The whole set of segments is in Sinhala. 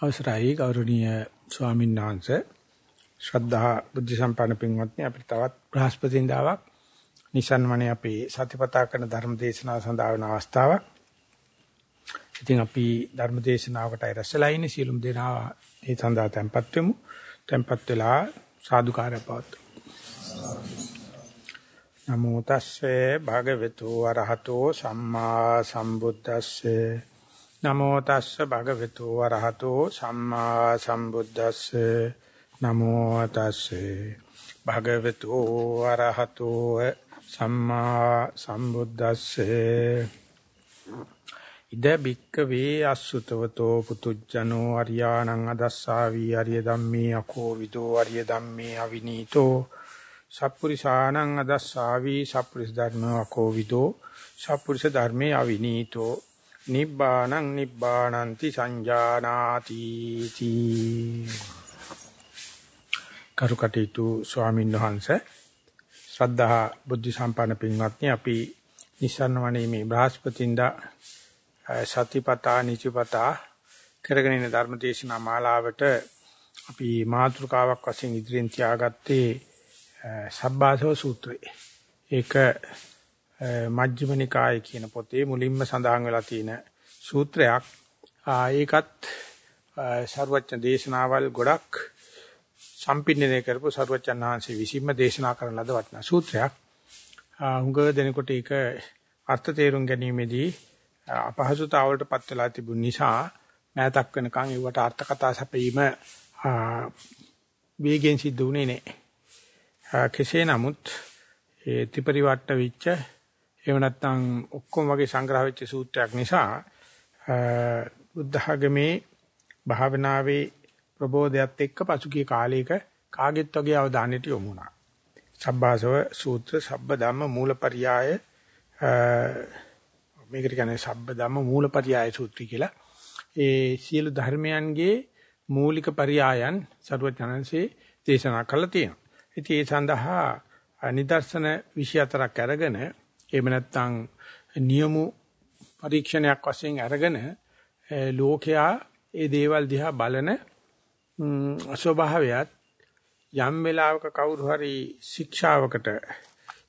අවසරයි ගෞරවනීය ස්වාමීන් වහන්සේ ශ්‍රද්ධා බුද්ධ සම්පන්න පින්වත්නි අපිට තවත් බ්‍රහස්පතින්දාවක් නිසන්වනේ අපේ සතිපතා කරන ධර්ම දේශනාව සඳහා වන අවස්ථාවක්. ඉතින් අපි ධර්ම දේශනාවකටයි රැස්ලා ඉන්නේ සියලුම දෙනා ඒ සඳහා tempත් වෙමු. tempත් වෙලා සාදුකාරය පවත්වමු. නමෝ තස්සේ භගවතු වරහතෝ සම්මා සම්බුද්දස්සේ නමෝ තස්ස භගවතු වරහතෝ සම්මා සම්බුද්දස්සේ. නමෝ තස්සේ භගවතු වරහතෝ සම්මා සම්බුද්දස්සේ. ඉද බික්ක වේ අසුතවතෝ පුතුජනෝ අරියාණං අදස්සාවි අරිය ධම්මේ අකෝ විදෝ අරිය ධම්මේ අවිනීතෝ. සප්පුරිසාණං අදස්සාවි සප්පුරිස ධර්මෝ අකෝ විදෝ සප්පුරිස ධර්මේ අවිනීතෝ. නිබ්බාණං නිබ්බාණන්ති සංජානාති තී කරුකටීතු ස්වාමීන් වහන්සේ ශ්‍රද්ධා බුද්ධ සම්පන්න පින්වත්නි අපි නිසන්න වනේ මේ බ්‍රහස්පතින්දා සතිපතා නිචපතා කරගෙන ඉන ධර්මදේශනා මාලාවට අපි මාතෘකාවක් වශයෙන් ඉදිරියෙන් තියාගත්තේ සබ්බාසව සූත්‍රය. ඒක මජ්ක්‍ධිම නිකාය කියන පොතේ මුලින්ම සඳහන් වෙලා තියෙන සූත්‍රයක්. ඒකත් ਸਰවඥ දේශනාවල් ගොඩක් සම්පින්නනය කරපු ਸਰවඥ වහන්සේ විසින්ම දේශනා කරන ලද වටිනා සූත්‍රයක්. හුඟ දෙනකොට ඒක අර්ථ තේරුම් ගැනීමේදී අපහසුතාවලට පත් වෙලා තිබුණ නිසා මෑතක් වෙනකන් ඒවට අර්ථ කතා සැපීම වේගෙන් සිද්ධ වුණේ නැහැ. කෙසේ නමුත් ඒ ත්‍රිපරිවට්ට විච්ඡ එහෙම නැත්නම් ඔක්කොම වගේ සංග්‍රහ වෙච්ච සූත්‍රයක් නිසා බුද්ධ ආගමේ භාවනාවේ ප්‍රබෝධයත් එක්ක පසුගිය කාලයක කාගෙත් වගේ අවධානයට යොමු වුණා. සබ්බාසව සූත්‍ර සබ්බ ධම්ම මූලපරියාය මේකට කියන්නේ සබ්බ ධම්ම මූලපරියාය සූත්‍රය කියලා. ඒ සියලු ධර්මයන්ගේ මූලික පරියායන් සරුවචනන්සේ දේශනා කළා තියෙනවා. ඉතින් ඒ සඳහා නිදර්ශන 24ක් අරගෙන එහෙම නැත්නම් නියමු පරීක්ෂණයක් වශයෙන් අරගෙන ලෝකයා ඒ දේවල් දිහා බලන ස්වභාවයත් යම් වෙලාවක කවුරු හරි ශික්ෂාවකට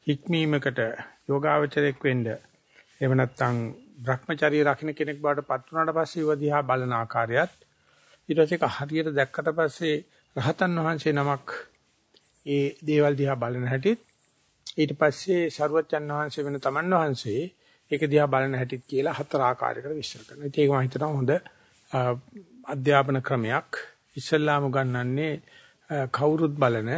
හික්මීමකට යෝගාවචරයක් වෙන්න එහෙම නැත්නම් Brahmacharya රකින්න කෙනෙක් බවට පත් වුණාට පස්සේ ඒව දිහා බලන ආකාරයත් ඊට පස්සේ හරියට දැක්කට පස්සේ රහතන් වහන්සේ නමක් ඒ දේවල් දිහා බලන හැටිත් ඊට පස්සේ සරුවච්චන් වහන්සේ වෙන තමන් වහන්සේ ඒක දිහා බලන හැටිත් කියලා හතර ආකාරයකට විස්තර කරනවා. ඒක මම හිතනවා හොඳ අධ්‍යාපන ක්‍රමයක්. ඉස්ලාම උගන්වන්නේ කවුරුත් බලන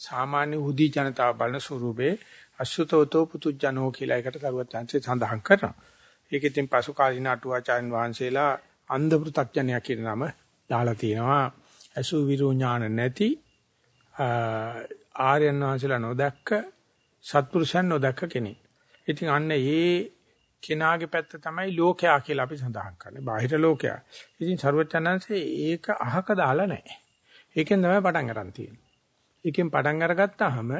සාමාන්‍ය හුදි ජනතාව බලන ස්වරූපේ අසුතෝතෝ පුතුජනෝ කියලා එකට සරුවච්චන්සේ සඳහන් කරනවා. ඒකෙන් පසු කාලින අටුවාචාන් වහන්සේලා අන්ධ පෘථග්ජනයා කියන නම දාලා තිනවා. අසු විරු ඥාන නැති ආර්යයන් වහන්සේලා නොදැක්ක සත්පුරුෂයන් නොදැක්ක කෙනෙක්. ඉතින් අන්න ඒ කෙනාගේ පැත්ත තමයි ලෝකයා කියලා අපි සඳහන් කරන්නේ. බාහිර ලෝකයා. ඉතින් ਸਰවචනංශේ ඒක අහක දාලා නැහැ. ඒකෙන් තමයි පටන් ගන්න තියෙන්නේ. ඒකෙන් පටන් අරගත්තාම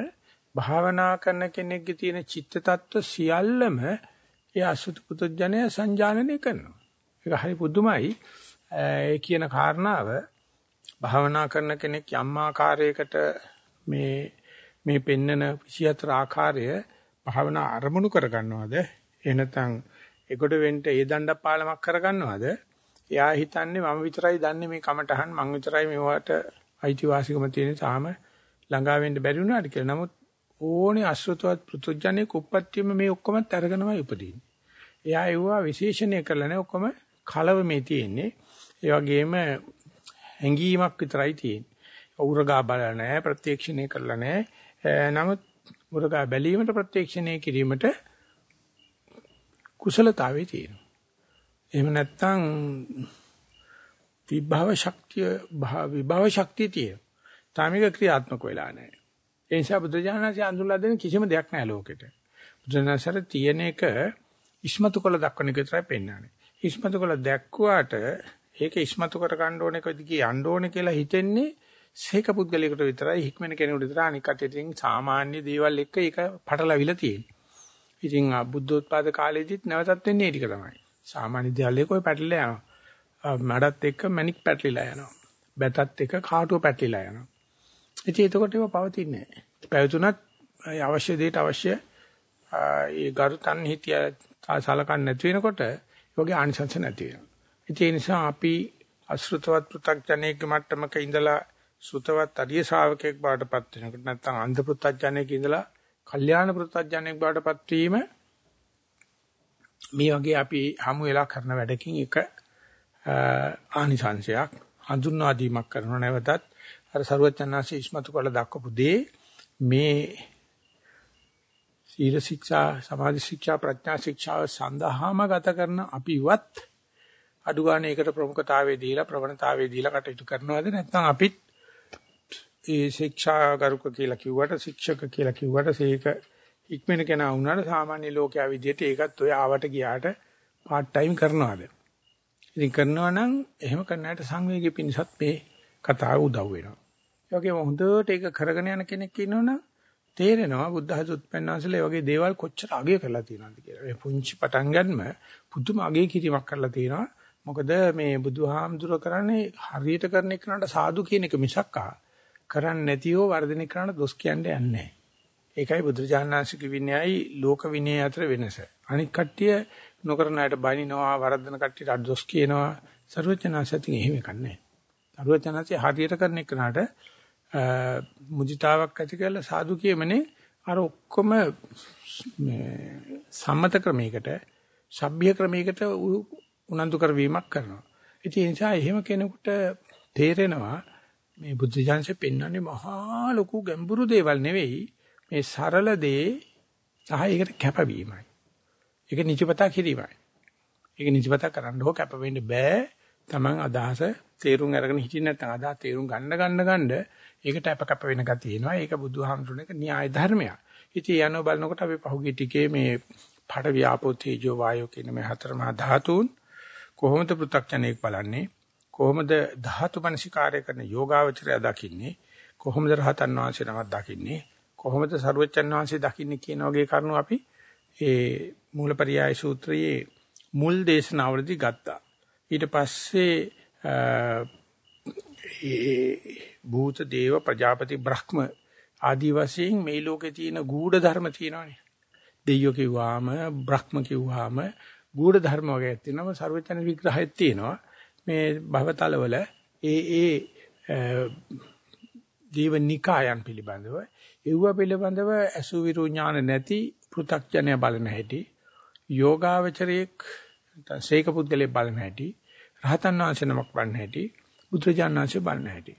භාවනා කරන කෙනෙක්ගේ තියෙන චිත්ත tattwa සියල්ලම ඒ අසුත පුතුජනය සංජානනය කරනවා. ඒක හරි පුදුමයි. ඒ කියන කාරණාව භාවනා කරන කෙනෙක් යම් ආකාරයකට මේ මේ පෙන්නන 24 ආකාරය භාවනා අරමුණු කරගන්නවද එහෙනම් ඒකට වෙන්න ඒ දණ්ඩ පාලමක් කරගන්නවද එයා හිතන්නේ මම විතරයි දන්නේ මේ කමටහන් මම විතරයි මේවට අයිතිවාසිකම තියෙන තාම ළඟා වෙන්න බැරි වුණාට කියලා. නමුත් ඕනේ අසෘතවත් පෘතුජ්ජනේ කුප්පත්තියම මේ ඔක්කොමත් අරගෙනමයි උපදින්නේ. එයා ඒවා විශේෂණය කරලා නැහැ ඔක්කොම කලව මේ තියෙන්නේ. ඒ වගේම හැංගීමක් විතරයි තියෙන්නේ. උරගා බලලා නැහැ ප්‍රත්‍යක්ෂණය කරලා නැහැ. නමුත් උරගා බැලීමට ප්‍රත්‍යක්ෂණය කිරීමට කුසලතාවේ තියෙනවා. එහෙම නැත්නම් විභව ශක්තිය විභව ශක්තිය තියෙනවා. තාමික ක්‍රියාත්මක වෙලා නැහැ. ඒ නිසා බුදුජානනාංශය අඳුල්ලා දෙන කිසිම දෙයක් නැහැ ලෝකෙට. බුදුජානනාංශර තියෙන එක ඉස්මතු කළ දක්වන එක විතරයි පෙන්වන්නේ. ඉස්මතු කළ දැක්කුවාට ඒක ඉස්මතු කර ගන්න ඕනේ කොයිද යන්න ඕනේ කියලා හිතෙන්නේ සීක පුද්ගලයාට විතරයි හික්මන කෙනෙකුට විතරයි අනික් කටින් සාමාන්‍ය දේවල් එක්ක ඒක පටලවිලා තියෙන්නේ. ඉතින් බුද්ධෝත්පාද කාලේදීත් නැවතත් වෙන්නේ ඒ ටික තමයි. සාමාන්‍ය දේවල් එක්ක ඔය පැටලලා යනවා. මඩත් එක්ක මැණික් පැටලිලා යනවා. බැතත් එක්ක කාටුව පැටලිලා යනවා. ඉතින් එතකොට ඒව පවතින්නේ නැහැ. පැවතුනත් අවශ්‍ය දෙයට අවශ්‍ය ඒ ගරුතන් හිතිය සලකන්නේ නැති වෙනකොට යෝගේ ආනිසංස නැති වෙනවා. ඒ නිසා අපි අසෘතවත් පෘථග්ජනේක මට්ටමක ඉඳලා සෘතවත් අරිය ශාවකයෙක් බවට පත් වෙනකොට නැත්නම් අන්ධ පෘථග්ජනේක ඉඳලා කල්යාණ පෘථග්ජනේක බවට පත් වීම මේ වගේ අපි හමු වෙලා කරන වැඩකින් එක ආනිසංශයක්. හඳුන්වා දීමක් කරනව. නැවතත් අර සරුවචනාංශي ඉස්මතු කරලා දක්වපු දේ මේ සීල ශික්ෂා සමාධි ශික්ෂා ප්‍රඥා ශික්ෂා සඳහාම ගත කරන අපිවත් අඩු ගන්න ඒකට ප්‍රමුඛතාවය දීලා ප්‍රවණතාවය දීලා කටයුතු කරනවද? නැත්නම් අපිත් ඒ ශික්ෂාගරුක කියලා කිව්වට ශික්ෂක කියලා කිව්වට සීක ඉක්මන කෙනා වුණාට සාමාන්‍ය ලෝකයා විදිහට ඒකත් ඔය ආවට ගියාට part time කරනවාද ඉතින් කරනවා නම් එහෙම කරනාට සංවේගී පිණිසත් මේ කතාව උදව් වෙනවා. ඒ වගේම හොඳට ඒක කරගෙන යන කෙනෙක් ඉන්නවනම් තේරෙනවා බුද්ධ හසුත්පන්නාසල ඒ වගේ දේවල් කොච්චර අගය කරලා තියෙනවද කියලා. මේ පුංචි පටන් ගන්නම පුදුම අගය කිරීමක් කරලා තියෙනවා. මොකද මේ බුදුහාමුදුර කරන්නේ හරියට කරන එකට සාදු කියන එක මිසක් කරන්නේ නැතිව වර්ධනය කරන දොස් කියන්නේ නැහැ. ඒකයි බුදුජානනාංශික විනයයි ලෝක විනය අතර වෙනස. අනික් කට්ටිය නොකරන අයට බනිනවා වරද්දන කට්ටියට දොස් කියනවා. සර්වඥාසතින් එහෙම එකක් නැහැ. සර්වඥාසි හරියට කරන එකට මුදිතාවක් ඇති කරලා සාදු කියමනේ අර ඔක්කොම සම්මත ක්‍රමයකට සભ્ય ක්‍රමයකට උනන්දු කරවීමක් කරනවා. ඉතින් ඒ නිසා එහෙම කෙනෙකුට තේරෙනවා මේ බුද්ධ ඥානසේ පෙන්වන්නේ මහා ලොකු ගැඹුරු දේවල් නෙවෙයි මේ සරල දේ සහ ඒකට කැපවීමයි. ඒක නිජපතා කිරීමයි. ඒක නිජපතා කරන්න හෝ කැප වෙන්න බෑ. Taman අදහස තේරුම් අරගෙන හිටින්න නැත්නම් අදහස තේරුම් ගන්න ගන්න ගන්න ඒකට අප කැප වෙන ගතිය එනවා. ඒක බුදුහාමුදුරනේ න්‍යාය ධර්මයක්. ඉතින් යනවා බලනකොට අපි පහුගිය ටිකේ මේ පඩ ව්‍යාපෝ තේජෝ වායෝ කියන මේ හතර මහා ධාතුන් කොහොමද පෘථග්ජනෙක් බලන්නේ? කොහොමද ධාතු මනසිකාරය කරන යෝගාවචරය දකින්නේ? කොහොමද රහතන් වහන්සේ නමක් දකින්නේ? කොහොමද සරුවච්චන් වහන්සේ දකින්නේ කියන වගේ කරුණු අපි ඒ මූලපරියාය සූත්‍රයේ මුල් දේශනාවලදී ගත්තා. ඊට පස්සේ ඒ භූත දේව ප්‍රජාපති බ්‍රහ්ම ආදි වශයෙන් මේ ලෝකේ තියෙන ගූඪ ධර්ම තියෙනවානේ. දෙයියෝ කිව්වාම බ්‍රහ්ම කිව්වාම ගූඪ ධර්ම වගේ තියෙනවා. සර්වචන විග්‍රහයක් තියෙනවා. මේ භවතලවල ඒ ඒ දීවනිකායන් පිළිබඳව ඒව පිළිබඳව අසුවිරු ඥාන නැති පෘ탁ජනය බලන හැටි යෝගාවචරයේක් සීක පුද්ගලයේ බලන හැටි රහතන් වහන්සේ නමක් බලන හැටි බුදුරජාණන් වහන්සේ බලන හැටි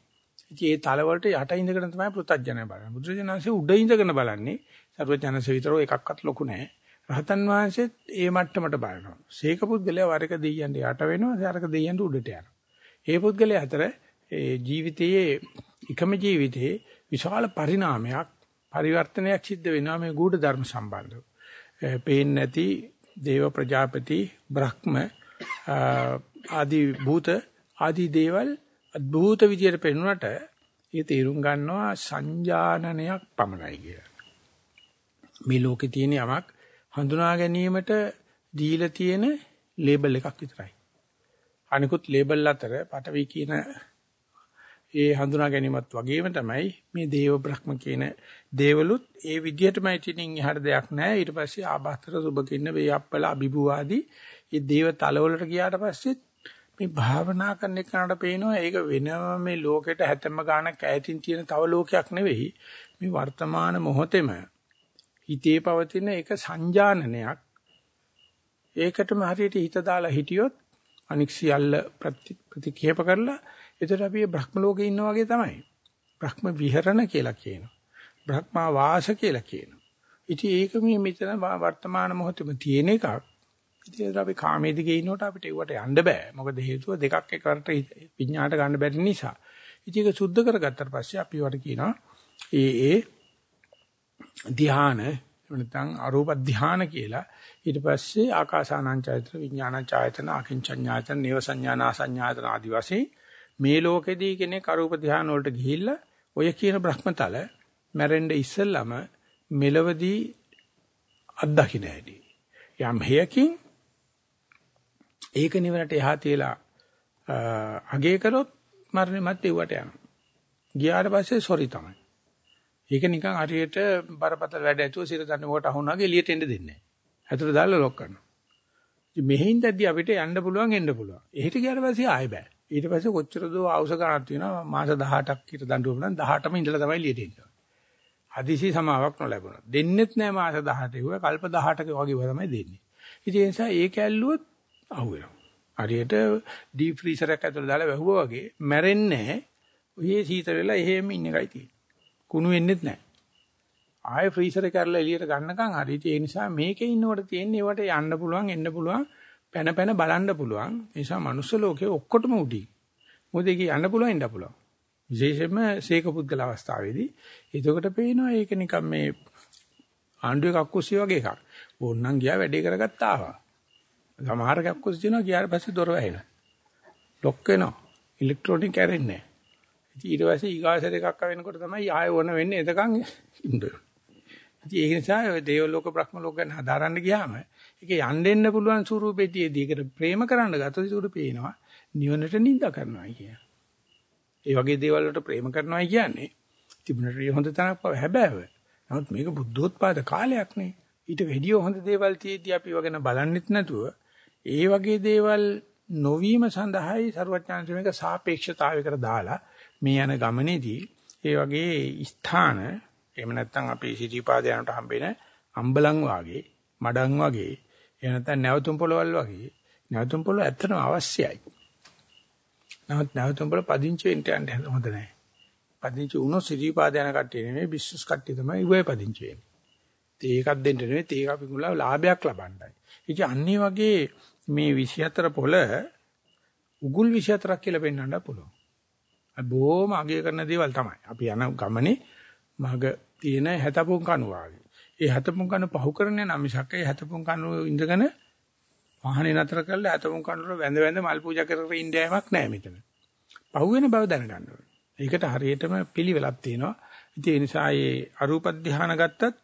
ඉතින් ඒ තල වලට යට ඉඳගෙන තමයි පෘථජ්ජනය බලන්නේ. බුදුරජාණන්සේ උඩ ඉඳගෙන බලන්නේ. සර්වඥාන්සේ විතරෝ එකක්වත් ලොකු නැහැ. රහතන් වහන්සේත් ඒ මට්ටමට බලනවා. සීක පුද්ගලයා වරක දෙයියන්ට යට වෙනවා, සාරක දෙයියන්ට උඩට යනවා. ඒ පුද්ගලයා අතර ඒ ජීවිතයේ එකම ජීවිතයේ විශාල පරිණාමයක්, පරිවර්තනයක් සිද්ධ වෙනවා මේ ගුඪ ධර්ම සම්බන්ධව. පේන්නේ නැති දේව ප්‍රජාපති, බ්‍රහ්ම ආදී භූත ආදී දේවල් අద్භූත විදියට පෙන්වන්නට ඒ තේරුම් ගන්නවා සංජානනයක් පමණයි කියලා. මේ ලෝකේ තියෙන යමක් හඳුනා ගැනීමට දීලා තියෙන ලේබල් එකක් විතරයි. අනිකුත් ලේබල් අතර පටවි කියන ඒ හඳුනා ගැනීමත් වගේම තමයි මේ දේව බ්‍රහ්ම කියන දේවලුත් ඒ විදිහටමයි තිනින් එහාට දෙයක් නැහැ. ඊට පස්සේ ආබාස්තර සුබකින්න වේයප්පල අභිභූ ආදී මේ දේව තලවලට ගියාට පස්සේ මේ භාවනා කරන එකට පේනවා ඒක වෙනම මේ ලෝකෙට හැතැම්ම ගානක් ඈතින් තියෙන තව ලෝකයක් නෙවෙයි මේ වර්තමාන මොහොතේම හිතේ පවතින එක සංජානනයක්. ඒකටම හරියට හිත දාලා හිටියොත් අනික් සියල්ල ප්‍රතික්ෂේප කරලා එතකොට අපි බ්‍රහ්ම ලෝකේ ඉන්නා වගේ තමයි. බ්‍රහ්ම විහරණ කියලා කියනවා. බ්‍රහ්මා වාස කියලා කියනවා. ඉතින් ඒක මේ මෙතන වර්තමාන මොහොතේම තියෙන එකක්. ඉතින් අපි කාමයේ දිගේ ඉන්නකොට අපිට ඒවට යන්න බෑ. මොකද හේතුව දෙකක් එකකට විඤ්ඤාණයට ගන්න බැරි නිසා. ඉතින් ඒක සුද්ධ කරගත්තට පස්සේ අපි වට කියනවා ඒ ඒ ධ්‍යාන නැත්නම් අරූප ධ්‍යාන කියලා. ඊට පස්සේ ආකාසානංචයතන විඥානංචයතන අකින්චඤ්ඤායතන නේව සංඥානා සංඥායතන ආදි වශයෙන් මේ ලෝකෙදී කෙනෙක් අරූප ධ්‍යාන වලට ගිහිල්ලා ඔය කියන බ්‍රහ්මතල මැරෙන්න ඉස්සෙල්ලම මෙලවදී අත්දකින්න හැටි. යම් හේයකින් ඒක නිවනට එහා තියලා අගේ කරොත් මරණය මත් ඒවට යනවා. ගියාට පස්සේ සොරි තමයි. ඒක නිකන් හරියට බරපතල වැඩ ඇතුව සිර දන්න මොකට අහුණාගේ එළියට එන්න දෙන්නේ නැහැ. ඇතුළට දාලා ලොක් කරනවා. ඉතින් මෙහෙන් දැද්දි අපිට යන්න පුළුවන් එන්න පුළුවන්. එහෙට ගියාට පස්සේ ආයෙ බෑ. ඊට පස්සේ කොච්චර දෝ ආවුස ගන්නක් තියෙනවා මාස 18ක් ඊට දඬුවම නම් 18ම ඉඳලා තමයි එළියට එන්නේ. හදිසි සමාවක් නොලැබුණා. දෙන්නෙත් නෑ මාස 18 ඒවා කල්ප 18ක වගේ තමයි දෙන්නේ. ඉතින් ඒ නිසා ඒක ඇල්ලුවොත් අහුවෙනවා. හරියට ඩීප් ෆ්‍රීසර් එකක් ඇතුළේ දාලා වැහුවා වගේ මැරෙන්නේ නැහැ. ඔහේ සීතල වෙලා එහෙම ඉන්න එකයි තියෙන්නේ. කුණු වෙන්නෙත් නැහැ. ආයෙ ෆ්‍රීසර් එක කරලා එළියට ගන්නකම් හරි. ඒ නිසා මේකේ ඉන්නකොට තියෙන්නේ ඒවට යන්න පුළුවන්, එන්න පුළුවන්, පැන පැන බලන්න පුළුවන්. ඒ නිසා මනුස්ස ලෝකේ ඔක්කොටම උඩි. මොකද ඒක යන්න පුළුවන්, එන්න පුළුවන්. විශේෂයෙන්ම සීක පුද්ගල අවස්ථාවේදී එතකොට පේනවා ඒක නිකන් මේ ආණ්ඩුවේ කක්කුස්සි වගේ එකක්. ඕන්නම් ගියා වැඩේ කරගත්තා ආවා. සමහර කක්කුස්සි තියෙනවා ගියාට පස්සේ දොර වැහෙනවා. ලොක් වෙනවා. ඉලෙක්ට්‍රොනික කැරෙන්නේ නැහැ. ඉතින් ඊට පස්සේ ඊගාසර එකක් වෙනකොට තමයි ආය වුණ වෙන්නේ එතකන් ඉන්න. ඉතින් ඒක නිසා ඔය දේව ලෝක බ්‍රහ්ම ලෝක ගැන හදාරන්න ගියාම ඒක යන්න එන්න පුළුවන් ස්වරූපෙදීදී ඒකට ප්‍රේම කරන්න ගත්තොත් ඒක පේනවා නිවනට නිඳා කරනවා කිය. ඒ වගේ දේවල් වලට ප්‍රේම කරනවා කියන්නේ තිබුණට හොඳ තැනක් හැබෑව. නමුත් මේක බුද්ධෝත්පාද කාලයක් නේ. ඊට වැඩිය හොඳ දේවල් තියෙද්දි අපි වගේන බලන්නෙත් නැතුව ඒ වගේ දේවල් නොවීම සඳහායි ਸਰවඥාන්ත මේක සාපේක්ෂතාවයකට දාලා මේ යන ගමනේදී ඒ වගේ ස්ථාන එහෙම නැත්නම් අපි සිටිපාද යනට හම්බෙන අම්බලන් වාගේ මඩන් වගේ එහෙම නැත්නම් නැවතුම් පොළවල් වගේ නැවතුම් පොළව ඇත්තටම අවශ්‍යයි. නමුත් නැවතුම් පොළව පදිංචි වෙන්න යන්න හොඳ නැහැ. පදිංචි වුණොත් සිටිපාද යන කට්ටිය නෙමෙයි බිස්නස් කට්ටිය තමයි ඉුවේ පදිංචි වෙන්නේ. ඒකක් දෙන්න නෙමෙයි ඒක අපි මුලා ලාභයක් ලබන්නයි. ඉතින් අන්නේ වගේ මේ 24 පොළ උගුල් 24ක් කියලා පෙන්වන්න පුළුවන්. බොහොම අගය කරන දේවල් තමයි. අපි යන ගමනේ මග තියෙන හැතපොන් කණු වාගේ. ඒ හැතපොන් කණු පහු කරන්නේ නම් මිසක් ඒ හැතපොන් කණු ඉඳගෙන වාහනේ නතර කරලා හැතපොන් කණු වල වැඳ වැඳ මල් පූජා කර කර ඉන්න යමක් නැහැ මෙතන. පහු වෙන බව දැනගන්න ඕනේ. ඒකට හරියටම පිළිවෙලක් තියෙනවා. ඉතින් ඒ නිසා මේ අරූප ධානය ගත්තත්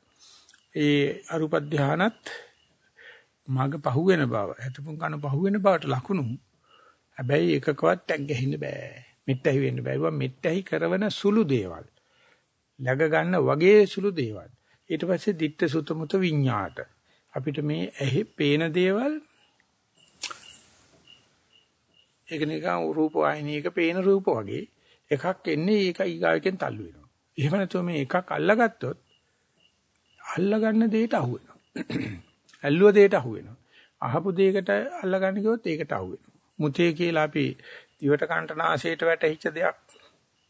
ඒ අරූප ධානත් මග පහු වෙන බව හැතපොන් කණු පහු වෙන බවට ලකුණු. හැබැයි එකකවත් ටැග් ගහින්න බෑ. මෙට්ටහි වෙන්න බැරුව මෙට්ටහි කරන සුළු දේවල්. läග ගන්න වගේ සුළු දේවල්. ඊට පස්සේ ditta sutamuta විඤ්ඤාට. අපිට මේ ඇහි පේන දේවල් ඒක නිකන් රූප වාහිනියක පේන රූප වගේ එකක් එන්නේ ඒක ඊගාවකින් තල්ලු වෙනවා. එහෙම නැතුව මේ එකක් අල්ලගත්තොත් අල්ලගන්න දෙයට අහු වෙනවා. ඇල්ලුව දෙයට අහු වෙනවා. අහපු දෙයකට අල්ලගන්න ගියොත් ඒකට අහු වෙනවා. මුතේ කියලා අපි දිවට කන්ට නාසයට වැටහිච්ච දෙයක්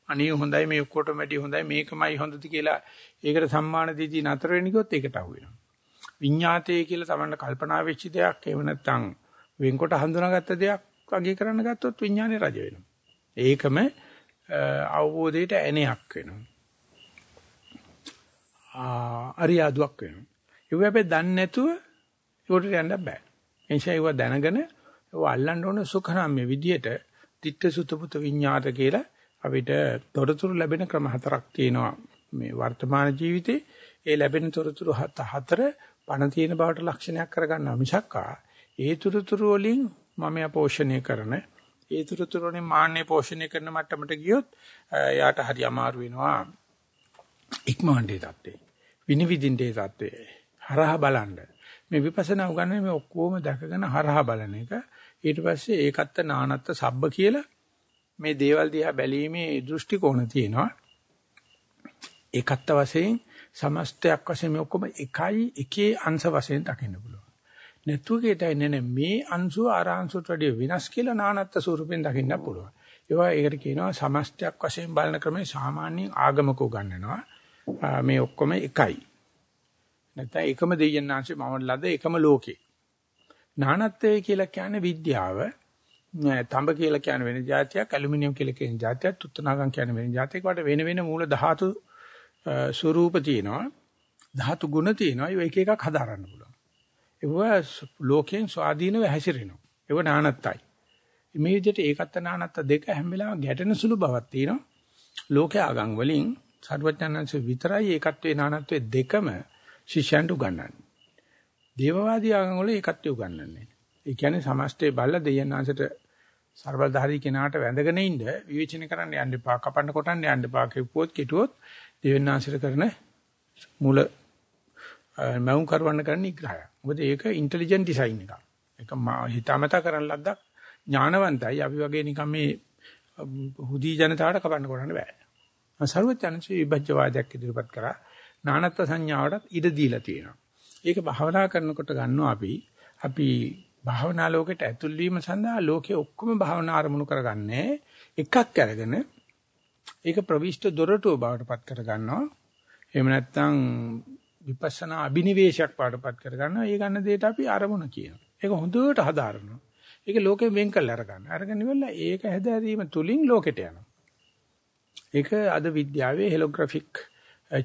අනේ හොඳයි මේ ඔක්කොටම වැඩි හොඳයි මේකමයි හොඳද කියලා ඒකට සම්මාන දීදී නතර වෙන්න කිව්වොත් ඒකට අහු වෙනවා. විඤ්ඤාතය කියලා තමන්න කල්පනා වෙච්ච දෙයක් එහෙම නැත්නම් වෙන්කොට හඳුනාගත්ත දෙයක් වගේ කරන්න ගත්තොත් විඤ්ඤාණය රජ වෙනවා. ඒකම අවබෝධයට ඇණයක් වෙනවා. ආ අරියාදුවක් වෙනවා. ඒව හැබැයි දන්නේ නැතුව ඒකට යන්න බෑ. එනිසා ඒව දැනගෙන ඒව අල්ලන්න ඕන සුඛනාම්‍ය විදියට ditta sutaput විඤ්ඤාත කියලා අපිට තොරතුරු ලැබෙන ක්‍රම හතරක් තියෙනවා. මේ වර්තමාන ජීවිතේ ඒ ලැබෙන තොරතුරු හතර පණ තියෙන බවට ලක්ෂණයක් කරගන්නවා. මිසක්කා ඒ තොරතුරු වලින් මම පෝෂණය කරන ඒ තොරතුරු වලින් මාන්නේ පෝෂණය කරන මට්ටමට ගියොත් යාට හරි අමාරු වෙනවා. ඉක්මවන්නේ தත්තේ විනිවිදින්නේ தත්තේ හරහා බලන්න. මේ විපස්සනා උගන්වන්නේ මේ ඔක්කොම දැකගෙන හරහා බලන එක. ඊට පස්සේ ඒකත්ත නානත්ත සබ්බ කියලා මේ දේවල් දිහා බැලීමේ දෘෂ්ටි කෝණ තියෙනවා. ඒකත්ත වශයෙන් සමස්තයක් වශයෙන් මේ ඔක්කොම එකයි එකේ අංශ වශයෙන් දකින්න පුළුවන්. නැතුවකේතයි නේ මේ අංශුව ආරාංශුවට වඩා වෙනස් කියලා නානත්ත ස්වරූපෙන් දකින්න පුළුවන්. ඒවා ඒකට කියනවා සමස්තයක් වශයෙන් බලන ක්‍රමේ සාමාන්‍යයෙන් ආගමකෝ ගන්නනවා. මේ ඔක්කොම එකයි. නැත්නම් එකම දෙයයන්ාංශේ මම ලද එකම ලෝකේ. නානත්වය කියලා කියන්නේ විද්‍යාව. තඹ කියලා කියන වෙන જાතියක්, ඇලුමිනියම් කියලා කියන જાතියක්, තුත්තනාගම් කියන වෙන જાතියක් වට වෙන වෙන මූල ධාතු ස්වરૂප තියෙනවා. ධාතු ගුණ තියෙනවා. ඒක එක එකක් හදාරන්න පුළුවන්. ඒවා ලෝකයෙන් ස්වාධීනව හැසිරෙනවා. ඒවා නානත්තයි. මේ විදිහට ඒකත් නානත්ත දෙක හැම වෙලාවෙම ගැටෙන සුළු බවක් තියෙනවා. ලෝකයේ ආගම් වලින් සර්වඥාන්සේ විතරයි ඒකත්වේ නානත්වයේ දෙකම ශිෂ්‍යයන්ට උගන්වන්නේ. දේවවාදී ආගම් වල ඒකත්වය උගන්වන්නේ. ඒ කියන්නේ සමස්තේ බල්ල දෙයන්නාසට ਸਰබලධාරී කෙනාට වැඳගෙන ඉන්න විවේචන කරන්න යන්න එපා. කපන්න කොටන්න යන්න එපා. කිව්වොත් කිටුවොත් දෙවෙනාසිර කරන මුල මවුන් කරවන්න කරන නිග්‍රහය. මොකද ඒක ඉන්ටෙලිජන්ට් ඩිසයින් එකක්. ඒක හිතාමතා කරන ලද්දක් ඥානවන්තයි. අපි වගේ නිකන් මේ හුදී ජනතාවට කපන්න කොටන්න බෑ. සර්වඥාන්සේ විභජ්‍යවාදයක් ඉදිරිපත් කරා නානත්ව සංඥාවටත් ඉඩ දීලා තියෙනවා. ඒක භාවනා කරනකොට ගන්නවා අපි අපි භාවනා ලෝකෙට ඇතුල් වීම සඳහා ලෝකේ ඔක්කොම භාවනා අරමුණු කරගන්නේ එකක් අරගෙන ඒක ප්‍රවිෂ්ඨ දොරටුව බවට පත් කර ගන්නවා. එහෙම නැත්නම් විපස්සනා අබිනිවේෂයක් පාටපත් කර ගන්නවා. ඒ ගන්න දෙයට අපි අරමුණ කියනවා. ඒක හොඳට හදාරනවා. ඒක ලෝකෙන් වෙන් කරලා අරගන්න. අරගෙන ඉවරලා ඒක හැදෑරීම තුලින් ලෝකෙට යනවා. ඒක අද විද්‍යාවේ හෙලෝග්‍රැෆික්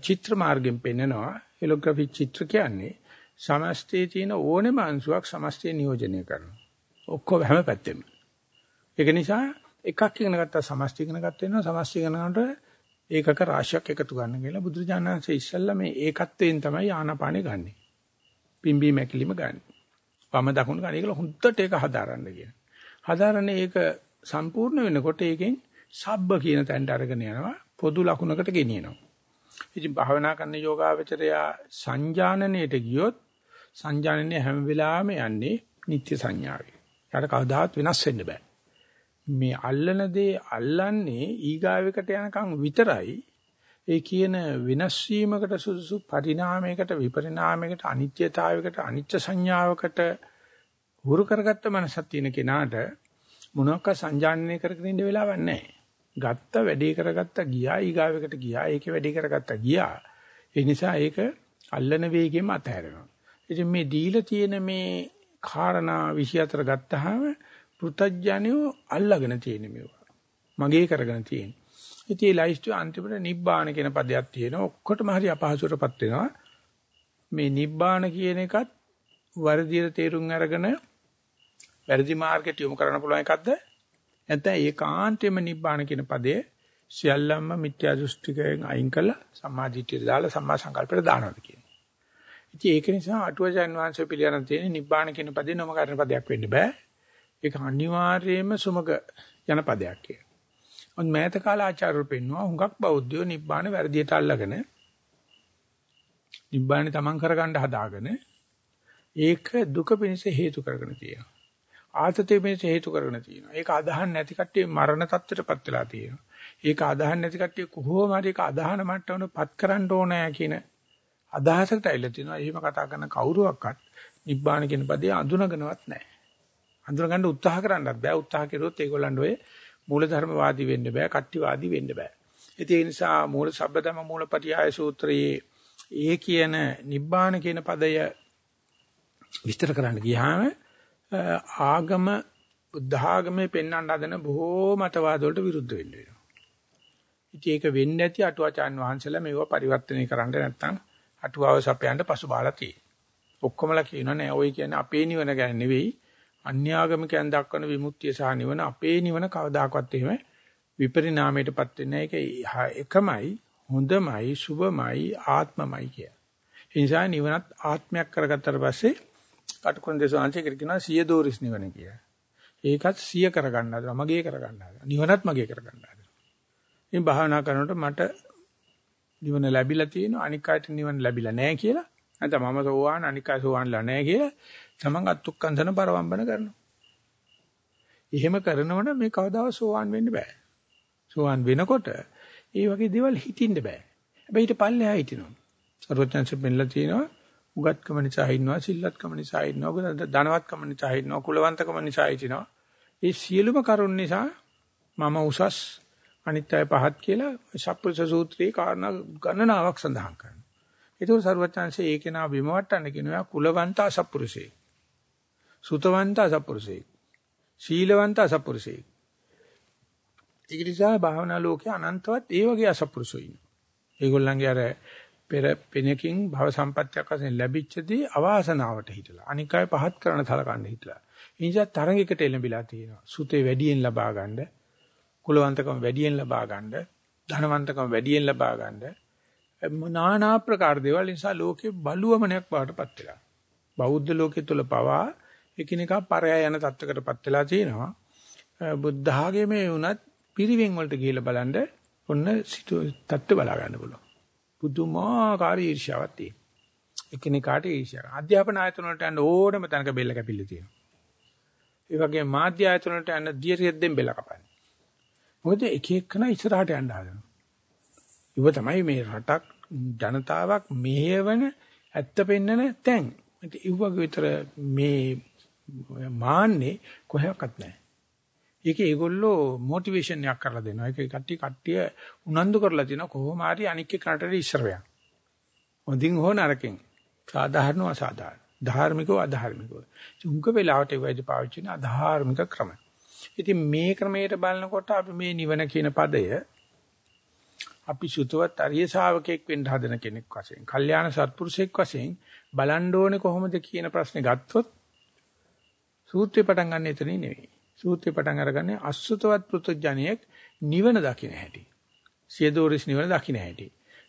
චිත්‍ර මාර්ගයෙන් පෙන්නනවා. හෙලෝග්‍රැෆික් චිත්‍ර කියන්නේ සමස්තයේ තියෙන ඕනෙම අංශුවක් සමස්තය නියෝජනය කරනවා. ඔක්කොම හැම පැත්තෙම. ඒක නිසා එකක් ඉගෙන ගත්තා සමස්තය ඉගෙන ගත්ත වෙනවා සමස්තය ඉගෙන ගන්නකොට ඒකක රාශියක් එකතු ගන්න කියලා බුදුරජාණන්සේ ඉස්සල්ලා මේ ඒකත්වයෙන් තමයි ආනාපානෙ ගන්නෙ. පිම්බි මැකිලිම ගන්න. වම දකුණු ගන්න. ඒකල හුද්දට ඒක හදාරන්න කියන. හදාරන්නේ ඒක සම්පූර්ණ වෙනකොට ඒකෙන් සබ්බ කියන තැනට අරගෙන යනවා පොදු ලකුණකට ගෙනියනවා. ඉතින් භාවනා කරන යෝගාවචරයා සංජානනයට ගියොත් සංජානනය හැම වෙලාවෙම යන්නේ නිත්‍ය සංඥාවේ. යාට කවදාවත් වෙනස් වෙන්න බෑ. මේ අල්ලන දේ අල්ලන්නේ ඊගාවෙකට යනකම් විතරයි. ඒ කියන වෙනස් වීමකට සුදුසු පරිණාමයකට විපරිණාමයකට අනිත්‍යතාවයකට අනිච්ච සංඥාවකට හුරු කරගත්ත මනසක් තියෙන කෙනාට මොනවාක සංජානනය කරගෙන ඉන්න වෙලාවක් නැහැ. ගත්ත වැඩේ කරගත්ත ගියා ඊගාවෙකට ගියා ඒකේ වැඩේ කරගත්ත ගියා. ඒ නිසා ඒක අල්ලන වේගෙම අතහැරෙනවා. ඉතින් මේ දීලා තියෙන මේ කාරණා 24 ගත්තාම පෘතජ්ජනියෝ අල්ලගෙන තියෙන මේවා. මගේ කරගෙන තියෙන. ඉතින් මේ ලයිස්ට් අන්තිමට නිබ්බාන කියන පදයක් තියෙනවා. ඔක්කොටම හරි අපහසුරපත් වෙනවා. මේ නිබ්බාන කියන එකත් වර්ධියට තේරුම් අරගෙන වැරදි මාර්ගයට යොමු කරන්න පුළුවන් එකක්ද? නැත්නම් ඒකාන්තයෙන්ම නිබ්බාන කියන පදේ සියල්ලම මිත්‍යා දෘෂ්ටිකයෙන් අයින් කළා සම්මාදිටියට දාලා සම්මා සංකල්පයට දානවාද කියන්නේ. ඉතින් ඒක නිසා අටුවචන් වංශය පිළිගන්න තියෙන නිබ්බාන කියන පදේ නම කරන පදයක් වෙන්න බෑ. ඒක අනිවාර්යයෙන්ම සුමග යන පදයක් කියලා. මොන් මෑත කාල ආචාර්යවරු පෙන්නවා හුඟක් බෞද්ධයෝ නිබ්බාන වැරදියට අල්ලගෙන නිබ්බානේ තමන් කරගන්න හදාගෙන ඒක දුක පිණිස හේතු කරගෙන තියෙනවා. ආතතිය පිණිස හේතු කරගෙන තියෙනවා. ඒක අදහන් නැති කට්ටිය මරණ තත්ත්වයටපත් වෙලා තියෙනවා. ඒක අදහන් නැති කට්ටිය කොහොම හරි ඒක අදහන මට්ටමකටපත් කරන්න ඕනෑ කියන අදහසකට ඇවිල්ලා තිනවා. එහෙම කතා කරන කවුරුවක්වත් නිබ්බාන කියන පදේ අඳුනගනවත් නැහැ. අඳුනගන්න උත්සාහ කරන්නත් බෑ. උත්සාහ කෙරුවොත් ඒගොල්ලන්ට ඔය මූලධර්මවාදී වෙන්න බෑ. කට්ටිවාදී වෙන්න බෑ. ඒ නිසා මූල සබ්බදම මූලපටිආය සූත්‍රයේ ඒ කියන නිබ්බාන කියන පදය විස්තර කරන්න ගියාම ආගම බුද්ධ ආගමේ පෙන්වන්න හදන බොහෝ මතවාද වලට විරුද්ධ වෙන්න වෙනවා. ඉතින් ඒක වෙන්නේ නැති අටුවාචාන් වහන්සේලා මේව පරිවර්තනය කරන්න නැත්නම් අටුවාව සපයන්න පසුබාලා තියෙනවා. ඔක්කොමලා කියනවා නෑ ඔය කියන්නේ අපේ නිවන ගැන නෙවෙයි අන්‍යාගමිකයන් දක්වන විමුක්තිය සහ නිවන අපේ නිවන කවදාකවත් එහෙම විපරිණාමයටපත් වෙන්නේ නැහැ. ඒක එකමයි හොඳමයි සුභමයි ආත්මමයි කිය. ඒ නිසා නිවනත් ආත්මයක් කරගත්තට පස්සේ කටුකුරුන් දේශාංශය කියනවා සිය දෝරිස් නිවන කිය. ඒකත් සිය කරගන්න හදනවා මගේ කරගන්න හදනවා. නිවනත් මගේ කරගන්න හදනවා. ඉතින් භාවනා කරනකොට මට නිවන ලැබිලා තියෙනවා අනික් අයට නිවන ලැබිලා නැහැ කියලා. නැත්නම් මම සෝවාන් අනික් අය සෝවාන්ලා නැහැ කියලා තමන් අත්ුක්කන්දන පරවම්බන කරනවා. එහෙම කරනවනම් මේ කවදාවත් සෝවාන් වෙන්න බෑ. සෝවාන් වෙනකොට ඒ වගේ දේවල් හිතින්න බෑ. හැබැයි ඊට පල්ලෙහා හිටිනවා. සර්වඥාන්සේ පෙන්ලා තියෙනවා උගත්කම නිසා ඉන්නවා, සිල්ලත්කම නිසා ඉන්නවා, ධනවත්කම නිසා ඉන්නවා, කුලවන්තකම නිසා හිටිනවා. ඒ සියලුම කරුණ නිසා මම උසස් අනිත් අය පහත් කියලා සප්පුරුෂ සූත්‍රයේ කාරණා ගණනාවක් සඳහන් කරනවා. ඒක සර්වඥාන්සේ ඒක නා බිම වට්ටන්න කියනවා කුලවන්ත අසප්පුරුෂේ. සුතවන්ත අසප්පුරුෂේ. ශීලවන්ත අසප්පුරුෂේ. ඒක නිසා භාවනා ලෝකේ අනන්තවත් ඒ වගේ අසප්පුරුෂෝ ඉන්නවා. ඒගොල්ලන්ගේ අර පෙර පෙනකින් භව සම්පත්තියක් වශයෙන් ලැබිච්චදී අවාසනාවට හිටලා අනික් අය පහත් කරන තලකන්න හිටලා. ඒ නිසා තරඟයකට එළඹිලා තියෙනවා. සුතේ වැඩියෙන් ලබා ගන්න, කුලවන්තකම වැඩියෙන් ලබා ගන්න, ධනවන්තකම වැඩියෙන් ලබා ගන්න. নানা ආකාර දේවල් නිසා ලෝකේ බලුවමනක් බවටපත් වෙලා. බෞද්ධ ලෝකයේ තුල පවා එකිනෙකා පරයා යන තත්ත්වකටපත් වෙලා තියෙනවා. බුද්ධ ආගමේ වුණත් පිරිවෙන් වලට ගිහිල්ලා බලන්න ඔන්න සිතු තත්ත්ව බලා ගන්න පුළුවන්. පුදුමාකාර ඊර්ෂ්‍යාවක් තියෙනවා. එකිනෙකාට ඊර්ෂ්‍යාව. අධ්‍යාපන ආයතන වලට යන ඕනම තැනක බෙල්ල කැපිල්ල තියෙනවා. ඒ වගේම මාධ්‍ය ආයතන වලට යන දියරියෙද්දෙන් බෙල්ල කපන්නේ. මොකද එක එකන ඉස්සරහට යන්න හදනවා. ඉව තමයි මේ රටක් ජනතාවක් මෙහෙවන ඇත්ත පෙන්නන තැන්. ඉව විතර මේ මාන්නේ කොහෙවත් නැහැ. ඒක ඒගොල්ලෝ මොටිවේෂන් එකක් කරලා දෙනවා. ඒක කට්ටිය කට්ටිය උනන්දු කරලා තිනවා කොහොම හරි අනික් එක්කනට ඉස්සර වෙනවා. හොඳින් හෝ නරකින්. සාධාරණව අසාධාරණ. ධාර්මිකව අධාර්මිකව. උංග වෙලාවට ඒ වයිද පාවිච්චි කරන අධාර්මික ක්‍රම. ඉතින් මේ ක්‍රමයට බලනකොට අපි මේ නිවන කියන පදය අපි සුතවත් අරිය ශාවකෙක් වෙන්න හදන කෙනෙක් වශයෙන්, කල්යාණ සත්පුරුෂෙක් වශයෙන් බලන්න ඕනේ කොහොමද කියන ප්‍රශ්නේ ගත්තොත් සූත්‍රේ පටන් ගන්න එතනින් නෙවෙයි. සූත්‍රේ පටන් අරගන්නේ අසුතවත් පුත්‍ජණියෙක් නිවන දකින්න හැටි. සියදෝරිස් නිවන දකින්න හැටි.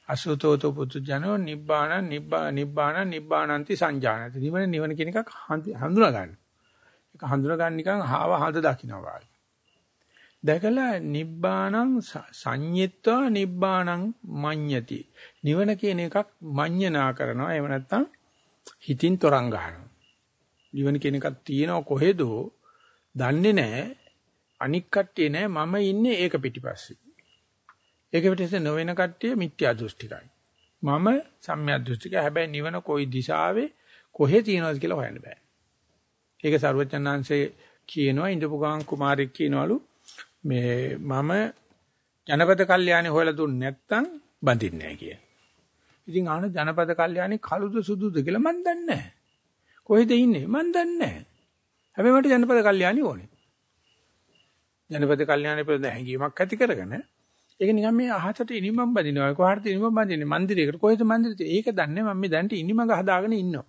අසුතෝතෝ පුත්‍ජණෝ නිබ්බාන නිබ්බාන නිබ්බානන්ති සංජානති. නිවන නිවන කියන එකක් හඳුනා ගන්න. ඒක හඳුනා ගන්න නිකන් හාව හඳ දකින්නවා දැකලා නිබ්බාණං සංයත්වා නිබ්බාණං මඤ්ඤති. නිවන කියන එකක් මඤ්ඤනා කරනවා. එහෙම නැත්නම් හිතින් තරංග ගන්නවා. නිවන කියන එකක් තියෙනව කොහෙදෝ දන්නේ නැහැ. අනික් කට්ටිය නැහැ මම ඉන්නේ ඒක පිටිපස්සේ. ඒක පිටිපස්සේ නොවන කට්ටිය මිත්‍යා දෘෂ්ටිකයි. මම සම්‍යක් දෘෂ්ටිකයි. හැබැයි නිවන කොයි දිශාවේ කොහෙ තියෙනවද කියලා හොයන්න බෑ. ඒක සරුවචනාංශේ කියනවා ඉඳපු ගාන් කුමාරෙක් කියනවලු මේ මම ජනපද කල්යාණි හොයලා දුන්නේ නැත්තම් බඳින්නේ නැහැ කිය. ඉතින් ආන ජනපද කල්යාණි කළුද සුදුද කියලා මන් දන්නේ නැහැ. කොහෙද ඉන්නේ මන් දන්නේ නැහැ. හැබැයි මට ජනපද කල්යාණි ඕනේ. ජනපද කල්යාණි පිළිබඳ හැඟීමක් ඇති කරගෙන ඒක නිකන් මේ අහසට ඉනිමම් බඳිනවා. කොහාටද ඉනිමම් බඳින්නේ? මන්දිරයකට. කොහෙද මන්දිරේ? ඒක දන්නේ මම මේ දැන්ට ඉනිමඟ හදාගෙන ඉන්නවා.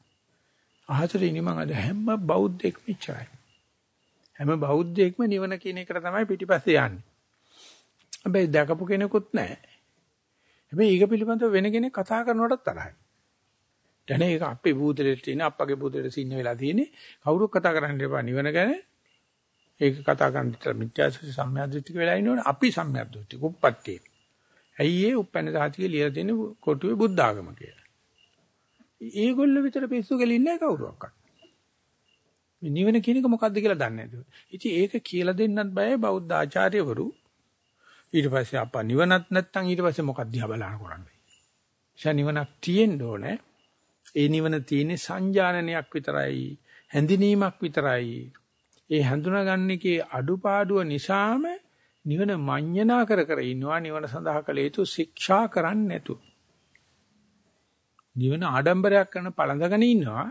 අහසට ඉනිමං අද හැම බෞද්ධෙක්ම ඉච්චරයි. හැම බෞද්ධයෙක්ම නිවන කියන එකට තමයි පිටිපස්සේ යන්නේ. හැබැයි දැකපු කෙනෙකුත් නැහැ. හැබැයි ඊක පිළිබඳව වෙන කෙනෙක් කතා කරනකොටත් තරහයි. දැන් ඒක අපේ බුදුරෙට තියෙන අප්පගේ බුදුරෙට සින්න වෙලා තියෙන්නේ කවුරුත් කතා කරන්න එපා නිවන ගැන. ඒක කතා කරන්න විතර මිත්‍යාසති සම්මියද්දෘෂ්ටික වෙලා ඉන්නවනේ අපි සම්මියද්දෘෂ්ටික උප්පත්තියේ. ඇයි ඒ උපැන්න සාතිකේ ලියලා තියෙන කොටුවේ බුද්ධ ආගම කියලා. ඒගොල්ලෝ විතර පිස්සු ගලින්නේ කවුරුවක්වත්. මේ නිවන කියන එක මොකද්ද කියලා දන්නේ නැතුව. ඉතින් ඒක කියලා දෙන්නත් බයයි බෞද්ධ ආචාර්යවරු. ඊට පස්සේ අප්පා නිවනත් නැත්තම් ඊට පස්සේ මොකක්ද දිහා බලන කරන්නේ. ඒ නිවනක් තියෙන්න ඕනේ. ඒ නිවන තියෙන්නේ සංජානනයක් විතරයි, හැඳිනීමක් විතරයි. ඒ හඳුනාගන්නේකේ අඩුපාඩුව නිසාම නිවන මඤ්ඤණා කර කර ඉන්නවා නිවන සඳහා කළ යුතු ශික්ෂා කරන්නේ නැතුව. නිවන ආඩම්බරයක් කරන පළඳගෙන ඉන්නවා.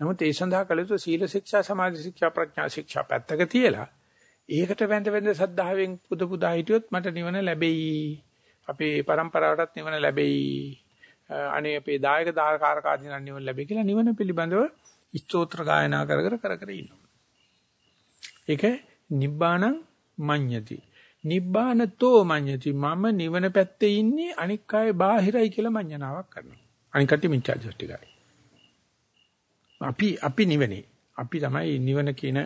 නමුත් ඒ සඳහා කළ යුතු සීල ශික්ෂා, සමාධි ශික්ෂා, ප්‍රඥා ශික්ෂා පැත්තක තියලා ඒකට වැඳ වැඳ සද්ධාවෙන් පුද පුදා හිටියොත් මට නිවන ලැබෙයි. අපේ પરම්පරාවටත් නිවන ලැබෙයි. අනේ අපේ දායක දායකාරක ආදීන නිවන ලැබෙයි කියලා නිවන පිළිබඳව ස්තෝත්‍ර ගායනා කර කර කර කර ඉන්නවා. ඒක නිබ්බාණං මඤ්ඤති. නිබ්බානතෝ මඤ්ඤති. මම නිවන පැත්තේ ඉන්නේ අනික් අය බාහිරයි කියලා මඤ්ඤණාවක් කරනවා. අනික් කට්ටිය මිච්ඡා දෘෂ්ටිකයි. අපි අපි නිවනේ. අපි තමයි නිවන කියන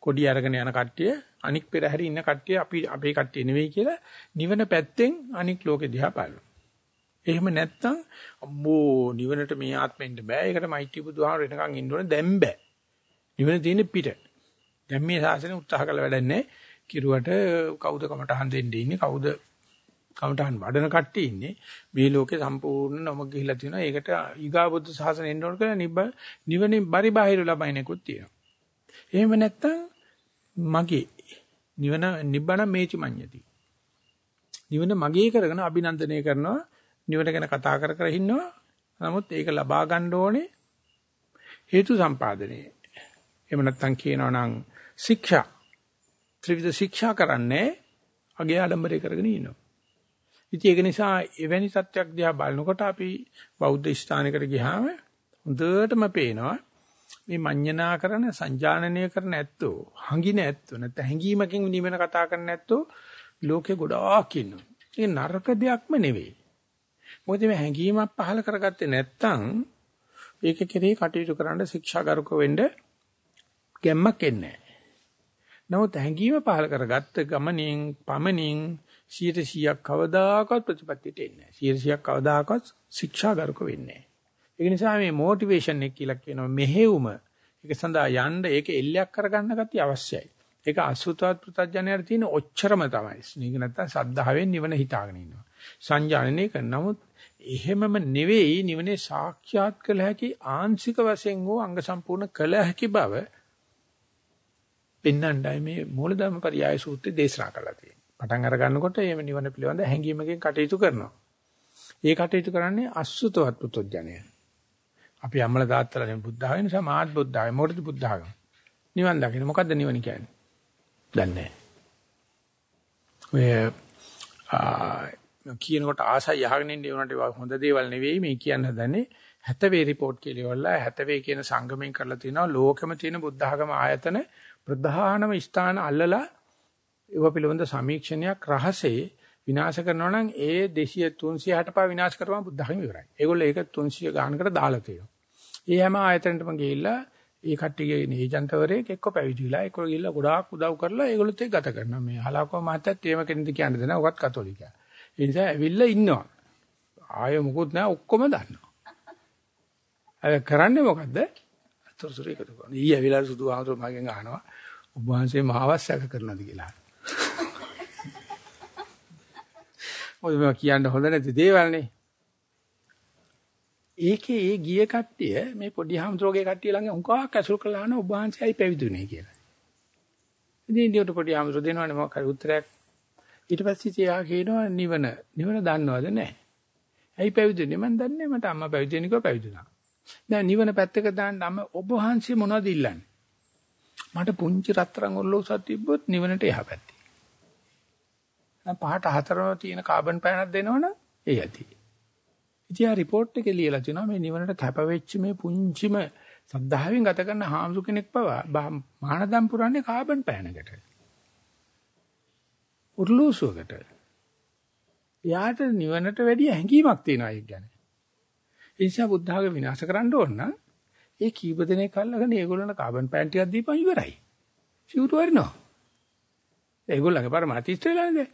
කොඩි අරගෙන යන කට්ටිය අනික් පෙරහැරි ඉන්න කට්ටිය අපි අපේ කට්ටිය නෙවෙයි කියලා නිවන පැත්තෙන් අනික් ලෝකෙ දිහා බලනවා. එහෙම නැත්නම් අම්මෝ නිවනට මේ ආත්මෙන්න බෑ. ඒකට මෛත්‍රී බුදුහාමර එනකන් ඉන්න ඕනේ දැන් බෑ. නිවන තියෙන්නේ පිට. දැන් මේ ශාසනය උත්සාහ කළ වැඩන්නේ කිරුවට කවුද කමටහන් දෙන්නේ ඉන්නේ කවුද කමටහන් වඩන කට්ටිය ඉන්නේ මේ ලෝකේ සම්පූර්ණ නම ගිහිලා තියෙනවා. ඒකට ඊගා බුද්ධ ශාසනය එන්න ඕන කියලා නිබ්බ නිවනින් පරිබාහිර ලබයිනෙකුත් තියෙනවා. එහෙම නැත්නම් මගේ නිවන නිබ්බන මේචි මඤ්ඤති. නිවන මගේ කරගෙන අභිනන්දනය කරනවා. නිවන ගැන කතා කර කර ඉන්නවා. නමුත් ඒක ලබා ගන්න ඕනේ හේතු සම්පාදනයේ. එහෙම නැත්නම් කියනවා නම් ශික්ෂා ත්‍රිවිධ ශික්ෂා කරන්නේ අගේ ආඩම්බරේ කරගෙන ඉන්නවා. ඉතින් ඒක නිසා එවැනි සත්‍යක් දිහා බලනකොට අපි බෞද්ධ ස්ථානයකට ගියාම හොඳටම පේනවා මේ මඤ්ඤණා කරන සංජානනය කරන ඇත්තෝ හංගින ඇත්තෝ නැත්නම් හැංගීමකින් නිවෙන කතා කරන ඇත්තෝ ලෝකේ ගොඩාක් ඉන්නවා. ඒක නරක දෙයක්ම නෙවෙයි. මොකද මේ හැංගීමක් පහල කරගත්තේ නැත්නම් ඒක කෙරේ කටයුතු කරන්න ශික්ෂාගරුක වෙන්න ගැම්මක් එන්නේ නැහැ. නමුත් හැඟීම පහල කරගත්ත ගමනින් පමනින් 100ක් කවදාකවත් ප්‍රතිපත්තියට එන්නේ නැහැ. 100ක් කවදාකවත් ශික්ෂාගරුක වෙන්නේ නැහැ. ඒ නිසා මේ මොටිවේෂන් එක කියලා කියනවා මෙහෙවුම. ඒක සඳහා යන්න ඒක එල්ලයක් කරගන්න ගතිය අවශ්‍යයි. ඒක අසුතවත් පුතඥයට තියෙන ඔච්චරම තමයි. මේක නැත්තම් සද්ධාවෙන් නිවන හිතාගෙන ඉන්නවා. සංජානනය කරන නමුත් එහෙමම නෙවෙයි නිවනේ සාක්ෂාත් කළ හැකි ආංශික වශයෙන් හෝ අංග සම්පූර්ණ කළ හැකි බව පෙන්වන්නයි මේ මූලධර්ම පරියාය සූත්‍රය දේශනා කරලා තියෙන්නේ. පටන් අර ගන්නකොට මේ නිවන පිළිබඳ හැඟීමකින් කටයුතු කරනවා. ඒ කටයුතු කරන්නේ අසුතවත් පුතඥය. අපි අම්මල තාත්තලා දැන් බුද්ධ ආගම නිසා මාත් බුද්ධ ආගම මොකටද බුද්ධ ආගම? නිවන් දකින්න මොකද්ද නිවන කියන්නේ? දන්නේ නැහැ. ඔය කියනකොට ආසයි යහගෙන ඉන්න උනට හොඳ දේවල් නෙවෙයි මේ කියන්න හදන්නේ 70 වේ report කියලා ඉවරලා 70 වේ කියන සංගමයෙන් කරලා තිනවා ලෝකෙම තියෙන බුද්ධ ආගම ආයතන ප්‍රධානම ස්ථාන අල්ලලා ඒව පිළිබඳ සමීක්ෂණයක් රහසේ විනාශ කරනවා නම් ඒ 200 360 පහ විනාශ කරපුවම බුද්ධ ධර්ම ඉවරයි. ඒගොල්ලෝ ඒක 300 ගානකට දාලා තියෙනවා. ඒ හැම ආයතනෙටම ගිහිල්ලා ඒ කට්ටියගේ නීජන්තවරයෙක් එක්ක පැවිදිලා එක්ක ගිහිල්ලා ගොඩාක් උදව් කරලා ඒගොල්ලොත් එක්ක ගත කරනවා. මේ හලාකෝ මහත්තයත් එහෙම කෙනෙක්ද කියන්න දෙන ඔකත් කතෝලිකයා. ඒ නිසා ඇවිල්ලා ඉන්නවා. ආයෙ මොකුත් නැහැ ඔක්කොම දන්නවා. අය කරන්නේ මොකද්ද? අතරතුර එකතු කරනවා. ඊ ඇවිල්ලා සුදු ආමතුරු මගෙන් අහනවා. ඔබ වහන්සේ මහවස්සක කරනවාද කියලා. මොකද මේවා කියන්න හොඳ නැති දේවල්නේ. ඒකේ ඒ ගිය කට්ටිය මේ පොඩි හාමුදුරුවෝගේ කට්ටිය ළඟ උන්කක් ඇසුරු කළා න ඔබ වහන්සේයි පැවිදුනේ කියලා. ඉතින් ඉන්දියට පොඩි හාමුදුරුවෝ දෙනවනේ මොකක් හරි උත්තරයක්. ඊට පස්සේ තියා කියනවා නිවන. නිවන දන්නවද නැහැ. ඇයි පැවිදුනේ මන් දන්නේ මට අම්මා පැවිදෙන්නේ කිව්වා පැවිදුනා. දැන් නිවන පැත්තක දාන්න අම්ම ඔබ වහන්සේ මොනවද ඉල්ලන්නේ? මට පුංචි රත්තරන් ඔරලෝසක් තිබ්බොත් නිවනට එහා පැත්තේ. දැන් පහට හතරම තියෙන කාබන් පෑනක් දෙනවනම් ඒ ඇති. ඉතින් ආ report එකේ ලියලා තිනවා මේ නිවනට කැප වෙච්ච මේ පුංචිම සද්ධාවෙන් ගත කරන හාමුදුර කෙනෙක් පවා මහානදම් පුරන්නේ කාබන් පෑනකට. උර්ලූසුවකට. යාට නිවනට වැඩි හැඟීමක් තියෙනවා ඒක ගැන. ඒ නිසා බුද්ධ ආගම විනාශ කරන්න ඕන නම් ඒ කීප දෙනෙක් අල්ලගෙන ඒගොල්ලන්ට කාබන් පෑන් ටිකක් දීපන් ඉවරයි. සිවුරු වරිනවා. ඒගොල්ලන්ගේ පරමාතිස්ත්‍රය ළඟද?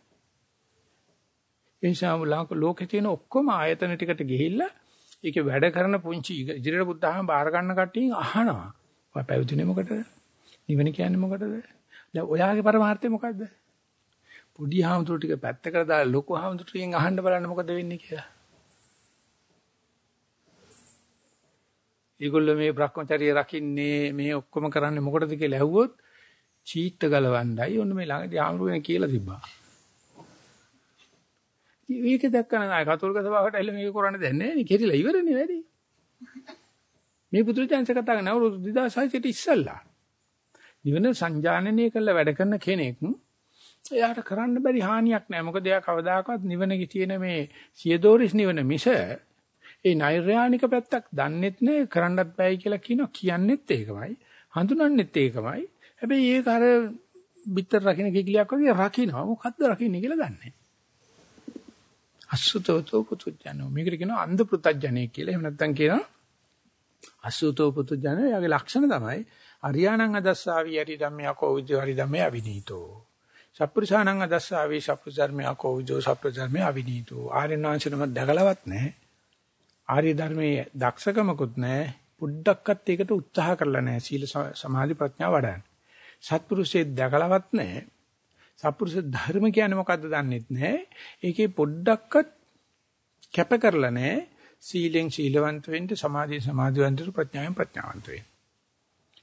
ඒ නිසා ලෝකේ තියෙන ඔක්කොම ආයතන ටිකට ගිහිල්ලා ඒකේ වැඩ කරන පුංචි ඉදිරියට බුද්ධහම බාර ගන්න කට්ටියන් අහනවා. ඔය පැවිදිනේ මොකටද? නිවන කියන්නේ මොකටද? දැන් ඔයාගේ පරමාර්ථය මොකද්ද? පොඩි හාමුදුරු ටික පැත්තකට දාලා ලොකු හාමුදුරුගෙන් අහන්න බලන්න මොකද වෙන්නේ කියලා. ඒගොල්ලෝ මේ Brahmacharya රකින්නේ මේ ඔක්කොම කරන්නේ මොකටද කියලා ඇහුවොත් චීත්ත ගලවන්නයි ඔන්න මේ ළඟදී ආමුරුගෙන කියලා තිබ්බා. මේක දැක්කම ආය කතෝලික සභාවට ඇවිල්ලා මේක කරන්න දෙන්නේ නැහැ නේ. කෙරිලා ඉවරනේ වැඩි. මේ පුදුරචාන්ස කතා කරන අවුරුදු 2600 ඉස්සල්ලා. නිවන සංජානනය කරලා වැඩ කරන කෙනෙක් එයාට කරන්න බැරි හානියක් නැහැ. මොකද එයා කවදාකවත් නිවනේ තියෙන මේ සියදෝරිස් නිවන මිස ඒ නෛර්යානික පැත්තක් දන්නෙත් නෑ කරන්නත් බෑයි කියලා කියනවා. කියන්නෙත් ඒකමයි. හඳුනන්නෙත් ඒකමයි. හැබැයි ඒක අර පිටර රකින්න කිකිලියක් වගේ රකින්නවා. මොකද්ද රකින්නේ කියලා දන්නේ අසුතෝතෝ පුතුජනෝ. මේකට කියනවා අන්ධ පුතජනේ කියලා. එහෙම නැත්නම් කියනවා අසුතෝ පුතුජනෝ. යාගේ ලක්ෂණ තමයි අරියාණං අදස්සාවි යටි ධම්මයකෝ උජ්ජ හරි ධම්මේ අවිනීතෝ. සප්පුරුෂාණං අදස්සාවි සප්පුධර්මයකෝ උජ්ජ සප්පුධර්මේ අවිනීතෝ. ආර්යනාංශනම දැකලවත් නැහැ. ආර්ය ධර්මයේ දක්ෂකමකුත් නැහැ. පුඩ්ඩක්වත් ඒකට උත්සාහ කරලා නැහැ. සීල සමාධි ප්‍රඥා වඩන්න. සත්පුරුෂයෙක් දැකලවත් නැහැ. සත්පුරුෂ ධර්ම කියන්නේ මොකද්ද දන්නෙත් නැහැ. ඒකේ පොඩ්ඩක්වත් කැප කරලා නැහැ. සීලෙන් සීලවන්ත වෙන්න, සමාධියෙන් සමාධිවන්ත වෙන්න, ප්‍රඥාවෙන් ප්‍රඥාවන්ත වෙන්න.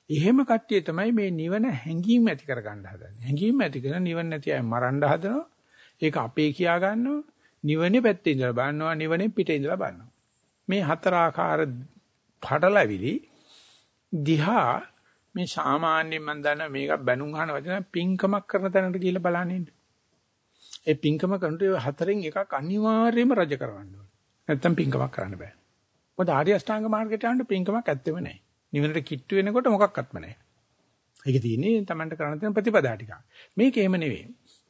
එහෙම කට්ටිය තමයි මේ නිවන හැංගීම් ඇති කරගන්න හදන්නේ. හැංගීම් ඇති කරන නිවන නැති අය මරන්න හදනවා. ඒක අපේ කියා ගන්නවා. නිවනේ පැත්තේ ඉඳලා බලනවා, නිවනේ පිටේ ඉඳලා බලනවා. මේ හතර ආකාර පටලැවිලි දිහා මේ සාමාන්‍යයෙන් මම දන්න මේක බැනුම් අහන වචන පිංකමක් කරන තැනට ගිහිල්ලා බලන්න ඉන්න. ඒ පිංකම කරනකොට හතරෙන් එකක් අනිවාර්යයෙන්ම රජ කරවන්න ඕනේ. නැත්තම් පිංකමක් කරන්න බෑ. මොකද ආර්ය අෂ්ටාංග මාර්ගයට යන්න පිංකමක් ඇත්තෙම නැහැ. නිවනට කිට්ටු වෙනකොට මොකක්වත්ම නැහැ. ඒක තියෙන්නේ Tamanට කරන්න තියෙන ප්‍රතිපදා ටික. මේක එහෙම නෙවෙයි.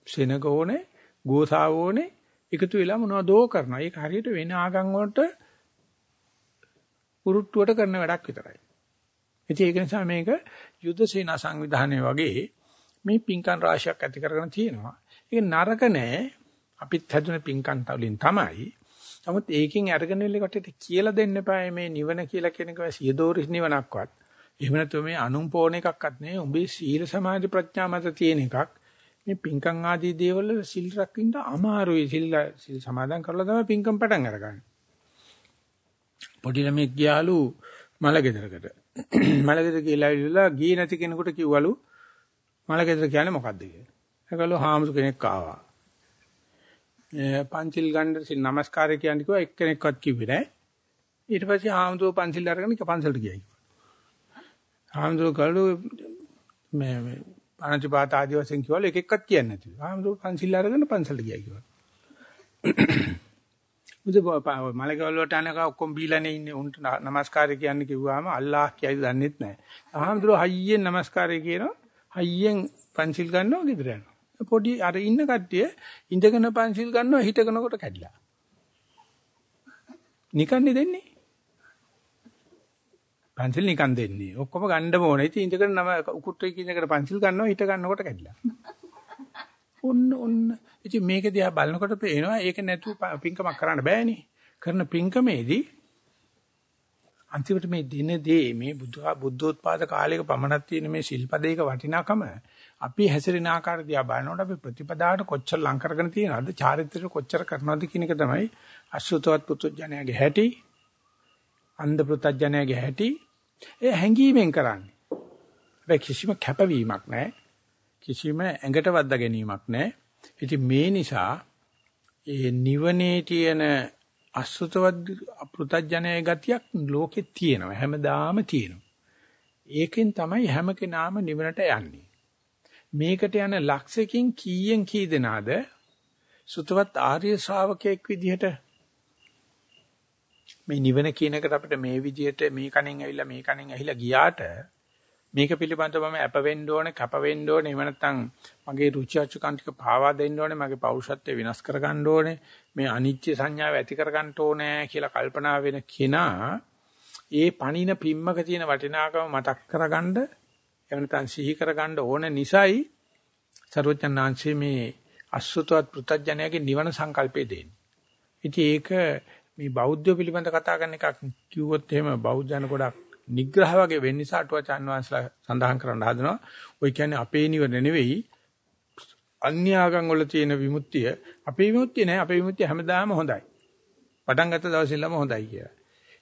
සෙනග ඕනේ, ගෝසාව ඕනේ, එකතු වෙලා මොනවදෝ කරනවා. ඒක හරියට වෙන ආගම් වලට උරුට්ටුවට කරන වැඩක් විතරයි. ඉතින් ඒක නිසා මේක යුද්ධ සේනා සංවිධානය වගේ මේ පිංකම් රාශියක් ඇති කරගෙන තියෙනවා. ඒක නරක නෑ. අපිත් හැදුන පිංකම් වලින් තමයි. නමුත් ඒකෙන් අරගෙන ඉල්ලකට කියලා දෙන්න එපා මේ නිවන කියලා කියන එක සියදෝරි නිවනක්වත්. එහෙම නැත්නම් මේ අනුන් පෝන එකක්වත් නෙවෙයි. උඹේ සීල සමාධි ප්‍රඥා මත තියෙන එකක්. මේ පිංකම් ආදී දේවල් සිල් රකින්න අමාරුයි. සිල් සිල් සමාදන් කරලා තමයි පිංකම් පටන් අරගන්නේ. පොඩි ළමෙක් ගියාලු මලගෙදරකට. මලගෙදර කියලා ඉවිල්ලා ගියේ නැති කෙනෙකුට කිව්වලු මලගෙදර කියන්නේ මොකද්ද කියලා. ඒකලු හාමුදුර කෙනෙක් ආවා. පන්තිල් ගන්න සිල් නමස්කාරය කියන්නේ කිව්වා එක්කෙනෙක්වත් කිව්වේ නෑ. ඊට පස්සේ ආම්දෝ පන්තිල් අරගෙන පන්සලට ගියා කිව්වා. ආම්දෝ කළු මේ අනන්තපාත ආදි වශයෙන් කිව්වල එක එකක්වත් කියන්නේ නැතිව. ආම්දෝ පන්සිල් අරගෙන පන්සලට ගියා කිව්වා. මුදේ මලකවල වලට අනක ඔක්කොම බීලානේ ඉන්නේ උන්ට නමස්කාරය කියන්නේ කිව්වාම අල්ලාහ් කියයිද දන්නෙත් නෑ. ආම්දෝ හයියෙන් නමස්කාරය කියනවා. හයියෙන් පන්සිල් ගන්නවා ගෙදර යනවා. පොඩි අර ඉන්න කට්ටිය ඉඳගෙන පන්සිල් ගන්නවා හිටගෙනකොට කැඩිලා. නිකන්නේ දෙන්නේ. පන්සිල් නිකන් දෙන්නේ. ඔක්කොම ගන්න ඕනේ. ඉතින් ඉඳගෙන නම උකුට්ටේ කිනකට පන්සිල් ගන්නවා හිට ගන්නකොට කැඩිලා. ඔන්න ඔන්න. ඉතින් මේක දිහා බලනකොට පේනවා ඒක නැතුව පින්කමක් කරන්න බෑනේ. කරන පින්කමේදී අන්තිමට මේ දිනදී මේ බුද්ධ බුද්ධෝත්පාද කාලයක පමණක් තියෙන මේ ශිල්පදේක වටිනාකම අපි හැසිරෙන ආකාරය දිහා බලනකොට අපි ප්‍රතිපදාවට කොච්චර ලං කරගෙන තියෙනවද? චාරිත්‍රය කොච්චර කරනවද කියන එක තමයි අසුතවත් පුතුජණයාගේ හැටි අන්ධ පුතුජණයාගේ හැටි ඒ හැංගීමෙන් කරන්නේ. හැබැයි කිසිම කැපවීමක් නැහැ. කිසිම ඇඟට වද්දා ගැනීමක් නැහැ. ඉතින් මේ නිසා ඒ නිවනේ තියෙන අසුතවත් පුතුජණයාගේ ගතියක් ලෝකෙ තියෙනවා. හැමදාම තියෙනවා. ඒකෙන් තමයි හැම කෙනාම නිවනට යන්නේ. මේකට යන ලක්ෂකින් කීයෙන් කී දෙනාද? සුතවත් ආර්ය ශ්‍රාවකයෙක් විදිහට. මේ නිවන කියන එකට අපිට මේ විදිහට මේ කණෙන් ඇවිල්ලා මේ කණෙන් ඇහිලා ගියාට මේක පිළිබඳව මම අප වෙන්න ඕනේ කැප වෙන්න ඕනේ. එහෙම නැත්නම් මගේ රුචි අචුකම් ටික පාවා දෙන්න ඕනේ මගේ පෞරුෂත්වය විනාශ කර ගන්න ඕනේ මේ අනිත්‍ය සංඥාව ඇති කර ගන්න ඕනේ කියලා කල්පනා වෙන කෙනා ඒ පණින පිම්මක තියෙන වටිනාකම මතක් කරගන්න එහෙම නැත්නම් සිහි කරගන්න ඕන නිසායි සර්වඥාන්සේ මේ අසුතවත් පෘතජ්ජනයාගේ නිවන සංකල්පය දෙන්නේ. ඉතින් ඒක මේ බෞද්ධ පිළිබඳ කතා කරන එකක් කිව්වොත් එහෙම බෞද්ධයන් ගොඩක් නිග්‍රහ වගේ වෙන්න නිසා අටුවචාන් වහන්සලා සඳහන් කරන්න හදනවා. ඔය කියන්නේ අපේ නිවන නෙවෙයි අන්‍ය ආගම් වල තියෙන විමුක්තිය අපේ විමුක්තිය නෑ අපේ විමුක්තිය හැමදාම හොඳයි. පටන් ගත්ත දවසෙල්ලම හොඳයි කියලා.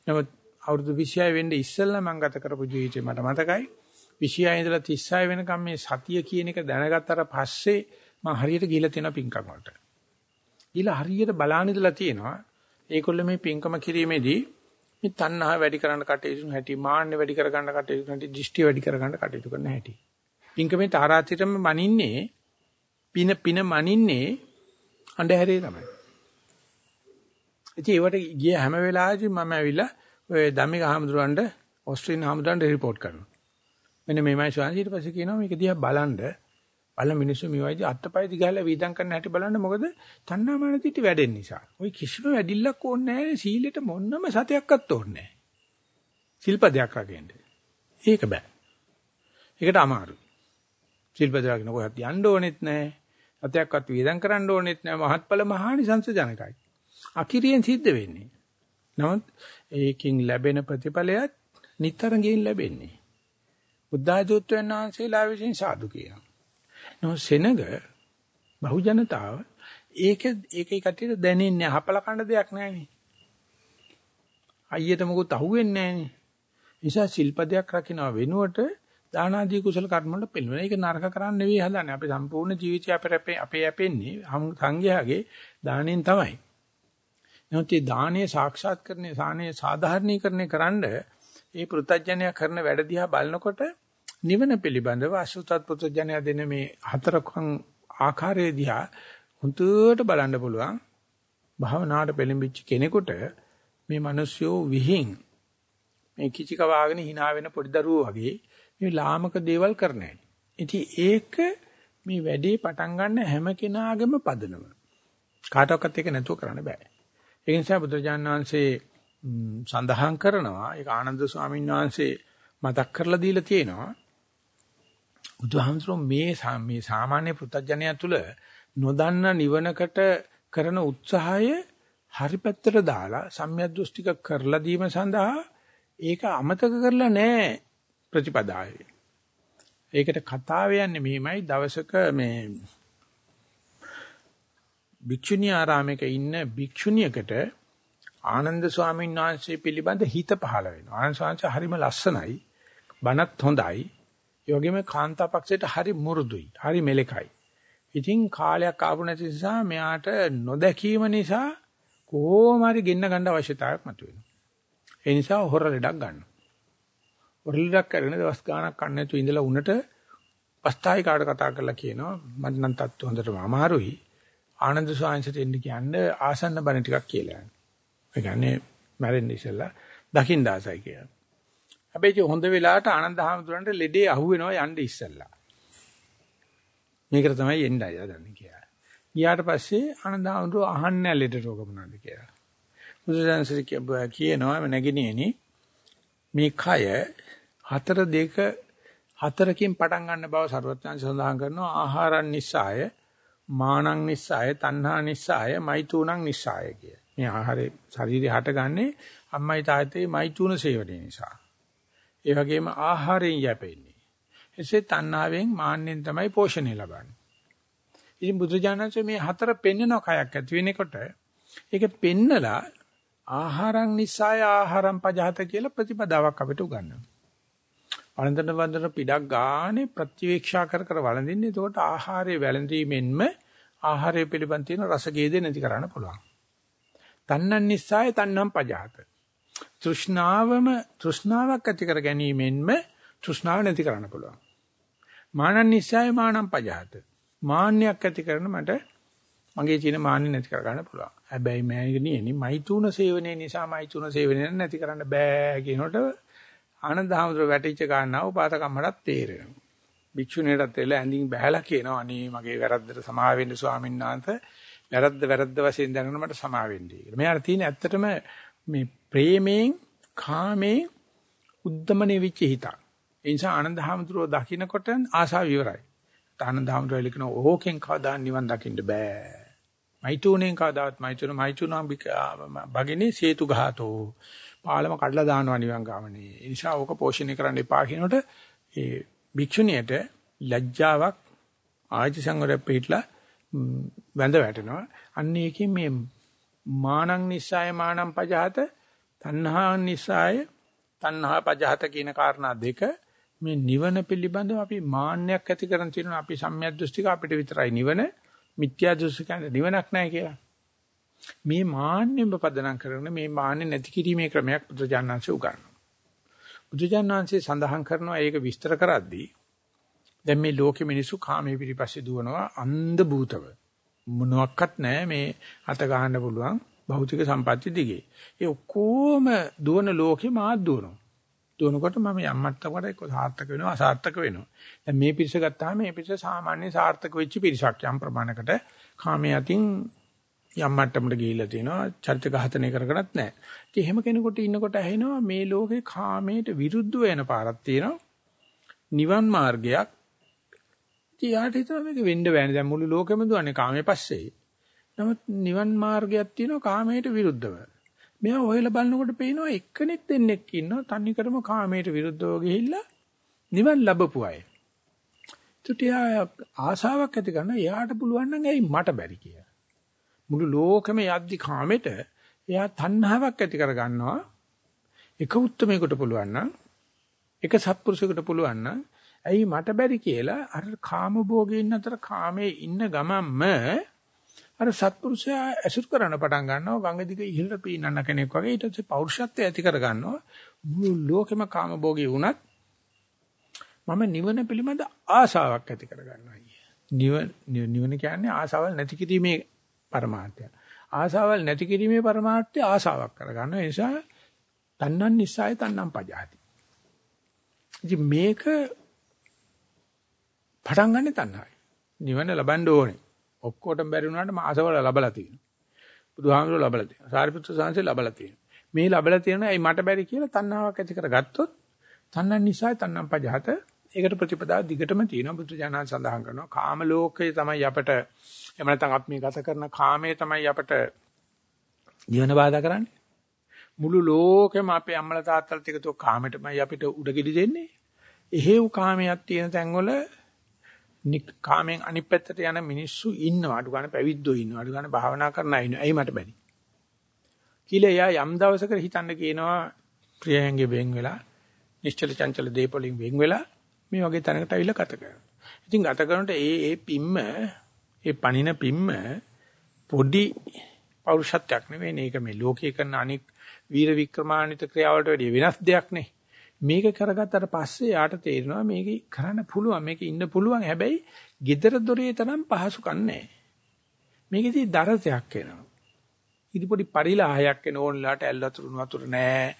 නමුත් අවුරුදු 26 වෙන්න ඉස්සෙල්ලා මම ගත කරපු ජීවිතේ මට මතකයි. 26 ඉඳලා 36 වෙනකම් මේ සතිය කියන එක දැනගත්තට පස්සේ මම හරියට ගිහිලා තියෙනවා පින්කම් වලට. ගිහිලා හරියට බලාන ඉඳලා තියෙනවා. ඒකොල්ල මේ පින්කම කිරීමේදී මේ තණ්හා වැඩි කරන්න කටයුතු හැටි, මාන්න වැඩි කර ගන්න කටයුතු හැටි, දෘෂ්ටි වැඩි කර ගන්න කටයුතු කරන හැටි. පින්කමේ තාරාතිරම මනින්නේ පින පින මනින්නේ අඳුරේ තමයි. ඉතින් ඒවට ගිය හැම වෙලාවෙදී මම ඇවිල්ලා ඔය ධම්මික හාමුදුරන්ට ඕස්ට්‍රේලියානු හාමුදුරන්ට රිපෝට් කරනවා. මෙන්න මේමයි ස්වාමීන් ඊට පස්සේ කියනවා මේක දිහා බලන්න බල මිනිස්සු මේ වයිදි අත්පය දිගහැලා වීදම් කරන්න හැටි බලන්න මොකද තණ්හාමාන තිටි වැඩෙන නිසා. ওই කිසිම වැඩිල්ලක් ඕනේ නැහැ සීලෙට මොන්නම සතයක්වත් ඕනේ නැහැ. සිල්පදයක් රකින්න. ඒක බෑ. ඒකට අමාරුයි. සිල්පදයක් රකින්න කොහොමද යන්න ඕනෙත් නැහැ. සතයක්වත් වීදම් කරන්න ඕනෙත් නැහැ. මහත්ඵල මහානි සංසජනකයි. අකිරියෙන් සිද්ධ වෙන්නේ. නමුත් ඒකින් ලැබෙන ප්‍රතිඵලයත් නිතරම ගින් ලැබෙන්නේ. බුද්ධාධුත්වයන් වහන්සේලා විසින් සාදු කියනවා. නමුත් සෙනග බහු ජනතාව ඒක ඒකයි කටියට දැනෙන්නේ හපල කන්න දෙයක් නැහැනේ. අයියට මොකුත් අහුවෙන්නේ නැහැනේ. නිසා ශිල්පදයක් රකින්න වෙනුවට දානාදී කුසල කර්ම වල පෙළවෙන. ඒක නරක කරන්න නෙවෙයි හදන්නේ. අපි සම්පූර්ණ ජීවිතය අපේ අපේ අපෙන්නේ සංඝයාගේ දාණයෙන් තමයි. නමුත් මේ දානීය සාක්ෂාත් කරන්නේ සානේ සාධාරණීකරණය කරන්න ඒ පෘතජ්ජනය කරන වැඩ දිහා බලනකොට නිවන පිළිබඳව අසුතත් පෘතජ්ජනය දෙන මේ හතරකම් ආකාරයේ දිහා හුදුට බලන්න පුළුවන්. භාවනාවට පෙළඹිච්ච කෙනෙකුට මේ මිනිස්සු විහිං මේ කිචික වාගෙන hina වෙන පොඩි දරුවෝ වගේ මේ ලාමක දේවල් කරන්නේ. ඉතින් ඒක මේ වැඩේ පටන් ගන්න හැම කෙනාගේම පදනම. කාටවත් ඒක නැතුව කරන්න බෑ. ඒ නිසා බුදුරජාණන් වහන්සේ සඳහන් කරනවා. ඒක ආනන්ද ස්වාමීන් වහන්සේ මතක් කරලා දීලා තියෙනවා. බුදුහාමුදුරුවෝ මේ මේ සාමාන්‍ය පෘථග්ජනය තුල නොදන්න නිවනකට කරන උත්සාහය හරි පැත්තට දාලා සම්‍යද්දෘෂ්ටික කරලා දීම සඳහා ඒක අමතක කරලා නැහැ ප්‍රතිපදාවේ. ඒකට කතාව යන්නේ මෙහිමයි දවසක මේ භික්ෂුණී ආරාමයක ඉන්න භික්ෂුණියකට ආනන්ද ස්වාමීන් වහන්සේ පිළිබඳ හිත පහළ වෙනවා. ආනන්ද ස්වාමීන් හරිම ලස්සනයි. බණත් හොඳයි. ඒ වගේම කාන්තාපක්ෂයට හරි මුරුදුයි. හරි මෙලකයි. ඉතින් කාලයක් ආපු නැති නිසා මෙයාට නොදැකීම නිසා කොහොම හරි ගෙන්න ගන්න අවශ්‍යතාවයක් මතුවෙනවා. ඒ නිසා හොර ලෙඩක් ගන්නවා. හොර ලෙඩක් කරගෙන දවස් ගාණක් කන්න නැතුව ඉඳලා උනට පස්තායි කාට කතා කරලා කියනවා මට නම් තත්ත්ව හොඳටම අමාරුයි. ආනන්ද ස්වාමීන්ට එන්න කියන්නේ ආසන්න බණ ටිකක් කියලා. ඒ කියන්නේ මැරෙන්න ඉස්සෙල්ලා දකින්න ආසයි කියලා. හැබැයි හොඳ වෙලාවට ආනන්ද හැමතුරන්ට ලෙඩේ අහුවෙනවා යන්න ඉස්සෙල්ලා. මේකට තමයි එන්නයි හදන්නේ කියලා. ගියාට පස්සේ ආනන්ද හැමතුර අහන්නේ ලෙඩ රෝග මොනවද කියලා. බුදුසසුන කියනවා නැගිනේනි මේ කය හතර දෙක හතරකින් පටන් ගන්න බව සරුවත්යන් සඳහන් කරනවා ආහාරන් නිසාය මානං නිසාය තණ්හා නිසාය මෛතුනං නිසාය කිය. මේ ආහාරේ ශරීරය හටගන්නේ අම්මයි තාත්තේ මෛතුන සේවනයේ නිසා. ඒ වගේම ආහාරයෙන් යැපෙන්නේ. එසේ තණ්හාවෙන් මාන්නෙන් තමයි පෝෂණය ලබන්නේ. ඉතින් බුදුජානක මේ හතර පෙන්වන කයක් ඇති වෙනකොට ඒක පෙන්නලා ආහාරං නිසාය ආහාරම් පජහත කියලා ප්‍රතිපදාවක් අපිට උගන්වනවා. වළඳන වන්දන පිටක් ගානේ ප්‍රතිවීක්ෂා කර කර වළඳින්නේ. එතකොට ආහාරයේ වැළඳීමෙන්ම ආහාරය පිළිබඳ තියෙන රසගේද නැති කරන්න පුළුවන්. තන්නන් නිසාය තන්නම් පජහත. තෘෂ්ණාවම තෘෂ්ණාවක් ඇති කර ගැනීමෙන්ම තෘෂ්ණාව නැති කරන්න පුළුවන්. මානන් නිසාය මානම් පජහත. මාන්නයක් ඇති කරන මට මගේ තියෙන මාන්නේ නැති කර ගන්න පුළුවන්. හැබැයි මෑණියනි මෛතුන සේවනයේ නිසා මෛතුන සේවනය නැති කරන්න බෑ කියනකොට ආනන්ද හැමදෙර වැටිච්ච ගන්නව පාතකම්මඩත් තේරෙනවා. භික්ෂුණීටත් එල ඇඳින් බහැලා කියනවා අනේ මගේ වැරද්දට සමා වෙන්න ස්වාමීන් වහන්සේ වැරද්ද වැරද්ද වශයෙන් දැනගෙන මට සමා වෙන්නයි කියලා. මෙයාට තියෙන ඇත්තටම මේ ප්‍රේමයෙන් කාමේ උද්දමනේ වෙච්ච හිතක්. ඒ නිසා ආනන්ද හැමදෙරෝ දකින්නකොට ආසාව ඉවරයි. ආනන්ද හැමදෙරෝ එලකන ඕකෙන් කවදා නිවන් දකින්න බෑ. මෛතුනෙන් කවදාවත් මෛතුන මෛතුනම් බගිනේ සේතු ගහතෝ පාලම කඩලා දානවා නිවන් ගාමනේ ඒ නිසා ඕක පෝෂණය කරන්න එපා කියනකොට ඒ භික්ෂුණියට ලැජ්ජාවක් ආජි සංවරය පිටලා වැඳ වැටෙනවා අන්න ඒකෙන් මේ මානං නිසාය මානං පජහත තණ්හා නිසාය තණ්හා පජහත කියන කාරණා දෙක මේ නිවන පිළිබඳව අපි මාන්නයක් ඇති කරන් තියෙනවා අපි සම්‍යක් දෘෂ්ටික අපිට විතරයි නිවන මිත්‍යා දෘෂ්ටිකයන්ට නිවනක් නැහැ කියලා. මේ මාන්නෙම පදනම් කරගෙන මේ මාන්නේ නැති කිරීමේ ක්‍රමයක් බුදුජානනාංශය උගන්වනවා. බුදුජානනාංශය සඳහන් කරනවා ඒක විස්තර කරද්දී දැන් මේ ලෝකෙ මිනිස්සු කාමයේ පිටිපස්සේ දුවනවා අන්ධ භූතව. මොනවත් නැහැ මේ අත ගන්න පුළුවන් භෞතික සම්පatti දිගේ. ඒ ඔක්කොම දුවන ලෝකෙ මාත් දුවනවා. දුවනකොට මම යම් මට්ටමකට එක්ක සාර්ථක වෙනවා අසාර්ථක වෙනවා. දැන් මේ පිරිස ගත්තාම මේ පිරිස සාමාන්‍ය සාර්ථක වෙච්ච පිරිසක් යම් ප්‍රමාණයකට කාමයේ අතින් යම් මට්ටමකට ගිහිල්ලා තිනවා චරිත ඝාතනය කරගෙනත් නැහැ. ඉතින් එහෙම කෙනෙකුට ඉන්නකොට ඇහෙනවා මේ ලෝකේ කාමයට විරුද්ධ වෙන පාරක් තියෙනවා. නිවන් මාර්ගයක්. ඉතින් යාට හිතනවා මේක වෙන්න බෑනේ. දැන් මුළු ලෝකෙම දුවන්නේ කාමයේ පස්සේ. නමුත් නිවන් මාර්ගයක් තියෙනවා කාමයට විරුද්ධව. මෙයා ඔයලා බලනකොට පේනවා එක්කෙනෙක් දෙන්නෙක් ඉන්නවා තනි කරම කාමයට විරුද්ධව ගිහිල්ලා නිවන් ලැබපු අය. තුටියා ආසාවක් ඇති කරන එයාට පුළුවන් නම් ඇයි මට බැරි කියලා. මුළු ලෝකෙම යද්දි කාමෙට එයා තණ්හාවක් ඇති කර ගන්නවා. එක උත්මයකට පුළුවන් නම් එක සත්පුරුෂයකට පුළුවන් නම් ඇයි මට බැරි කියලා අර කාම භෝගයෙන් අතර කාමයේ ඉන්න ගමන්ම අර සත්පුරුෂයා ඇසුරු කරන්න පටන් ගන්නවා ගංග දිග ඉහළට පීනන කෙනෙක් වගේ. ඊට පස්සේ පෞරුෂත්වය ඇති කර ගන්නවා මුළු ලෝකෙම කාම භෝගී වුණත් මම නිවන පිළිබඳ ආසාවක් ඇති කර ගන්නවා නිවන නිවන කියන්නේ ආසාවල් නැති කිරීමේ පරමාර්ථය ආසාවල් නැති කිරීමේ පරමාර්ථය ආසාවක් කර ගන්නවා ඒ නිසා තන්නන් නිසාය තන්නම් පජාති. ඉතින් මේක පටන් ගන්න තණ්හායි නිවන ලබන්න ඕනේ ඔක්කොටම බැරි වුණාට මාසවල ලබලා තියෙනවා. බුදුහාමුදුරුවෝ ලබලා තියෙනවා. සාරිපුත්‍ර සාංශේ ලබලා තියෙනවා. මේ ලබලා තියෙනවා. ඒ මට බැරි කියලා තණ්හාවක් ඇති කරගත්තොත් තණ්හන් නිසා තණ්හම් පජහත ඒකට ප්‍රතිපදාව දිගටම තියෙනවා බුදු ජානක සඳහන් කරනවා කාම ලෝකයේ තමයි අපට එහෙම නැත්නම් අපි මේ ගත කරන කාමයේ තමයි අපට ජීවන බාධා කරන්නේ. මුළු ලෝකෙම අපේ අම්මලා තාත්තලා ටිකතෝ කාමයටමයි අපිට උඩගෙඩි දෙන්නේ. එහෙව් කාමයක් තියෙන තැන්වල කාමෙන් අනිත් පැත්තට යන මිනිස්සු ඉන්නවා. අඩු ගන්න පැවිද්දෝ ඉන්නවා. අඩු ගන්න භාවනා කරන අය ඉන්නවා. ඇයි මට බැරි? කියලා එයා යම් දවසක හිතන්න කියනවා ප්‍රියයන්ගේ වෙන් වෙලා නිශ්චල චංචල දීපලින් වෙන් වෙලා මේ වගේ තැනකට අවිල්ලා ගත කරනවා. ඉතින් ගත කරනකොට ඒ ඒ පිම්ම ඒ පණින පිම්ම පොඩි පෞරුෂත්වයක් නෙවෙයි මේක මේ ලෝකයේ කරන අනික් වීර වික්‍රමාන්විත ක්‍රියාවලට වැඩිය වෙනස් දෙයක් නේ. මේක කරගත්තට පස්සේ යාට තේරෙනවා මේක කරන්න පුළුවන් මේක ඉන්න පුළුවන් හැබැයි gedara dore තරම් පහසුකම් නැහැ. මේකෙදි දරසයක් එනවා. ඉදි පොඩි පරිලාහයක් එන ඕන්ලාට ඇල් වතුරු වතුර නැහැ.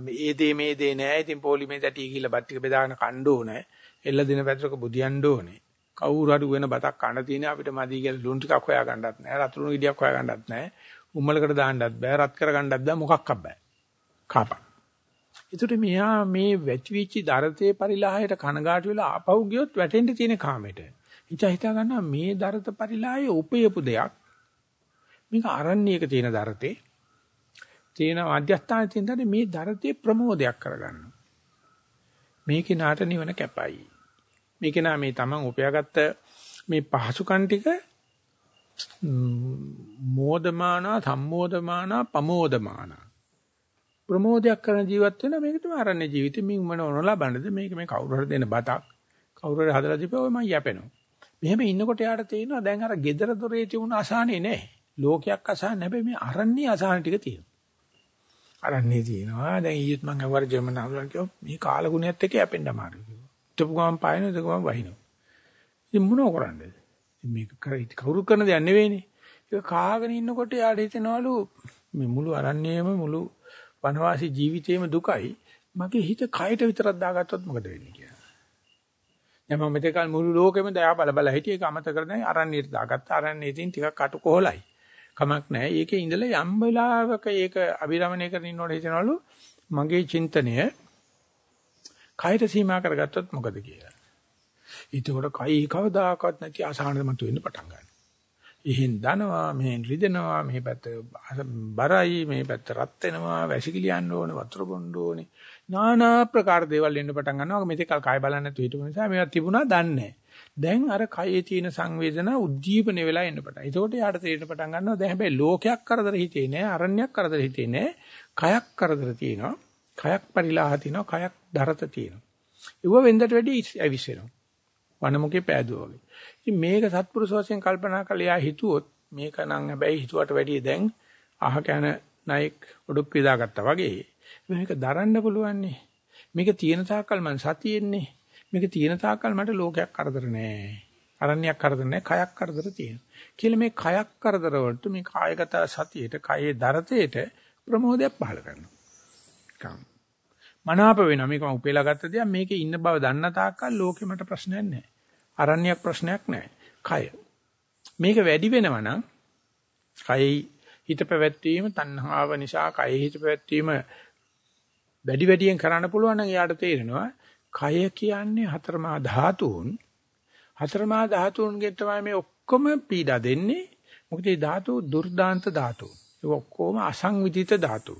මේ දේ මේ දේ නැහැ. ඉතින් පොලිමේ තැටි ගිහිල්ලා බත් ටික බෙදාගෙන කන්න ඕනේ. එල්ල දින පැතරක බුදියන්න ඕනේ. කවුරු හරි වෙන බතක් කන්න තියෙන අපිට මදි කියලා ලුණු ටිකක් හොයා ගන්නත් නැහැ. රතුරුණු ගෙඩියක් හොයා ගන්නත් නැහැ. උම්මලකට දාන්නත් බෑ. රත් කර ගන්නත් බෑ. මොකක්වත් බෑ. කාපා. ඒතර මෙහා මේ වැචවිච්ච දරතේ පරිලාහයට කනගාටු වෙලා ආපහු ගියොත් වැටෙන්න තියෙන කාමෙට. හිතා හිතා ගන්නවා මේ දරත පරිලාහයේ උපයපු දෙයක්. මේක අරණ්‍යයක තියෙන දරතේ. තියෙන මධ්‍යස්ථානයේ තියෙන මේ දරතේ ප්‍රමෝදයක් කරගන්නවා. මේකේ නාට නිවන කැපයි. මේක නා මේ Taman උපයාගත්ත මේ පහසුකම් ටික මෝදමාන සම්මෝදමාන පමෝදමාන ප්‍රමෝදයක් කරන ජීවත් වෙන මේක තමයි ආරණ්‍ය ජීවිතේ මින් මොන ඕන ලබන්නද? මේක මේ කවුරු හරි දෙන බතක්. කවුරු හරි හදලා දීපුවා මම යැපෙනවා. මෙහෙම ඉන්නකොට යාට තේරෙනවා දැන් අර gedara dore තියුණ අසහනේ නැහැ ලෝකයක් අසහන හැබැයි මේ අරණ්‍ය අසහන ටික තියෙනවා. අරණ්‍ය තියෙනවා. දැන් ඊයේත් මම අහවර ජර්මන් අහුලන් කිව්වා මේ කාලගුණයත් එක්ක යැපෙන්න අමාරුයි හිටපු ගමන් පායන දෙක ගමන් වහිනවා. ඉතින් මොනව කරන්නද? මේක කවුරු කරන දෙයක් නෙවෙයිනේ. ඒක කාගෙන ඉන්නකොට යාට හිතෙනවලු මේ මුළු අරණ්‍යයේම මුළු වනවාසී ජීවිතේම දුකයි. මගේ හිත කයට විතරක් දාගත්තොත් මොකද වෙන්නේ කියලා. දැන් මම මෙතකල් මුළු ලෝකෙම දයා බල බල හිටියේ ඒක අමතක කරගෙන අරණ්‍යයට දාගත්තා. අරණ්‍යයෙන් ටිකක් කටු කොහලයි. කමක් නැහැ. ඒකේ ඉඳලා යම් වෙලාවක ඒක අභිරමණය කරගෙන ඉන්නකොට හිතනවලු මගේ චින්තනය කයට සීමා කරගත්තොත් මොකද කියලා. ඒතකොට කයි කවදාකවත් නැති අසහනද මතුවෙන්න පටන් ගන්නවා. ඉහින් දනවා, මෙහෙන් රිදෙනවා, මේ පැත්ත බරයි, මේ පැත්ත රත් වෙනවා, වැසිකිලි යන්න ඕනේ, වතුර බොන්න ඕනේ. নানা ප්‍රකාර දේවල් එන්න පටන් ගන්නවා. මේක කල් කය බලන්නේ නැතුව හිටපු නිසා මේවා තිබුණා දන්නේ දැන් අර කයේ තියෙන සංවේදනා උද්දීපන වෙලා එන්න පටන්. ඒකෝට යාට තේරෙන්න පටන් ගන්නවා. දැන් හැබැයි ලෝකයක් කරදර හිතේ නෑ, අරණ්‍යයක් කරදර හිතේ නෑ, කයක් කරදර තියෙනවා. කයක් පරිලාහ තියෙනවා, කයක් දරත තියෙනවා. ඒව වෙන්දට වැඩි ඇවිස් වෙනවා. වනමුකේ පෑදුවා වගේ. ඉතින් මේක සත්පුරුෂ වශයෙන් කල්පනා කළා හිතුවොත් මේක නම් හැබැයි හිතුවට වැඩිය දැන් අහ කන නයික් උඩුක් විදාගත්තා වගේ. මේක දරන්න පුළුවන් මේක තියෙන තාක්කල් මං සතියෙන්නේ. මේක තියෙන තාක්කල් මට ලෝකයක් කරදර නෑ. අරණ්‍යයක් කරදර නෑ, කයක් කරදර තියෙනවා. කියලා මේ කයක් කරදර වලට මේ කායගත සතියේට, කයේ දරතේට ප්‍රමෝදයක් පහල කරනවා. නිකන් මනාප වෙනවා මේක මම උපේලා ගත්ත දෙයක් මේකේ ඉන්න බව දන්න තාක්කල් ලෝකෙ මට ප්‍රශ්නයක් නැහැ අරණ්‍යයක් ප්‍රශ්නයක් නැහැ. කය. මේක වැඩි වෙනවා නම් කයයි හිත පැවැත්වීම තණ්හාව නිසා කයෙහි හිත පැවැත්වීම වැඩි වැඩියෙන් කරන්න පුළුවන් නම් එයාට තේරෙනවා කය කියන්නේ හතරමා ධාතුන්. හතරමා ධාතුන්ගෙන් තමයි මේ ඔක්කොම පීඩා දෙන්නේ. මොකද මේ ධාතු දුර්දාන්ත ධාතු. ඒ ඔක්කොම අසංවිධිත ධාතු.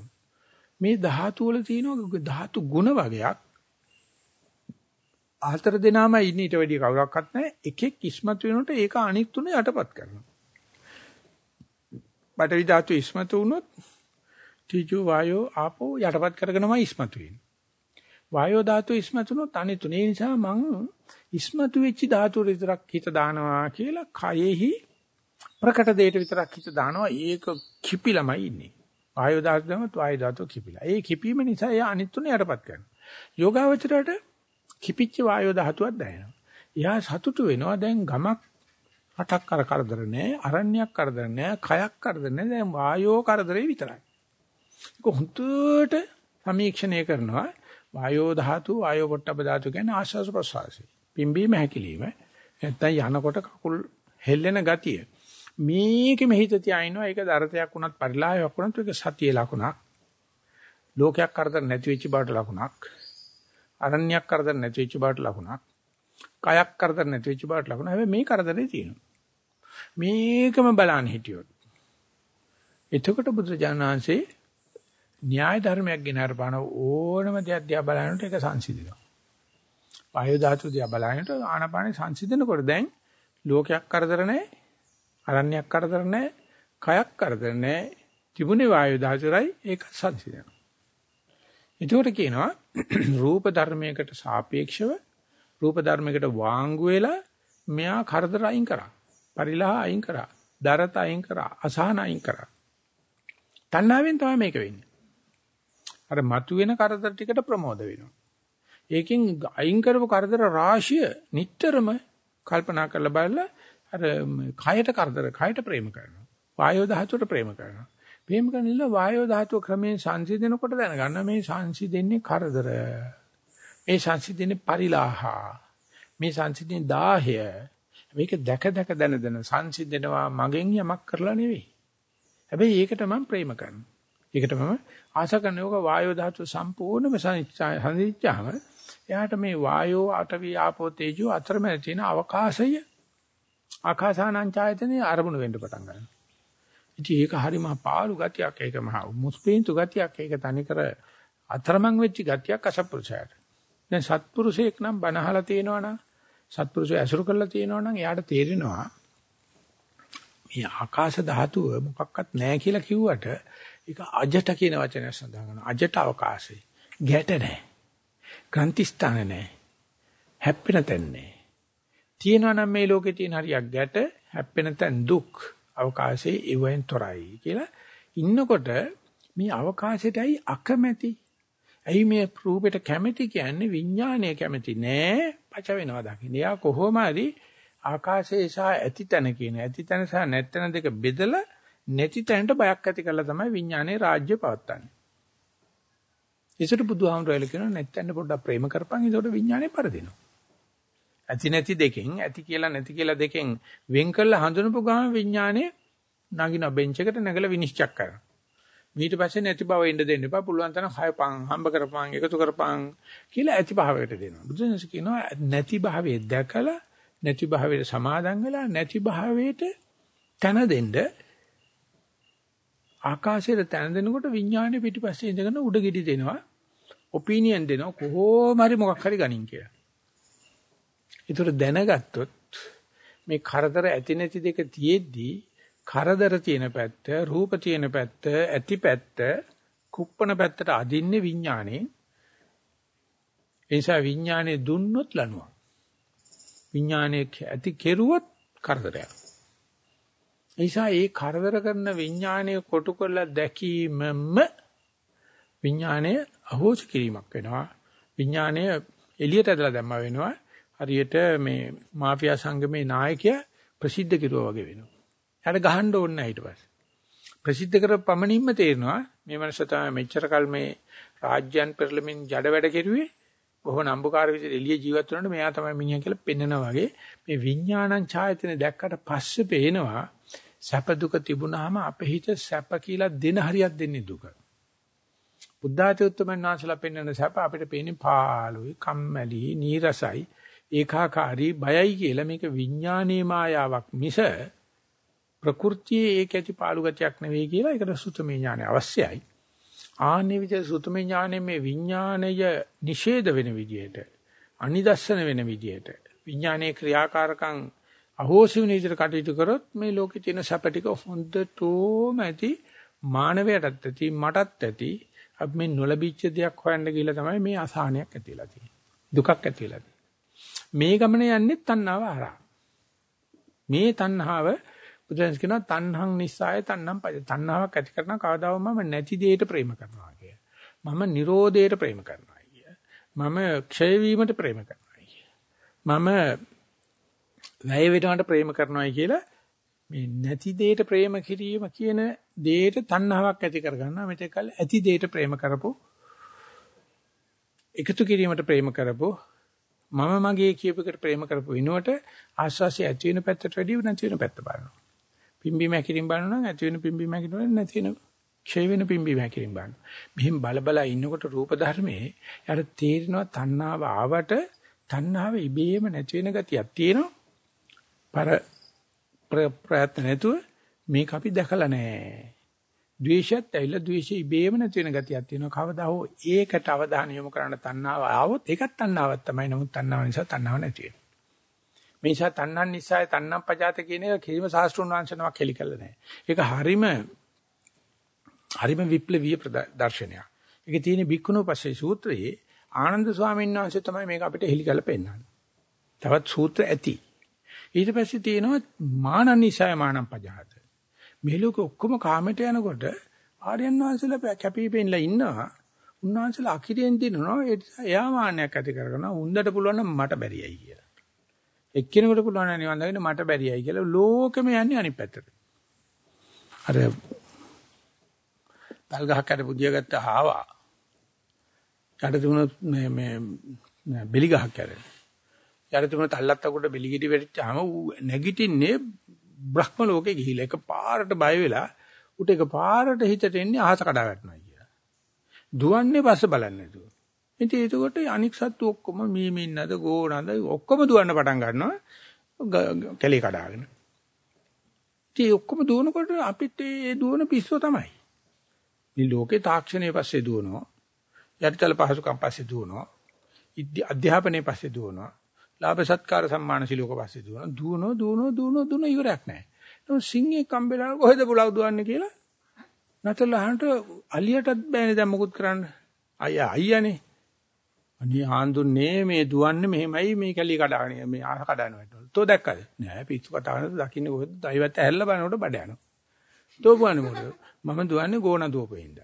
මේ ධාතු වල තියෙන ධාතු ගුණ වගේක්. හතර දෙනාම ඉන්නේ ඊට වැඩිය කවුරක්වත් නැහැ. එකෙක් ඉස්මතු වෙනකොට ඒක අනිත් තුන යටපත් කරනවා. බටවි ධාතු ඉස්මතු වුණොත් තීජෝ වායෝ ආපෝ යටපත් කරගෙනම ඉස්මතු වෙන්නේ වායෝ ධාතු ඉස්මතු වුණොත් අනිත් තුන. ඒ නිසා මං ඉස්මතු වෙච්ච ධාතු විතරක් හිත දානවා කියලා කයෙහි ප්‍රකට දෙයට විතරක් හිත දානවා. ඒක කිපිලමයි ඉන්නේ. වායු ධාතු දැමුත් වායු ධාතුව කිපිලා. ඒ කිපීම නිසා එයා අනිත් තුන යටපත් කරනවා. යෝගාවචරයට කිපිච්ච වායු ධාතුවක් දැනෙනවා. එයා සතුටු වෙනවා දැන් ගමක් රටක් කර කරදර නැහැ, අරණ්‍යයක් කරදර නැහැ, කයක් කරදර නැහැ. දැන් වායෝ කරදරේ විතරයි. ඒක හුදුට සමීක්ෂණය කරනවා. වායෝ ධාතු, වායෝ පොට්ටබ ධාතු කියන්නේ ආශ්වාස ප්‍රශ්වාසය. පිම්බීම හැකිලිම. නැත්නම් යනකොට කකුල් හෙල්ලෙන ගතිය. මේකෙම හිත තියාිනවා ඒක දරතයක් වුණත් පරිලායක් වුණත් ඒක සතියේ ලකුණක් ලෝකයක් කරදර නැති වෙච්ච බවට ලකුණක් අරණ්‍යයක් කරදර නැති වෙච්ච බාට ලකුණක්. කයක් කරදර නැති වෙච්ච බාට ලකුණ. හැබැයි මේ කරදරේ තියෙනවා. මේකම බලන්න හිටියොත්. එතකොට බුදුරජාණන්සේ න්‍යාය ධර්මයක් ගෙන හරපාන ඕනම දෙයක් දිහා බලනකොට ඒක සංසිඳනවා. වායු ධාතු දිහා බලනකොට ආනාපානෙ සංසිඳනකොට දැන් ලෝකයක් කරදර නැහැ. අරණ්‍යයක් කරදර නැහැ. කයක් කරදර නැහැ. තිබුණේ වායු ධාතුරයි ඒක සංසිඳනවා. එතකොට කියනවා රූප ධර්මයකට සාපේක්ෂව රූප ධර්මයකට වාංගු වෙලා මෙයා කරදර අයින් කරා. පරිලහ අයින් කරා. දරත අයින් කරා. අසහන අයින් කරා. තණ්හාවෙන් තමයි මේක වෙන්නේ. අර මතුවෙන කරදර ටිකට ප්‍රමෝද වෙනවා. ඒකෙන් අයින් කරපු කරදර රාශිය නිටතරම කල්පනා කරලා බලලා අර කයට කරදර කයට ප්‍රේම කරනවා. වායෝ ධාතුවට ප්‍රේම කරනවා. ප්‍රේම කරනilla වායෝ ධාතුව ක්‍රමයෙන් සංසිඳනකොට දැනගන්න මේ සංසිඳෙන්නේ කරදර. මේ සංසිඳෙන්නේ පරිලාහ. මේ සංසිඳෙන්නේ දාහය. මේක දැක දැක දැන දැන සංසිඳෙනවා මගෙන් යමක් කරලා නෙවෙයි. හැබැයි ඒකට මම ප්‍රේම කරනවා. ඒකට මම ආශා කරන යෝග වායෝ ධාතුව සම්පූර්ණයෙන්ම සංසිඳිච්චාම එයාට මේ වායෝ අටවි ආපෝ තේජෝ අතරමැද තියෙන අවකාශය ආකාසානංචායතනේ ආරමුණු වෙන්න පටන් ගන්නවා. ඉතින් ඒක හරිම පාළු ගතියක් ඒක මහා මුස්පීන්තු ගතියක් ඒක තනිකර අතරමං වෙච්ච ගතියක් අසත්පුරුෂයාට. දැන් සත්පුරුෂයෙක් නම් බනහලා තියෙනවනම් සත්පුරුෂය ඇසුරු කරලා තියෙනවනම් එයාට තේරෙනවා මේ ආකාශ ධාතුව මොකක්වත් නැහැ කියලා කිව්වට ඒක අජට කියන වචනය සඳහන් කරනවා. අජට අවකාශය. ගැට නැහැ. ක්‍රාන්ති ස්ථාන නැහැ. හැප්පෙන තැන නැහැ. තියෙනවා නම් මේ ලෝකේ තියෙන හරියක් ගැට හැප්පෙන තැන් දුක් අවකාශයේ ඉවෙන් තොරයි කියලා ඉන්නකොට මේ අවකාශයටයි අකමැති. ඇයි මේ රූපෙට කැමැති කියන්නේ විඥානය කැමැති නෑ පච වෙනවා දකින්න. එයා කොහොම හරි ආකාශයේ සහ ඇති තැන කියන ඇති තැන සහ නැති තැන දෙක බෙදලා නැති තැනට බයක් ඇති කරලා තමයි විඥානයේ රාජ්‍ය පවත්න්නේ. ඒසට බුදුහාමුදුරුවෝ කියනවා නැති තැන පොඩ්ඩක් ප්‍රේම කරපන් ඒකට විඥානය පරදිනවා. ඇති නැති දෙකෙන් ඇති කියලා නැති කියලා දෙකෙන් වෙන් කරලා හඳුනපු ගාම විඥානයේ නගින බෙන්ච් එකට නැගලා විනිශ්චය කරනවා. ඊට පස්සේ නැති බව එන්න දෙන්න එපා. පුළුවන් තරම් හයපන්, හම්බ කරපන්, එකතු කරපන් කියලා ඇති භාවයකට දෙනවා. බුදුන්ස කියනවා නැති භාවයේ දැකලා නැති භාවයට සමාදන් වෙලා නැති භාවයට තන දෙන්න ආකාශයට තන දෙනකොට විඥානේ පිටිපස්සේ ඉඳගෙන උඩ ගෙඩි දෙනවා. ඔපිනියන් දෙනවා කොහොම හරි මොකක් හරි ගනින් කියලා. ඒතර දැනගත්තොත් මේ කරදර ඇති නැති දෙක තියෙද්දී කරදර තියෙන පැත්ත, රූප තියෙන පැත්ත, ඇති පැත්ත, කුප්පන පැත්තට අදින්නේ විඥානේ. ඒ නිසා විඥානේ දුන්නොත් ලනුවක්. විඥානේ ඇති කෙරුවොත් කරදරයක්. ඒ නිසා ඒ කරදර කරන විඥානය කොටු කරලා දැකීමම විඥානය අහෝසි කිරීමක් වෙනවා. විඥානය එළියට ඇදලා දැම්මා වෙනවා. හරියට මේ මාෆියා සංගමේ නායකයා ප්‍රසිද්ධ කිරුවා වගේ වෙනවා. එයාට ගහන්න ඕනේ නැහැ ඊට පස්සේ. ප්‍රසිද්ධ කර පමණින්ම තේරෙනවා මේ මනස තමයි මෙච්චර කල් මේ රාජ්‍යයන් පෙරළමින් ජඩ වැඩ කෙරුවේ බොහෝ නම්බුකාර විදිහට එළිය ජීවත් වුණාට මෙයා තමයි මිනිහා කියලා පෙන්නනා වගේ මේ විඥානං ඡායතන දැක්කට පස්සේ පේනවා සැප දුක තිබුණාම අපේ හිත සැප කියලා දෙන හරියක් දෙන්නේ දුක. බුද්ධාති උත්තමයන් වහන්සේලා පෙන්වන සැප අපිට පේන්නේ පාළුයි, කම්මැලි, නීරසයි, ඒකාකාරී, බයයි කියලා මේක විඥානීය මායාවක් මිස ප්‍රകൃතියේ ඒක ඇති පාළු ගතියක් නෙවෙයි කියලා ඒකට සුතමේ ඥානය අවශ්‍යයි. ආන්නේ විදිහට සුතමේ ඥානයේ මේ විඥාණය නිෂේධ වෙන විදිහට, අනිදස්සන වෙන විදිහට, විඥානයේ ක්‍රියාකාරකම් අහෝසි වෙන විදිහට කටයුතු කරොත් මේ ලෝකේ තියෙන සැප ටික හොඳටම ඇති මානවයටත් ඇති මටත් ඇති අපි මේ නොලබිච්ච දෙයක් හොයන්න ගිහලා තමයි මේ අසහනයක් ඇතිලා තියෙන්නේ. දුකක් ඇතිලා තියෙන්නේ. මේ ගමන යන්නේ තණ්හාව හරහා. මේ තණ්හාව බුදුන් කියනවා තණ්හං නිස්සාය තණ්හං පජ. තණ්හාවක් ඇති කරන කවදාවත් මම නැති දෙයට ප්‍රේම කරනවා කිය. මම නිරෝධයට ප්‍රේම කරනවා කිය. මම ක්ෂය වීමට ප්‍රේම කරනවා කිය. මම වැය වෙනවට ප්‍රේම කරනවායි කියලා මේ නැති දෙයට ප්‍රේම කිරීම කියන දෙයට තණ්හාවක් ඇති කරගන්නවා මෙතකල් ඇති දෙයට ප්‍රේම කරපො එකතු කිරීමට ප්‍රේම කරපො මම මගේ කියපෙකට ප්‍රේම කරපො විනුවට ආස්වාසිය ඇති වෙන පැත්තට වැඩිය නැති වෙන පැත්ත බලනවා පිම්බීම හැකිරින් බලනවා නම් ඇති වෙන පිම්බීම හැකිරින් නැති වෙන ක්ෂය වෙන පිම්බි මහැකිලින් බලන්න. මෙහෙම බල බල ඉන්නකොට රූප ධර්මයේ යාට තේරෙනවා තණ්හාව ආවට තණ්හාව ඉබේම නැති වෙන ගතියක් තියෙනවා. පර ප්‍රයත්න නැතුව මේක අපි දැකලා නැහැ. ද්වේෂයත් ඇවිල්ලා ද්වේෂය ඉබේම නැති වෙන ගතියක් තියෙනවා. කවදා හෝ ඒකට අවධානය යොමු කරන්න තණ්හාව ආවොත් ඒකත් තණ්හාවක් තමයි. නමුත් තණ්හාව නිසා තණ්හාව නැති වෙනවා. මේ නිසා තණ්හන් නිසායි තණ්හම් පජාත කියන එක කිසිම ශාස්ත්‍රුන් වංශනාවක් හෙලි කළා නැහැ. ඒක හරීම හරිම විප්ලවීය දර්ශනයක්. ඒකේ තියෙන බික්කුණෝ පස්සේ සූත්‍රයේ ආනන්ද ස්වාමීන් වහන්සේ තමයි මේක අපිට හෙලි කරලා පෙන්නන්නේ. තවත් සූත්‍ර ඇති. ඊට පස්සේ තියෙනවා මානනිසය මානම් පජහත. මේ ලෝක ඔක්කොම කාමයට යනකොට ආර්යයන් වහන්සේලා කැපිපෙන්නලා ඉන්නවා. උන්වහන්සේලා අකිරෙන් දිනනවා ඒ නිසා එයා මාන්නයක් ඇති කරගන්නවා. උන්දට පුළුවන් නම් මට බැරියයි කියලා. එක්කෙනෙකුට පුළුවන් නම් නිවන් දකින්න මට බැරියයි කියලා ලෝකෙම යන්නේ අනිත් පැත්තට. අර තල් ගහක් යට පුදිය ගත්ත ආවා. යට තිබුණ මේ මේ බෙලි ගහක් යට. යට තිබුණ තල්ලත්තකට බෙලි ගෙඩි වැටිච්චාම නැගිටින්නේ බ්‍රහ්ම ලෝකේ ගිහිල්ලා එක පාරට බය වෙලා උට එක පාරට හිතට එන්නේ අහස කඩා වැටෙනවා කියලා. දුවන්නේ පස්ස බලන්නේ නැතුව. ඉතින් ඒකකොට අනික් සත්තු ඔක්කොම මීමින්නද ගෝනද ඔක්කොම දුවන්න පටන් ගන්නවා කැලේ කඩාගෙන. ඉතින් ඔක්කොම දුවනකොට අපිත් ඒ දුවන පිස්සෝ තමයි. මේ ලෝකේ තාක්ෂණයේ පස්සේ දුවනවා. යටිතල පහසුකම් පස්සේ දුවනවා. අධ්‍යාපනයේ පස්සේ දුවනවා. ලාභ සත්කාර සම්මාන සිලෝක පස්සේ දුවනවා. දුවනවා දුවනවා දුවනවා දුවන ඉවරයක් නැහැ. නමුත් සිංහේ කම්බෙලා කොහෙද පුලව් දුවන්නේ කියලා නැතලහන්ට අලියටත් බෑනේ දැන් මොකුත් කරන්න. අයියා අයියානේ. අනේ ආන්දුන්නේ මේ දුවන්නේ මෙහෙමයි මේ කැලි කඩාගෙන මේ ආහ කඩාන වැටෙනවා. තෝ දැක්කද? නෑ පිස්සු කතා කරනකොට දකින්නේ කොහෙද? දෛවත් ඇහැල්ලා බලනකොට බඩ යනවා. තෝ පුවන්නේ මොකද? මම දුවන්නේ ගෝණ දුවපෙින්ද.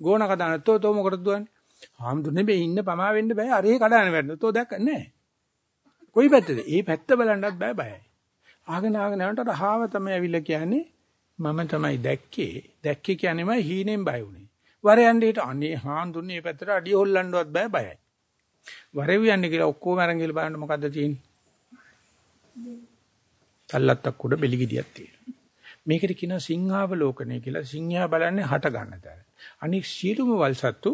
ගෝණ කඩාන තෝ තෝ මොකටද දුවන්නේ? ආම්දුනේ මේ ඉන්න පමා වෙන්න බෑ. අරේ කඩාන වැටෙනවා. තෝ දැක්ක නෑ. කොයි පැත්තද? ඒ පැත්ත බලන්නත් බෑ බයයි. ආගෙන ආගෙන යනකොට රහාව තමයි ඇවිල්ලා කියන්නේ මම තමයි දැක්කේ. දැක්කේ කියන්නේමයි හීනෙන් බය වුනේ. වර යන්නේ හිට අනේ හාන්දුන්නේ මේ පැත්තට අඩිය හොල්ලන්නවත් බෑ බයයි. වරෙව් යන්නේ කියලා ඔක්කොම අරන් ගිහලා බලන්න මොකද්ද තියෙන්නේ? තල්ලත්තක් උඩ බෙලි ගෙඩියක් තියෙනවා. මේකට කියනවා සිංහාවලෝකනය කියලා. සිංහයා බලන්නේ හට ගන්න තැන. අනික සියලුම වල්සත්තු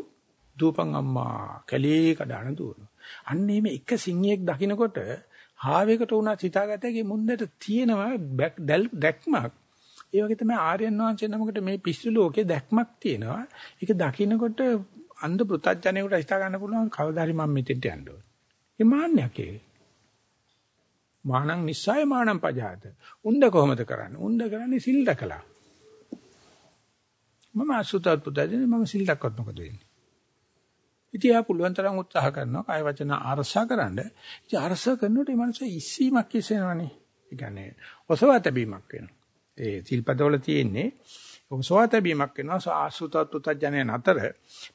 දූපන් අම්මා කැලේ කඩන දුවනවා. අන්න මේ එක සිංහයෙක් දකින්නකොට හාවයකට උනා සිතාගතගේ මුන්දට තියෙනවා දැක්මක්. ඒ වගේ තමයි ආර්යයන් වහන්සේ නමකට මේ පිස්සු ලෝකේ දැක්මක් තියෙනවා. ඒක දකින්නකොට අන්ධ පෘථජ්ජනේකට හිතා ගන්න පුළුවන් කවදා හරි මම මෙතෙන්ට යන්න ඕනේ. ඒ මාන්නයක් ඒක. මානං නිස්සය මානං පජාත. උන්ද කොහොමද කරන්නේ? උන්ද කරන්නේ සිල් රැකලා. මම අසුතත් පුතජනේ මම සිල් රැක්කොත් මොකද වෙන්නේ? ඉතින් ආ පුළුවන් තරම් උත්සාහ කරනවා කාය වචන අරසා කරන්න. ඉතින් අරසා කරනකොට මේ මනස ඉස්සීමක් කිසෙනවනේ. ඒ කියන්නේ ඔසවා තැබීමක් වෙනවා. ඒ සිල්පදවල තියෙන්නේ ඔසවා තැබීමක් වෙනවා ආසුතත් පුතජනේ අතර.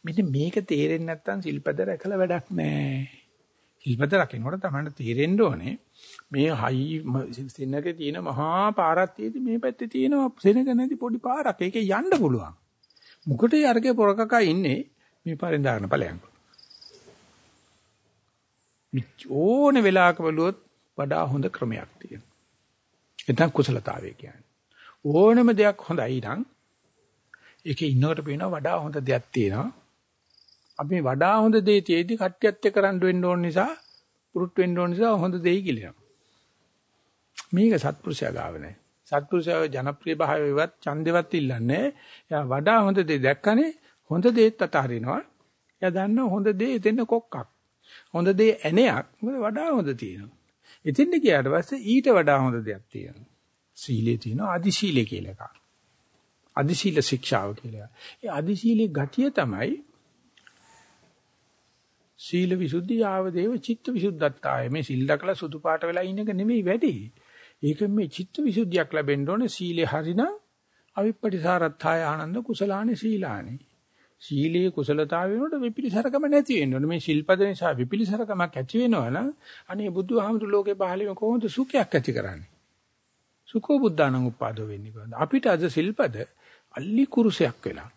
මෙන්න මේක තේරෙන්නේ නැත්නම් සිල්පද රැකලා වැඩක් නැහැ. සිල්පද රකින්නකොට තමයි තේරෙන්න ඕනේ මේ හයි සෙනගේ තියෙන මහා පාරක් තියෙදි මේ පැත්තේ තියෙන සෙනග නැති පොඩි පාරක්. ඒකේ යන්න පුළුවන්. මුකට යර්ගේ පොරකක ඉන්නේ මේ පාරෙන් දාගෙන ඵලයන්. ඕන වෙලාවක බලුවොත් වඩා හොඳ ක්‍රමයක් තියෙනවා. එතන කුසලතාවය කියන්නේ. ඕනම දෙයක් හොඳයි නම් ඒකේ ඉන්නකොට පේනවා වඩා හොඳ දෙයක් තියෙනවා. අපි වඩා හොඳ දේ තියේදී කට්ටියත් එක්ක රණ්ඩු වෙන්න ඕන නිසා පුරුත් වෙන්න ඕන නිසා හොඳ දෙයි කියනවා. මේක සත්පුරුෂයා ගාව නැහැ. සත්පුරුෂයා ජනප්‍රිය භාවයවත් ඡන්දෙවත් ඉල්ලන්නේ. එයා වඩා හොඳ දේ දැක්කනේ හොඳ දේත් අතහරිනවා. එයා දන්නවා හොඳ දේ එතෙන් කොක්කක්. හොඳ දේ ඇණයක් මොකද වඩා හොඳ තියෙනවා. එතෙන්ට ගියාට පස්සේ ඊට වඩා හොඳ දෙයක් තියෙනවා. සීලේ තියෙනවා අදි සීලේ කියලා එකක්. අදි සීල ශික්ෂාව කියලා. ඒ අදි සීලේ ගතිය තමයි සීල විසුද්ධි ආව දේව චිත්ත විසුද්ධත්තාය මේ සිල් දකලා සුදු පාට වෙලා ඉන්න එක නෙමෙයි වැඩි. ඒක මේ චිත්ත විසුද්ධියක් ලැබෙන්න ඕනේ සීලේ හරිනම් අවිප්පටිසාරත්ථාය ආනන්ද කුසලානි සීලානි. සීලයේ කුසලතාවය වෙනකොට විපිලිසරකම නැති වෙන්න ඕනේ. මේ ශිල්පද නිසා විපිලිසරකමක් ඇති වෙනවනම් අනේ බුදුහාමුදුරු ලෝකේ පහළම කොහොමද සුඛයක් ඇති කරන්නේ? සුඛෝ බුද්ධානං උපාදෝ වෙන්නේ කොහොමද? අපිට අද ශිල්පද අල්ලි කුරුසයක් වෙලා.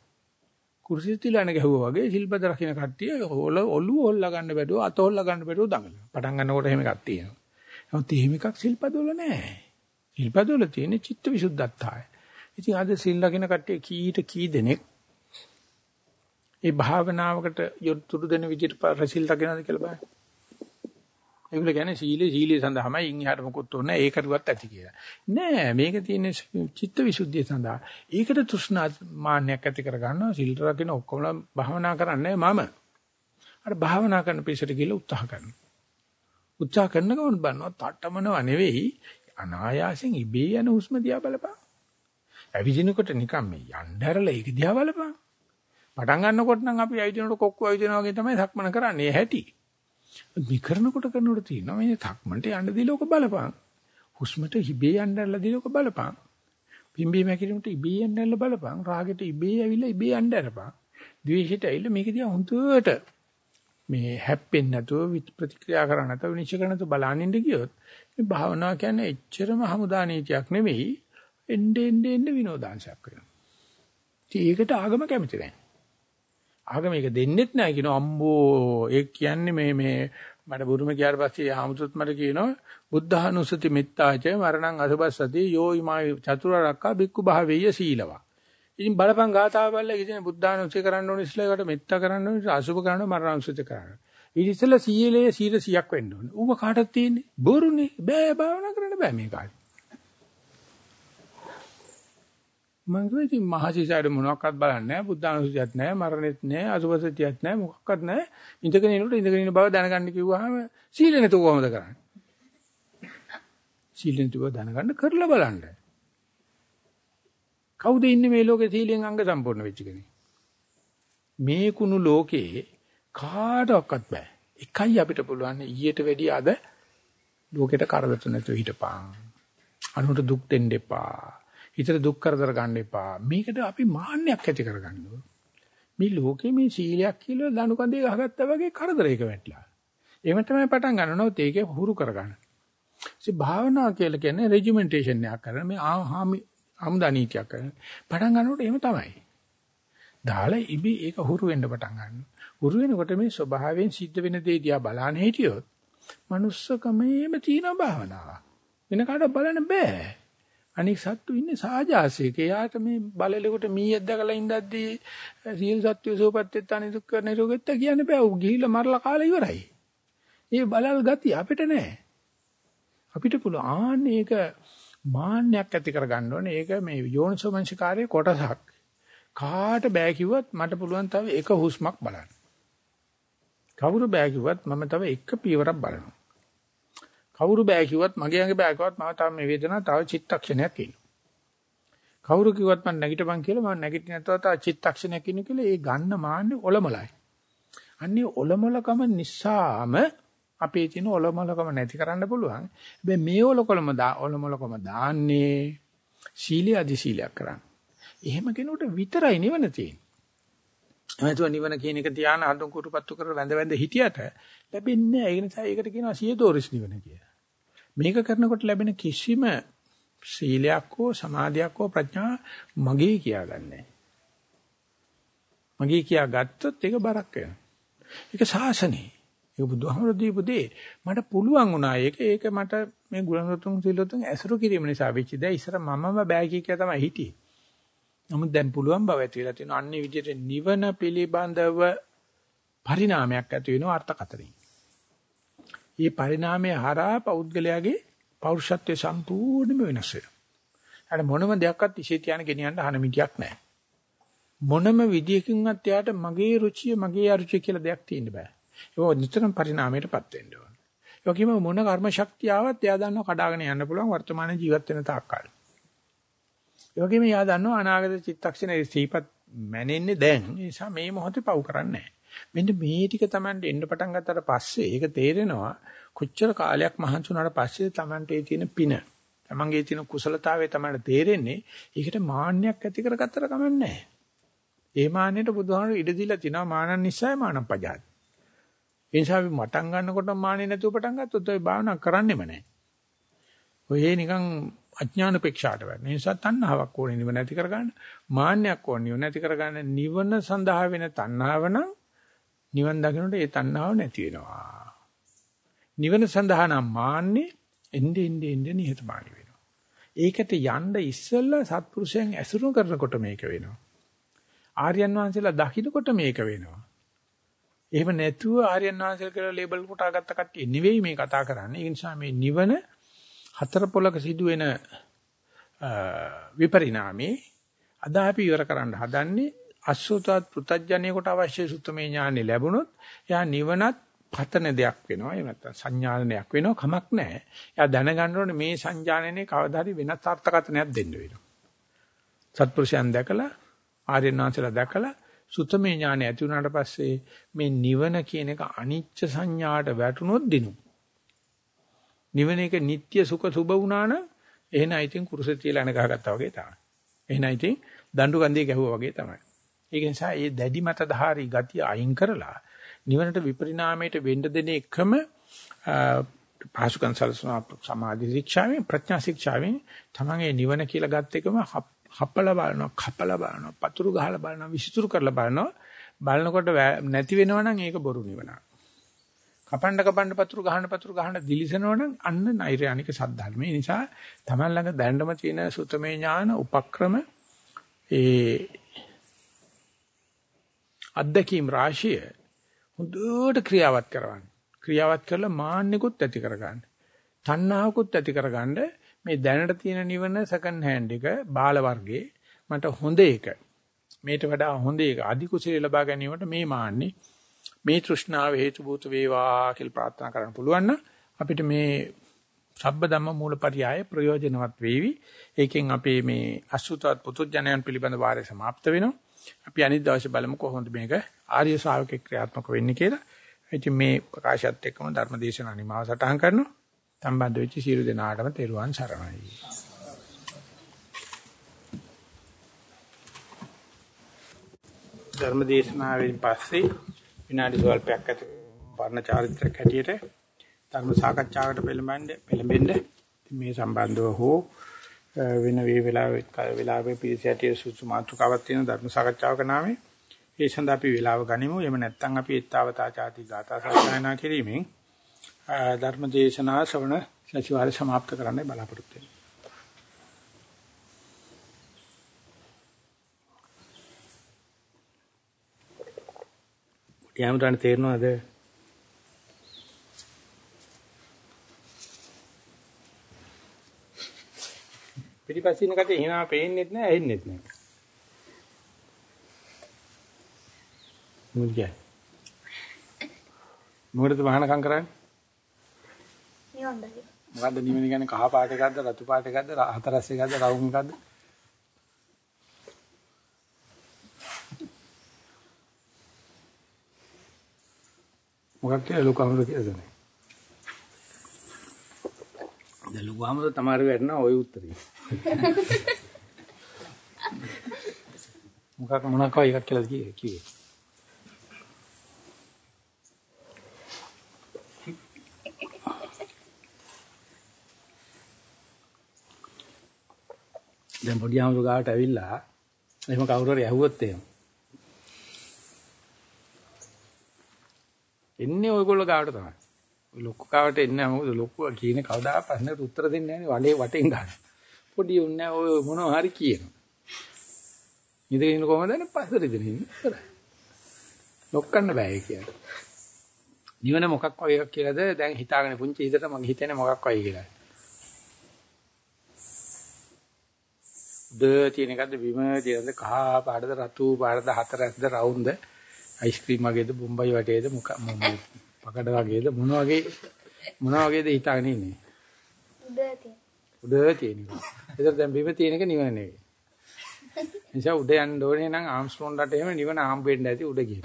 කුරුසිය තිලාන ගැහුවා වගේ ශිල්පද රකින්න කට්ටිය ඔළුව හොල්ලා ගන්න බැරුව අත හොල්ලා ගන්න බැරුව දඟලන. පටන් ගන්නකොට එහෙම එකක් තියෙනවා. නමුත් එහෙම එකක් සිල්පදවල නැහැ. සිල්පදවල තියෙන චිත්ත විසුද්ධත්තාය. ඉතින් අද සිල් ලකින කට්ටිය කීට කී දෙනෙක් මේ භාවනාවකට යොතුරු දෙන විදිහට රසිල් දකිනවද කියලා බලන්න. ඒගොල්ලෝ කියන්නේ සීලේ සීලේ සඳහාමයි ඉන් එහාට මොකොත් ඕනේ ඒක කරුවත් ඇති කියලා. නෑ මේක තියෙන්නේ චිත්ත විසුද්ධිය සඳහා. ඒකට තෘෂ්ණා මාන්නයක් ඇති කර ගන්නවා සිල් රකින්න ඔක්කොම භාවනා කරන්නේ මම. අර භාවනා කරන පිළිසෙට ගිහලා උත්සාහ කරනවා. උත්සාහ කරන ගමන් බලනවා තට්ටමනව නෙවෙයි අනායාසෙන් ඉබේ යන හුස්ම දිහා බලපන්. ඇවිදිනකොට නිකන් මේ යnderලා ඒක දිහා බලපන්. පටන් ගන්නකොට නම් අපි ඇවිදිනකොට කොක්ක ඇවිදිනවා වගේ තමයි සක්මන කරන්නේ. හැටි. මේ කරනකොට කරනකොට තියෙනවා මේ සක්මන්ට යන්න දීලා ඔක බලපන්. හුස්මට ඉබේ යnderලා දීලා ඔක බලපන්. පිම්බී මැකිලිමට ඉබේ යnderලා බලපන්. රාගෙට ඉබේ ඇවිල්ලා ඉබේ යnderපන්. ද්වේෂයට ඇවිල්ලා මේක දිහා හුදුවට මේ හැප්පෙන්නේ නැතුව ප්‍රතික්‍රියා කරන්න නැතුව විනිශ්චය කරන්න නැතුව බලනින්න ගියොත් මේ භාවනාව කියන්නේ එච්චරම හමුදා නීතියක් නෙවෙයි එnde ende ende විනෝදාංශයක් වෙනවා. ඉතින් ඒකට ආගම කැමති නැහැ. ආගම මේක දෙන්නෙත් නැහැ කියනවා අම්බෝ ඒ කියන්නේ මේ මේ මට බුරුම ගියාට පස්සේ ආමුතුත් මට කියනවා බුද්ධානුස්සති මෙත්තාච මරණං අසුබස්සති යෝ ීමා චතුරාර්යක බික්කු භාවේය සීලවා ඉතින් බලපං ගාතාව බලලා ඉතින් බුද්ධානුස්සතිය කරන්න ඕනේ ඉස්සෙල්ලා ඒකට මෙත්ත කරන්න ඕනේ අසුබ කරන්න ඕනේ මරණානුස්සතිය කරන්න. ඊට ඉස්සෙල්ලා සීලයේ 100ක් වෙන්න ඕනේ. ඌව කාටද තියෙන්නේ? බොරුනේ. බෑ භාවනා කරන්න බෑ මේ කාලේ. මං කිව්වා ඉතින් මහසිසාරේ මොනවක්වත් බලන්නේ නැහැ. බුද්ධානුස්සතියක් නැහැ, මරණෙත් නැහැ, අසුබසතියක් නැහැ, මොකක්වත් නැහැ. ඉඳගෙන ඉන්නකොට ඉඳගෙන ඉන්න බව දැනගන්න කිව්වහම සීල නැතුව කොහොමද කරන්නේ? සීල නැතුව දැනගන්න කරලා බලන්න. කවුද ඉන්නේ මේ ලෝකේ සීලෙන් අංග සම්පූර්ණ වෙච්ච කෙනෙක්? මේ කුණු ලෝකේ කාටවත් බෑ. එකයි අපිට පුළුවන් ඊට වැඩිය අද ලෝකෙට කරදර නැතුව හිටපන්. අනුන්ට දුක් දෙන්න එපා. හිතට දුක් කරදර ගන්න එපා. මේකට අපි මාන්නයක් ඇති කරගන්න මේ ලෝකේ මේ සීලයක් කියලා දනුකඳේ ගහගත්තා වගේ කරදරයක වැටලා. එහෙම තමයි පටන් ගන්නවොත් ඒකේ හුරු කරගන්න. ඉතින් භාවනා කියලා කියන්නේ රෙජිමෙන්ටේෂන් එකක් කරන මේ ආහාමි අමුදා නීතියක් කරන. පටන් ගන්නකොට එහෙම තමයි. දාලා ඉබි ඒක හුරු වෙන්න පටන් ගන්නවා. හුරු වෙනකොට මේ ස්වභාවයෙන් සිද්ධ වෙන දේ දිහා බලන්න හිටියොත් manussකමේම තියෙන භාවනාව. වෙන කාටවත් බලන්න බෑ. අනික සත්තු ඉන්නේ සාජාසයක. එයාට මේ බලලෙකට මීයක් දැකලා ඉඳද්දී සියලු සත්ත්වය සෝපත්ත්‍යත් අනිදුක් කරන රෝගෙත් කියන්න බෑ. උ ගිහිල්ලා මරලා කාලා ඉවරයි. ඒ බලල් ගතිය අපිට නෑ. අපිට පුළුවන් ආන්නේ ඒක මාන්නයක් ඇති කරගන්න ඕනේ. ඒක මේ යෝනිසෝමනසිකාරයේ කොටසක්. කාට බෑ කිව්වත් මට පුළුවන් තව එක හුස්මක් බලන්න. කවුරු බෑ කිව්වත් මම තව එක පියවරක් බලනවා. කවුරු බෑ කිව්වත් මගේ අඟ බෑ කිව්වත් මම තව මේ වේදනාව තව චිත්තක්ෂණයක් ඉන්නවා. කවුරු කිව්වත් මම නැගිටපන් කියලා මම නැගිටින්න නැතුව තව චිත්තක්ෂණයක් ඉන්න කියලා ඒ ගන්න මාන්නේ ඔලමලයි. අන්නේ ඔලමලකම නිසාම අපේ තියෙන ඔලොමලකම නැති කරන්න පුළුවන්. හැබැයි මේ ඔලොකලම දා ඔලොමලකම දාන්නේ සීලිය අධි සීලයක් කරන්න. එහෙම කෙනෙකුට විතරයි නිවන තියෙන්නේ. එමෙතුව නිවන කියන එක තියාන අඳුන් කුරුපත්තු කර වැඳ වැඳ හිටියට ලැබෙන්නේ නැහැ. ඒ නිසා ඒකට කියනවා සියදෝරිස් නිවන කියලා. මේක කරනකොට ලැබෙන කිසිම සීලයක් හෝ සමාධියක් හෝ ප්‍රඥා මගේ කියාගන්නේ මගේ කියා ගත්තොත් ඒක බරක් වෙනවා. ඒක සාසනේ. ඒක බුදුහාමර දීපු දේ මට පුළුවන් වුණා ඒක ඒක මට මේ ගුණරතුන් සිල්ලතුන් ඇසුරු කිරීම නිසා වෙච්ච දේ ඉස්සර මමම බෑ කිය කියලා තමයි හිටියේ. නමුත් දැන් පුළුවන් බව ඇති වෙලා තියෙනවා. අන්නේ විදිහට නිවන පිළිබඳව පරිණාමයක් ඇති වෙනවා අර්ථකතරින්. මේ පරිණාමය හරහා පෞද්ගලයාගේ පෞරුෂත්වයේ සම්පූර්ණයෙන්ම වෙනස් වෙනවා. අර මොනම දෙයක්වත් ඉෂේ තියාන ගෙනියන්න හන මිටියක් නැහැ. මොනම විදියකින්වත් එයාට මගේ රුචිය මගේ අරුචිය කියලා දෙයක් තියෙන්න බෑ. ඒක නිතරම පරිණාමයටපත් වෙන්න ඕන. ඒ වගේම මොන කර්ම ශක්තිය ආවත් එයා දන්නව කඩාගෙන යන්න පුළුවන් වර්තමාන ජීවත් වෙන තාක්කල්. ඒ වගේම එයා දන්නව අනාගත චිත්තක්ෂණේ සීපත් මැනෙන්නේ දැන්. ඒ නිසා මේ මොහොතේ පව් කරන්නේ මෙන්න මේ ටික Tamande එන්න පටන් ගත්තට පස්සේ ඒක තේරෙනවා කොච්චර කාලයක් මහන්සි වුණාට පස්සේ Tamante ඒ තියෙන පින තමන්ගේ තියෙන කුසලතාවය තමයි තේරෙන්නේ. ඒකට මාන්නයක් ඇති කරගත්තට කමන්නේ නැහැ. ඒ මාන්නයට බුදුහාමුදුරු ඉඩ දීලා තිනවා මානන් නිසායි මානම් පජාති. ඒ නිසා අපි මටන් ගන්නකොට මාන්නේ නැතුව පටන් ගත්තොත් ඔය භාවනා කරන්නෙම නැහැ. ඔය නිකන් අඥානපේක්ෂාට වෙන නිසා තණ්හාවක් ඕනේ නිවන නැති කරගන්න. මාන්නයක් ඕනේ නිවන නැති කරගන්න. නිවන සඳහා වෙන තණ්හාව නම් නිවන් දකින්නට ඒ තණ්හාව නැති වෙනවා. නිවන සඳහා නම් මාන්නේ එnde ende ende නිහතමානී වෙනවා. ඒකට යන්න ඉස්සෙල්ලා සත්පුරුෂයන් ඇසුරු කරනකොට මේක වෙනවා. ආර්යයන් වහන්සේලා දකින්නකොට මේක වෙනවා. එහෙම නැතුව ආර්යයන් වහන්සේලා කියලා ලේබල් කොටාගත්ත කට්ටිය නෙවෙයි මේ කතා කරන්නේ. ඒ නිසා මේ නිවන හතර පොලක සිදුවෙන විපරිණාමේ අද අපි ඉවර කරන්න හදන්නේ අසුතවත් පෘතජ්ජණියෙකුට අවශ්‍ය සුත්තමේ ඥානෙ ලැබුණොත් එයා නිවනත් පතන දෙයක් වෙනවා. එහෙම නැත්නම් සංඥානනයක් වෙනවා කමක් නැහැ. එයා දැනගන්න ඕනේ මේ සංජානනයේ කවදා හරි වෙනත් අර්ථකථනයක් දෙන්න වෙනවා. සත්පුරුෂයන් දැකලා ආර්යයන් වහන්සේලා දැකලා සුත්තමේ ඥානෙ ඇති වුණාට පස්සේ මේ නිවන කියන එක අනිච්ච සංඥාට වැටුනොත් දිනු. නිවන එක නিত্য සුඛ සුබ වුණා නම් එහෙනම් ඉතින් කුරුසෙ තියලා එන ගහගත්තා වගේ තමයි. එහෙනම් ඉතින් දඬු කන්දේ ගැහුවා වගේ තමයි. ඒක නිසා මේ දැඩි මතධාරී ගතිය අයින් කරලා නිවනට විපරිණාමයට වෙන්න දෙන එකම පාසුකම් සලසන සමාධි ශික්ෂාවෙන් ප්‍රඥා ශික්ෂාවෙන් තමන්ගේ නිවන කියලා ගත් එකම හප්පලා බලනවා කපලා බලනවා පතුරු ගහලා බලනවා විසිතුරු කරලා බලනවා බලනකොට නැති වෙනවනම් ඒක බොරු නිවනක් කපන්න කපන්න පතුරු ගහන පතුරු ගහන දිලිසනවනම් අන්න නෛර්යානික සද්ධර්ම. ඒ නිසා Taman ළඟ දැනටම තියෙන සුතමේ ඥාන උපක්‍රම ඒ අද්දකීම් රාශිය හොඳට ක්‍රියාවත් කරවන්න. ක්‍රියාවත් කරලා මාන්නිකුත් ඇති කරගන්න. තණ්හාවකුත් ඇති කරගන්න මේ දැනට තියෙන නිවන සෙකන්ඩ් හෑන්ඩ් එක බාල වර්ගයේ මට හොඳ එක. මේට වඩා හොඳ එක අධි කුසල ලබා ගැනීමට මේ මාන්නේ මේ තෘෂ්ණාව හේතු භූත වේවා කියලා ප්‍රාර්ථනා කරන්න පුළුවන් නම් අපිට මේ සබ්බ ධම්ම මූලපරියාය ප්‍රයෝජනවත් වේවි. ඒකෙන් අපේ මේ අසුතවත් පුතුජනයන් පිළිබඳ වාරය સમાપ્ત වෙනවා. අපි අනිත් දවසේ බලමු කොහොමද මේක ආර්ය ශ්‍රාවකෙක් ක්‍රියාත්මක වෙන්නේ කියලා. ඉතින් මේ ප්‍රකාශයත් එක්කම ධර්මදේශන අනිමාව සටහන් කරනවා. සම්බන්ධ වෙච්ච සියලු දෙනාටම තෙරුවන් සරණයි. ධර්මදේශනාවෙන් පස්සේ විනාඩි සුවල්පයක් ඇති වර්ණ චාරිත්‍රාක් හැටියට ධර්ම සාකච්ඡාවකට පෙළඹෙන්න පෙළඹෙන්න මේ සම්බන්ධව හෝ වෙන වේ වෙලාවෙත් කාල වෙලාවේ පිළිසැටිය සුසු මාතෘකාවක් තියෙන ධර්ම සාකච්ඡාවක නාමයේ ඒ සඳහා අපි වේලාව ගනිමු. එහෙම නැත්නම් අපි ඊත්තාවතා ചാති ගාථා සාකච්ඡා කිරීමෙන් ධර්ම දේශනා ශ්‍රවණ සතිවාරය સમાપ્ત කරන්න බලාපොරොත්තු වෙනවා. යාමරණ තේරෙනවද? පිටිපස්සින කටේ hina පේන්නෙත් නැහැ ඇහෙන්නෙත් නැහැ. මොකද කියන්නේ? මොකටද වහනකම් කරන්නේ? නිවන්දයි. මොකද්ද නිවන කියන්නේ කහ පාට එකක්ද රතු පාට එකක්ද හතරස් එකක්ද රවුම් එකක්ද? මොකක් කියලා ලොකු අමර කියලා දන්නේ. දැන් ලොකු අමර තමයි වැටෙන ওই උත්තරේ. මොකක් මොනක් වගේ එකක් කියලා කිව්වේ. දැන් පොඩි අමර ගාවට ඇවිල්ලා එහෙම කවුරු හරි ඇහුවොත් එහෙම එන්නේ ඔයගොල්ලෝ ගාවට තමයි. ඔය ලොක්ක ගාවට එන්නේ මොකද ලොක්කුවා කියන කවදා ප්‍රශ්නෙට උත්තර දෙන්නේ නැහැ වලේ වටෙන් ගන්න. පොඩි උන්නේ ඔය මොනවා හරි කියනවා. ඉඳගෙන ඉන්න කොහමද නේ පස්සට ඉඳගෙන ඉන්නේ. ලොක්කන්න බෑ කියන්නේ. නිවන මොකක් වගේ එකක් කියලාද දැන් හිතාගෙන පුංචි හිතට මගේ හිතෙන්නේ මොකක් වගේ කියලා. ද තියෙන එකද බිම තියෙනද කහ පාටද රතු පාටද හතරක්ද රවුම්ද අයිස්ක්‍රීම් වගේද බොම්බයි වටේද මොක පකඩ වගේද? මොන වගේ මොන වගේද හිතාගෙන ඉන්නේ? උඩ තියෙන උඩ තියෙන ඒක දැන් බිම තියෙන එක නිවන නෙවෙයි. නිසා උඩ යන්න ඕනේ නම් ආම්ස්ට්‍රෝන්ලට එහෙම නිවන ආම් වෙන්න ඇති උඩ ගිහින්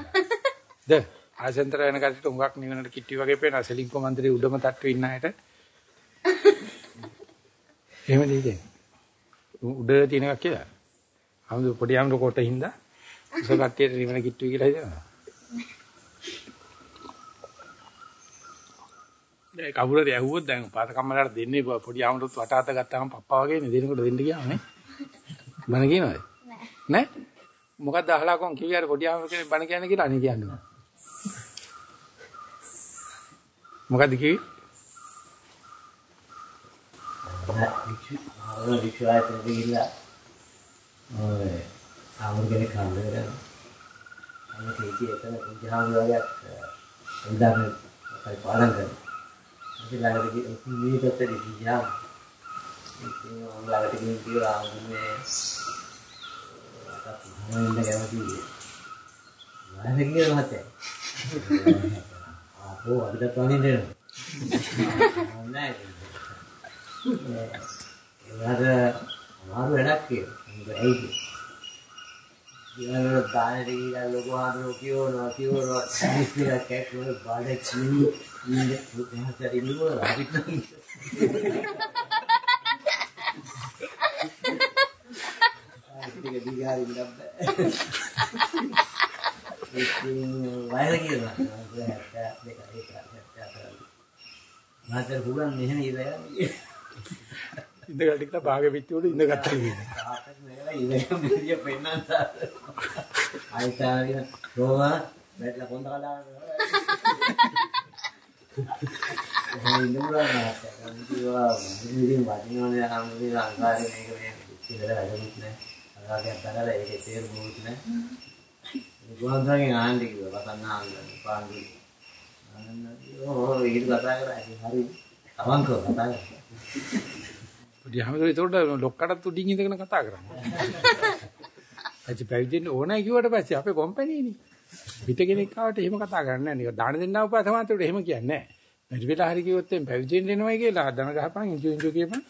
ද? ආසෙන්තර වෙන කටට උඟක් නිවනට කිට්ටි වගේ පේන සෙලින්කෝ මන්දිරේ උඩම තට්ටුවේ ඉන්න අයට. එහෙම දෙන්නේ උඩ තියෙන එකක් කියලා. ආම්දු පොඩි ආම්දු කොට හින්දා. උස කට්ටියට නිවන කිට්ටුයි කියලා හිතනවා. ඒ කවුරුද ඇහුවොත් දැන් පාත කම්මලට දෙන්නේ පොඩි ආමරත් වටාත ගත්තාම පප්පා වගේ නේ දෙනකොට දෙන්න ගියාම නේ. බණ කියනවාද? නෑ. මොකක්ද අහලා කොන් කිව්වේ අර පොඩි ආමර කෙනෙක් බණ කියන්නේ කියලා අනේ කියන්නේ. මොකද්ද කිව්වේ? ආයතන ගිහිල්ලා ඔය ආවුරු කෙනෙක් හම්බ වෙනවා. අන්න කීටි එතන කුජාම වගේ කයි පාඩම් කරනවා. ඉතින් ළඟට ගිහින් මේ පැත්තට ගියා. ඉතින් මම ළඟට ගිහින් කිව්වා මේ අතක් මම ඉන්න කැමතියි. මම කියන්නේ මහත්තයා. ආපෝ අපිට තනින් දෙනවා. නෑ. ඒකට අමාරු වැඩක් කියලා. මොකද ඇයිද? ඊළඟට දානෙට ගිහින් ලොකු ආන්දරෝ කියවනවා කියවනවා ඉස්සරහ කැක්කවල බඩ චිනි ඉන්නේ මොකක්ද ඉන්නවද අපිට ටික දිගාරින් ගබ්බ ඉතින් වයර කියලා මාතර හුලන් මෙහෙම ඉඳලා ඉඳගල් ටික භාගෙ පිටි උඩ ඉඳගත්තා කියන්නේ. තාත්තට නේද ඉඳගෙන මෙරිය පෙන්නන්න ආයිතාවින රෝමා බැටලා කොන්ද එහෙනම් ඉන්නුලා නැහැ කිව්වා ඉතින් වටිනවනේ හැමෝම අංකාරේ මේක මේ ඉතින් වැඩමුත් නැහැ අරාගයක් තරලා ඒකේ තේරුමුත් නැහැ ගුවන්තරගෙන් ආන්දි කිව්වා පතන්න ආන්දි පාන්දි ඕ ඒක කතා කරා හරි අවංකව කතා කරා පොඩි හැමදේම ඒකට ලොක්කටත් උඩින් ඉඳගෙන කතා කරන්නේ. ඇයි පැවිදෙන්න ඕනයි කිව්වට පස්සේ අපේ කොම්පැනිනේ. පිට කෙනෙක් ආවට එහෙම කතා කරන්නේ නැහැ. දාන දෙන්නා උපසමාන්තයට එහෙම කියන්නේ නැහැ. බැරි වෙලා හරි කිව්වොත් එම් පැවිදෙන්න එනවයි කියලා දන ගහපන් ඉන්ජු ඉන්ජු කියපන්.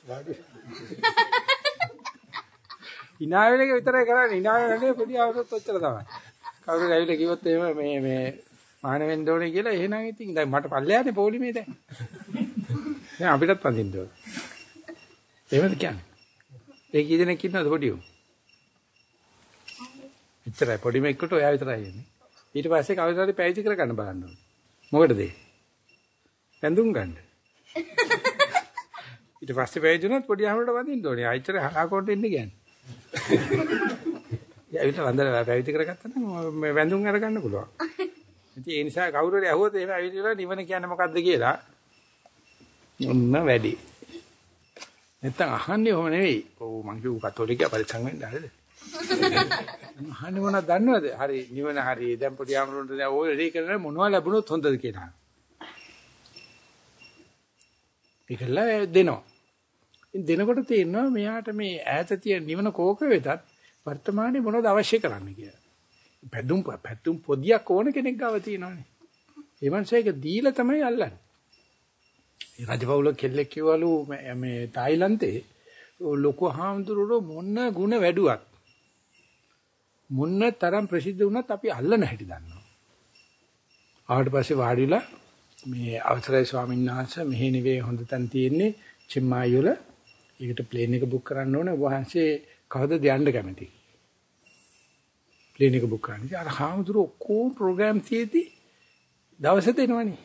ඉනාවෙල එක විතරයි කරන්නේ. ඉනාවෙලනේ පොඩි අවුරුද්දත් ඔච්චර තමයි. කවුරු ඇවිල්ලා කිව්වොත් එහෙම මේ මේ මාන වෙන්න ඕනේ කියලා එහෙනම් ඉතින් දැන් මට පල්ලෙහානේ පොලිමේ දැන්. දැන් අපිටත් වඳින්න ඕනේ. එහෙමද කියන්නේ? ඒ කී දෙනෙක් ඉන්නවද පොඩි උන්? එච්චරයි පොඩි මෙක්කට ඔයා විතරයි එන්නේ. ඊට පස්සේ කවදාද පැවිදි කරගන්න බලන්න ඕනේ. මොකටද ඒ? ඇඳුම් ගන්න. ඊට පස්සේ පැවිදි වුණොත් පොඩි අහමකට වදින්න ඕනේ. ආයිතර හලාකොට ඉන්න කියන්නේ. යාවිත වන්දන පැවිදි කරගත්තා නම් වැඳුම් අරගන්න පුළුවන්. ඉතින් ඒ නිසා කවුරු හරි අහුවොත් එහෙම ඇවිල්ලා නිවන කියන්නේ මොකද්ද කියලා ඔන්න වැඩි. නැත්තම් අහන්නේ ඔහොම නෙවෙයි. ඔව් මං කිව්ව කතෝලිකයා පරිසං වෙන්න හරිද? අහන්නේ මොනවද දන්නවද? හරි නිවන හරි දැන් පොඩි ආමරුන්ට දැන් ඔය රේ කරන මොනවද ලැබුණොත් හොඳද කියලා. ඒකල දෙනවා. ඉතින් දෙනකොට තේරෙනවා මෙයාට මේ ඈත තියෙන නිවන කෝක වෙතත් වර්තමානයේ මොනවද අවශ්‍ය කරන්නේ කියලා. පැදුම් පැතුම් පොදියක් ඕන කෙනෙක් ගාව තියෙනවානේ. ඒ මනුස්සයෙක් දීලා තමයි අල්ලන්නේ. රජපෞල කෙල්ලෙක් කිව්වලු මේ තායිලන්තේ ලොකු හාමුදුරුවෝ මොන ಗುಣ වැඩුවක් මොන තරම් ප්‍රසිද්ධ වුණත් අපි අල්ලන හැටි දන්නවා. ආවට පස්සේ වාඩිලා මේ අවසරයි ස්වාමීන් වහන්සේ මෙහි නෙවෙයි හොඳ තැන තියෙන්නේ චිම්මායි වල. ඒකට ප්ලේන් එක බුක් කරන්න ඕනේ. වහන්සේ කවදද යන්න කැමති? ප්ලේන් එක බුක් කරන්න. අර හාමුදුරුවෝ ඔක්කොම ප්‍රෝග්‍රෑම් තියේදී දවසට එනවනේ.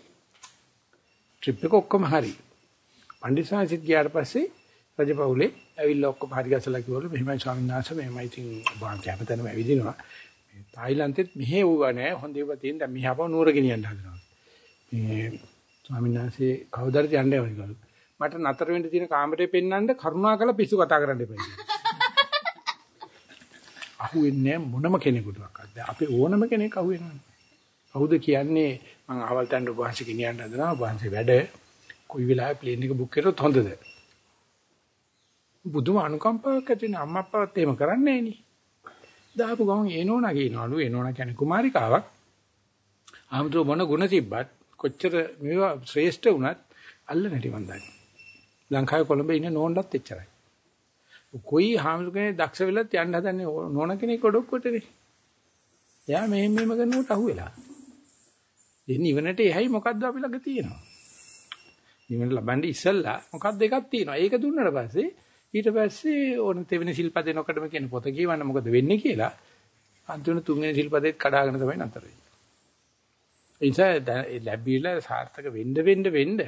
ට්‍රිප් එක ඔක්කොම හරි. පණ්ඩිතසාංශිත් ගියාට පස්සේ රජපෞලේ ඇවිල්ලා ඔක්කොම හරි ගසලා කිව්වලු මෙහෙමයි ස්වාමීන් වහන්සේ මෙහෙමයි ඉතින් බාන් කැපතනම ඇවිදිනවා. මේ තායිලන්තෙත් මෙහෙ වුණා නෑ හොඳ ඒවා තියෙන දැන් මෙහාව නුවර ගෙනියන්න හදනවා. මේ ස්වාමීන් වහන්සේ කවදාද යන්නේ වගේ මට නතර වෙන්න තියෙන කාමරේ පෙන්නන්න කරුණාකර පිස්සු කතා කරන්න එපා. අහුවෙන්නේ මොනම කෙනෙකුටවත්. අපේ ඕනම කෙනෙක් අහුවෙනවනේ. කවුද කියන්නේ මං ආවල් තැන්න වහන්සේ ගෙනියන්න හදනවා වහන්සේ වැඩ කොයි වෙලාවෙ ප්ලේන් එක බුක් කරොත් හොඳද බුදුම අනුකම්පාවක් ඇති වෙන අම්මා අප්පාවත් එහෙම කරන්නේ නෑනේ දාපු ගමන් එනෝනා කියනවලු එනෝනා කියන්නේ කුමාරිකාවක්. ආමතුරු මොන ಗುಣ තිබ්බත් කොච්චර මේවා ශ්‍රේෂ්ඨ වුණත් අල්ල නැටි මන් දන්නේ ලංකාවේ කොළඹ ඉන්න නෝන්ඩත් එච්චරයි. කොයි හාමුදුර කෙනෙක් දක්ෂ වෙලත් යන්න හදන්නේ නෝන කෙනෙක් ඔඩොක්කොටනේ එයා මෙහෙම මෙහෙම කරනකොට අහුවෙලා. ඒ නිවනට එහයි මොකද්ද අපි ළඟ තියෙනවා. නිවන ලබන්නේ ඉස්සල්ලා මොකද්ද එකක් තියෙනවා. ඒක දුන්නට පස්සේ ඊට පස්සේ ඕන තෙවෙනි සිල්පදේ නොකඩම කියන පොත කියවන්න මොකද වෙන්නේ කියලා අන්තිම තුන්වෙනි සිල්පදේත් කඩාගෙන තමයි නතර වෙන්නේ. ඒ නිසා ලැබිලා සාර්ථක වෙන්න වෙන්න වෙන්න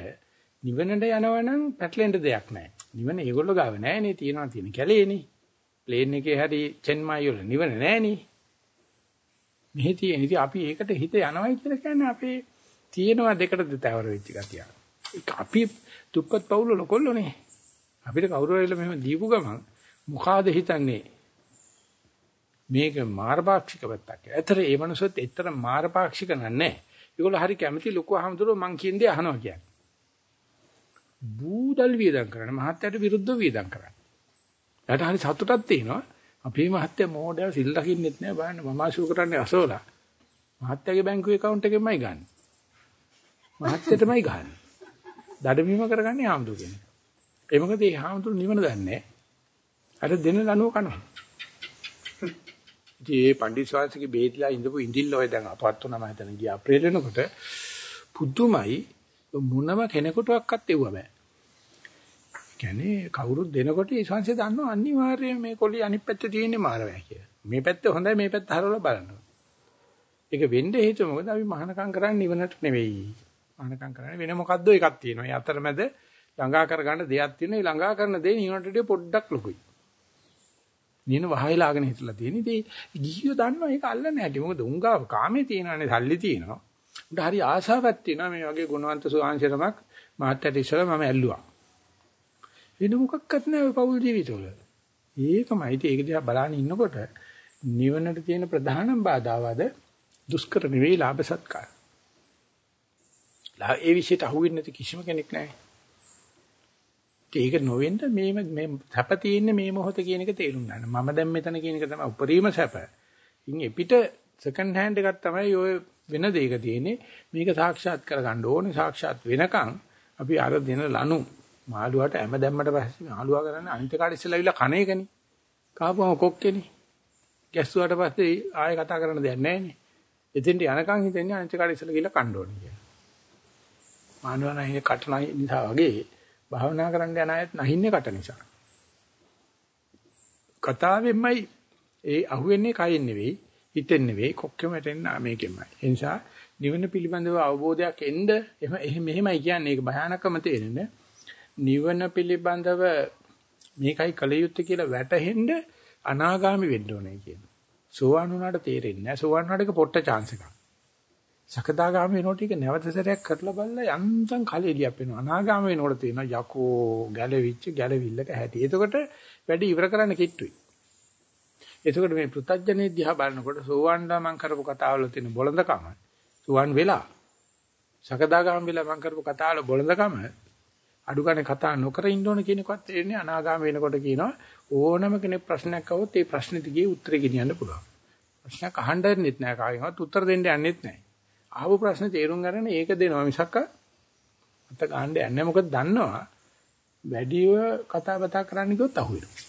නිවනට යනවනම් පැටලෙන්න දෙයක් නැහැ. නිවන ඒගොල්ලෝ ගාව නැහැනේ තියනවා තියෙන කැලේනේ. ප්ලේන් එකේ හරි චෙන්මයි වල නිවන නැහැනේ. මෙහි තියෙන ඉතින් අපි ඒකට හිත යනවයි කියලා කියන්නේ අපේ තියෙනවා දෙකට දෙතවර වෙච්ච ගතිය. අපි දුප්පත් පවුල ලොකොල්ලෝනේ. අපිට කවුරු හරි මෙහෙම දීපු ගමන් මොකාද හිතන්නේ? මේක මාරපාක්ෂික පැත්තක්. ඇතර ඒ මනුස්සයත් ඇත්තට මාරපාක්ෂික නෑ. ඒගොල්ලෝ හරි කැමති ලොකු අහමුදුරෝ මං කියන දේ අහනවා කියන්නේ. බූදල් වියදම් කරන මහත්යට විරුද්ධව වියදම් කරන්නේ. එයාට හරි සතුටක් තියෙනවා. අපේ මහත්ය මොඩල් සිල් ලකින්නෙත් නෑ බලන්න මම ආශු කරන්නේ අසෝලා. මහත්යගේ බැංකුවේ account එකෙන්මයි ගන්න. මහත්යටමයි ගන්න. දඩමීම කරගන්නේ ආම්දු කෙනෙක්. ඒ මොකද ඒ ආම්දු නිවන දන්නේ අර දෙන ලනුව කනවා. ඉතින් මේ පණ්ඩිත ස්වාමීන්ගේ බේදලා ඉඳපු ඉඳිල්ල ඔය දැන් අපවත් වුණා මම හිතන ගියා අප්‍රේල් වෙනකොට පුදුමයි මොනම කෙනෙකුටවත් එව්ව බෑ. කියන්නේ කවුරුත් දෙනකොට ඒ ශාංශය දන්නවා අනිවාර්යයෙන් මේ කොළි අනිත් පැත්තේ තියෙන්නේ මාරවැය කියලා. මේ පැත්ත හොඳයි මේ පැත්ත හරවලා බලනවා. ඒක වෙන්නේ හේතුව මොකද අපි මහානකම් කරන්නේ නිවනට නෙවෙයි. මහානකම් කරන්නේ වෙන මොකද්ද එකක් තියෙනවා. ඒ අතරමැද ළඟා කරගන්න දෙයක් තියෙනවා. ඒ ළඟා කරන දේ නිවනට වඩා පොඩ්ඩක් ලොකුයි. නින වහයලාගෙන හිටලා තියෙන. ඉතින් ගිහියෝ දන්නවා ඒක අල්ලන්නේ නැහැටි. මොකද උංගාව කාමේ තියෙනවානේ සල්ලි තියෙනවා. උන්ට හරි ආශාවක් තියෙනවා මේ වගේ ගුණවන්ත සුවාංශරමක් මාත්‍යට ඉස්සලා මම ඇල්ලුවා. වෙන මොකක්වත් නැහැ පෞල් ජීවිතවල. ඒකමයි ඉතින් ඒක දිහා බලන ඉන්නකොට නිවනට තියෙන ප්‍රධානම බාධාවද දුෂ්කර නෙවෙයි ලාභ සත්කාර. ලා ඒ විශේෂයට අහුවෙන්නේ නැති කිසිම කෙනෙක් නැහැ. ඒක නොවෙන්න මේ මේ සැප තියෙන්නේ මේ මොහොත කියන එක තේරුම් ගන්න. මම දැන් මෙතන කියන එක තමයි උපරිම සැප. ඉන් එපිට සෙකන්ඩ් හෑන්ඩ් එකක් තමයි ඔය වෙන දෙයක තියෙන්නේ. මේක සාක්ෂාත් කරගන්න ඕනේ. සාක්ෂාත් වෙනකන් අපි අර දෙන ලනු මාළුවාට හැම දැම්මට පස්සේ මාළුවා කරන්නේ අනිත් කාට ඉස්සෙල්ලා ඇවිල්ලා කණ එකනේ. කාපුවම කොක්කේනේ. ගැස්සුවාට පස්සේ ආයෙ කතා කරන්න දෙයක් නැහැනේ. එතෙන්ට යනකම් හිතන්නේ අනිත් කාට ඉස්සෙල්ලා ගිහලා කන්න ඕනේ කියලා. මානවනා නැහැ කටන නිසා වගේ භාවනා කරන්න යන අයත් නැහින්නේ කට නිසා. කතාවෙන්මයි ඒ අහුවෙන්නේ කයින් නෙවෙයි, හිතෙන් නෙවෙයි, කොක්කෙම වැටෙන්න මේකෙන්මයි. ඒ නිසා නිවන පිළිබඳව අවබෝධයක් එන්න එහෙම මෙහෙමයි කියන්නේ ඒක භයානකම තේරෙන්නේ. නිවන පිළිබඳව මේකයි කල යුත්තේ කියලා වැටහෙන්න අනාගාමි වෙන්න ඕනේ කියන. සෝවාන් වුණාට තේරෙන්නේ නැහැ. සෝවාන් වුණාට ඒක පොට්ට chance එකක්. සකදාගාමි වෙනකොට ඒක නැවත සැරයක් කරලා බලලා යන්තම් කලෙලියක් වෙනවා. අනාගාමි වෙනකොට තියෙනවා යකෝ ගැලවිච්ච ගැලවිල්ලක හැටි. එතකොට වැඩි ඉවර කරන්න කිට්ටුයි. එතකොට මේ පෘථජ්ජනේ දිහා බලනකොට සෝවන්ලා මං කරපු කතාවල තියෙන බොළඳකම සෝවන් වෙලා සකදාගාමි වෙලා මං කරපු කතාවල බොළඳකම අඩු ගන්න කතා නොකර ඉන්න ඕන කියන එකත් තේරෙන්නේ අනාගාම වෙනකොට කියනවා ඕනම කෙනෙක් ප්‍රශ්නයක් අහුවොත් ඒ ප්‍රශ්නෙ දිගේ උත්තරේ ගෙනියන්න පුළුවන්. ප්‍රශ්නයක් අහන්න දෙන්නෙත් නෑ කාගෙන්වත් උත්තර දෙන්න යන්නෙත් නෑ. ආව ප්‍රශ්නේ තේරුම් ගන්න ඒක දෙනවා මිසක් අත ගන්න යන්නේ මොකද දන්නවා වැඩිව කතා බතා කරන්න ගියොත් අහුවෙනවා.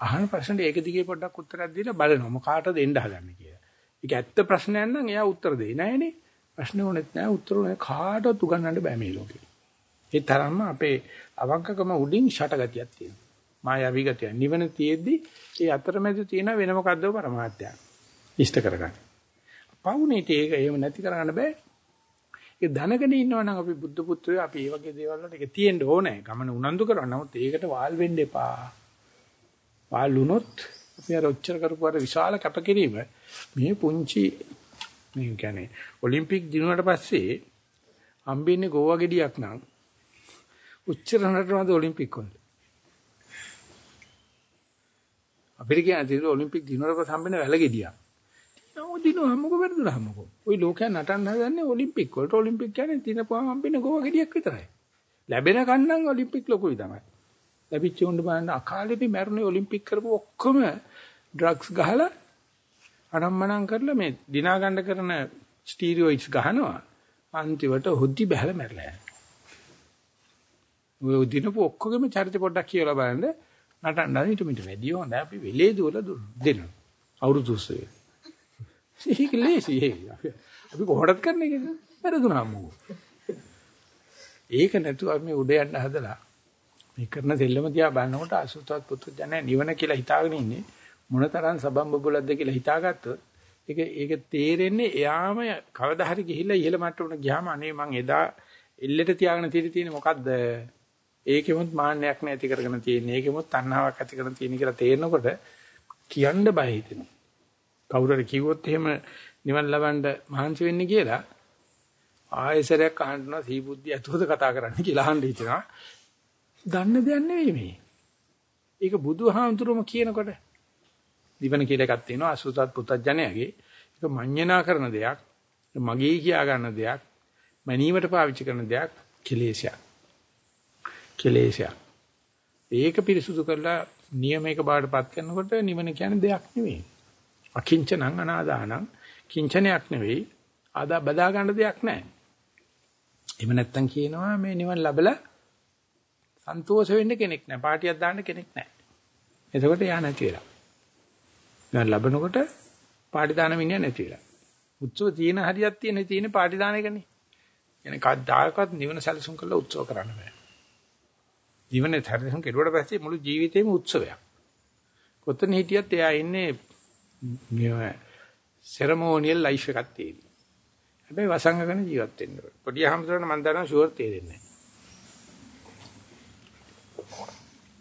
අහන ප්‍රශ්නෙට ඒක දිගේ පොඩ්ඩක් උත්තරයක් දීලා බලනවා මොකාටද එන්න හදන්නේ කියලා. ඒක ඇත්ත ප්‍රශ්නයක් නම් එයා උත්තර දෙයි නෑනේ. ප්‍රශ්න ඕනෙත් නෑ උත්තර ඕනේ කාටවත් උගන්වන්න බෑ මේ ලෝකේ. ඒ තරම්ම අපේ අවංකකම උඩින් ෂටගතියක් තියෙනවා. මායාවී ගතිය. නිවන තියෙද්දි ඒ අතරමැද තියෙන වෙන මොකද්ද පරමාර්ථයක්. ඉෂ්ට කරගන්න. පවුනේට ඒක එහෙම නැති කරගන්න බෑ. ඒක දැනගෙන ඉන්නවා නම් අපි බුද්ධ පුත්‍රයෝ අපි මේ වගේ දේවල් වලට ඒක තියෙන්න ඕනේ. ගමන උනන්දු කරනවා. නමුත් ඒකට වාල් වෙන්න එපා. වාල් වුණොත් අපි අර උච්චර කරපු අර විශාල කැපකිරීම මේ පුංචි මේ කියන්නේ ඔලිම්පික් දිනුවට පස්සේ හම්බෙන්නේ ගෝවා ගෙඩියක් නම් උච්චර නටනවාද ඔලිම්පික් වල. අපිට කියන දේ ඔලිම්පික් දිනවල හම්බෙන වැල ගෙඩියක්. ඔය දිනුව හැමකෝ වැරදුනා හැමකෝ. ওই ලෝකයා නටන්න හදන්නේ ඔලිම්පික් වලට. ඔලිම්පික් කියන්නේ දිනපුවාම හම්බෙන ගෝවා ගෙඩියක් විතරයි. ලැබෙන කන්නම් ඔලිම්පික් ලොකුයි තමයි. ලැබිච්ච උණ්ඩ බලන්න අකාලෙදි මැරුණේ ඔලිම්පික් කරපු ඔක්කොම ඩ්‍රග්ස් ගහලා අනම්මනම් කරලා මේ දිනා ගන්න කරන ස්ටීරියොයිඩ්ස් ගහනවා. අන්තිමට හොද්දි බහැලා මැරලා යනවා. ඔය දිනපු ඔක්කොගෙම චරිත පොඩ්ඩක් කියලා බලන්න නටන්න ඊට මිට වැඩි හොඳ අපි වෙලේ දුවල දෙන්න. අවුරුදු 30. ඒක ලේසි ඒක. අපි කොහොමද කරන්නේ ඒක? වැරදුනා මොකෝ. ඒක නැතුව අපි උඩ යන්න හදලා මේ කරන දෙල්ලම දිහා බලනකොට අසුතවත් පුතු ජන නිවන කියලා හිතාගෙන ඉන්නේ මොනතරම් සබම්බබුලක්ද කියලා හිතාගත්තොත් ඒක ඒක තේරෙන්නේ එයාම කවදා හරි ගිහිල්ලා ඉහළ මට්ටමට ගියාම අනේ මං එදා එල්ලෙට තියාගෙන තියෙන්නේ මොකද්ද ඒකෙමුත් මාන්නයක් නැති කරගෙන තියෙන. ඒකෙමුත් තණ්හාවක් ඇති කරගෙන තියෙන කියලා තේරෙනකොට කියන්න බය හිතෙනවා. කවුරු හරි කිව්වොත් එහෙම නිවන් ලබන්න මහන්සි වෙන්නේ කියලා ආයෙසරයක් අහනවා සීබුද්ධිය ඇතුළත කතා කරන්න කියලා අහන්න හිතෙනවා. දන්න දෙයක් නෙවෙයි මේ. ඒක බුදුහාමුදුරුවෝ කියනකොට දිවන කියලා එකක් තියෙනවා අසුතත් පුතඥයාගේ. ඒක මඤ්ඤණා කරන දෙයක්, මගේ කියා ගන්න දෙයක්, මනීමට පාවිච්චි කරන දෙයක් කෙලේශයක්. කෙලේශයක්. ඒක පිරිසුදු කරලා නියමයක බාටපත් කරනකොට නිවන කියන්නේ දෙයක් නෙවෙයි. අකිංචනං අනාදානං කිංචනයක් නෙවෙයි. ආදා බදා ගන්න දෙයක් නැහැ. එහෙම නැත්තම් කියනවා මේ නිවන ලැබලා සන්තෝෂ වෙන්න කෙනෙක් නැහැ. පාටියක් දාන්න කෙනෙක් නැහැ. එතකොට යා නැති වෙලා. නිවන ලැබනකොට පාටි දාන මිනිහා නැති වෙලා. උත්සව තියෙන හරියක් තියෙන තියෙන පාටි දාන එකනේ. يعني කවදාකවත් නිවන සැලසුම් කරලා උත්සව කරන්න බෑ. ජීවනේ සැලසුම් කෙරුවට පස්සේ මුළු ජීවිතේම උත්සවයක්. කොතන හිටියත් එයා ඉන්නේ සෙරමෝනියල් ලයිෆ් එකක් තියෙන. හැබැයි වසංගකන ජීවත් වෙන්න ඕනේ. පොඩි අහම්සරණ මම දන්නවා ෂුවර් තේරෙන්නේ නැහැ.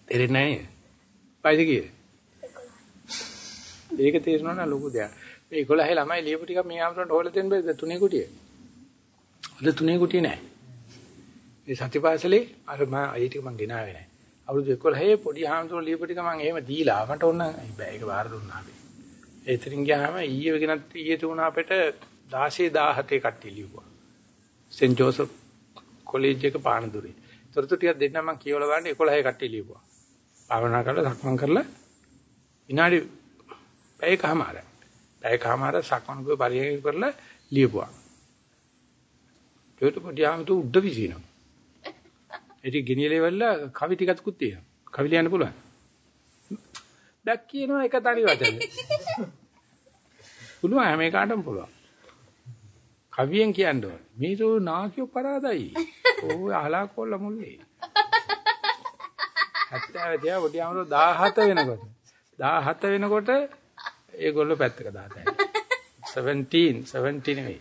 තේරෙන්නේ නැහැ. පයිද කියේ? ඒක තේරෙනවා නම් ලොකු දෙයක්. මේ 11 ළමයි ලියපු ටික මේ අහම්සරණට හොයලා දෙන්න බෑද තුනේ කුටිය? අද තුනේ කුටිය නැහැ. මේ සතිපාසලේ අර මම ඒ ටික මං ගෙනාවේ නැහැ. අවුරුදු 11 පොඩි අහම්සරණ ලියපු ටික මං එහෙම දීලා මට ඕන බෑ ඒක බාර දුන්නා අපි. ඒතරින් ගියාම ඊයේ වෙනත් ඊයේ තුන අපිට 16 17 කට්ටිය ලිව්වා. සෙන්ට් ජෝසප් කොලෙජ් එක පානදුරේ. තොරතුරු ටිකක් දෙන්න මම කියවලා බලන්න 11 කට්ටිය ලිව්වා. භාවනා කරලා සක්මන් කරලා විනාඩි පැයකමාර. පැයකමාර සක්මන් කර පරිහරණය කරලා ලියපුවා. ඒකට පොඩි ආමතු උඩ විසිනවා. ඒක ගෙනියලෙවල කවි ටිකක්කුත් තියෙනවා. කවි ලියන්න පුළුවන්. දැක් කියනවා එක තනි වචනේ. පුළුවන් හැම එකටම පුළුවන්. කවියෙන් කියන්න ඕනේ. මේසෝ නාකියෝ පරාදයි. ඕ අහලා කොල්ල මුල්ලේ. 70 තියා පොඩි අමරෝ 17 වෙනකොට 17 වෙනකොට ඒගොල්ලෝ පැත්තක දාතයි. 17 17 නෙවෙයි.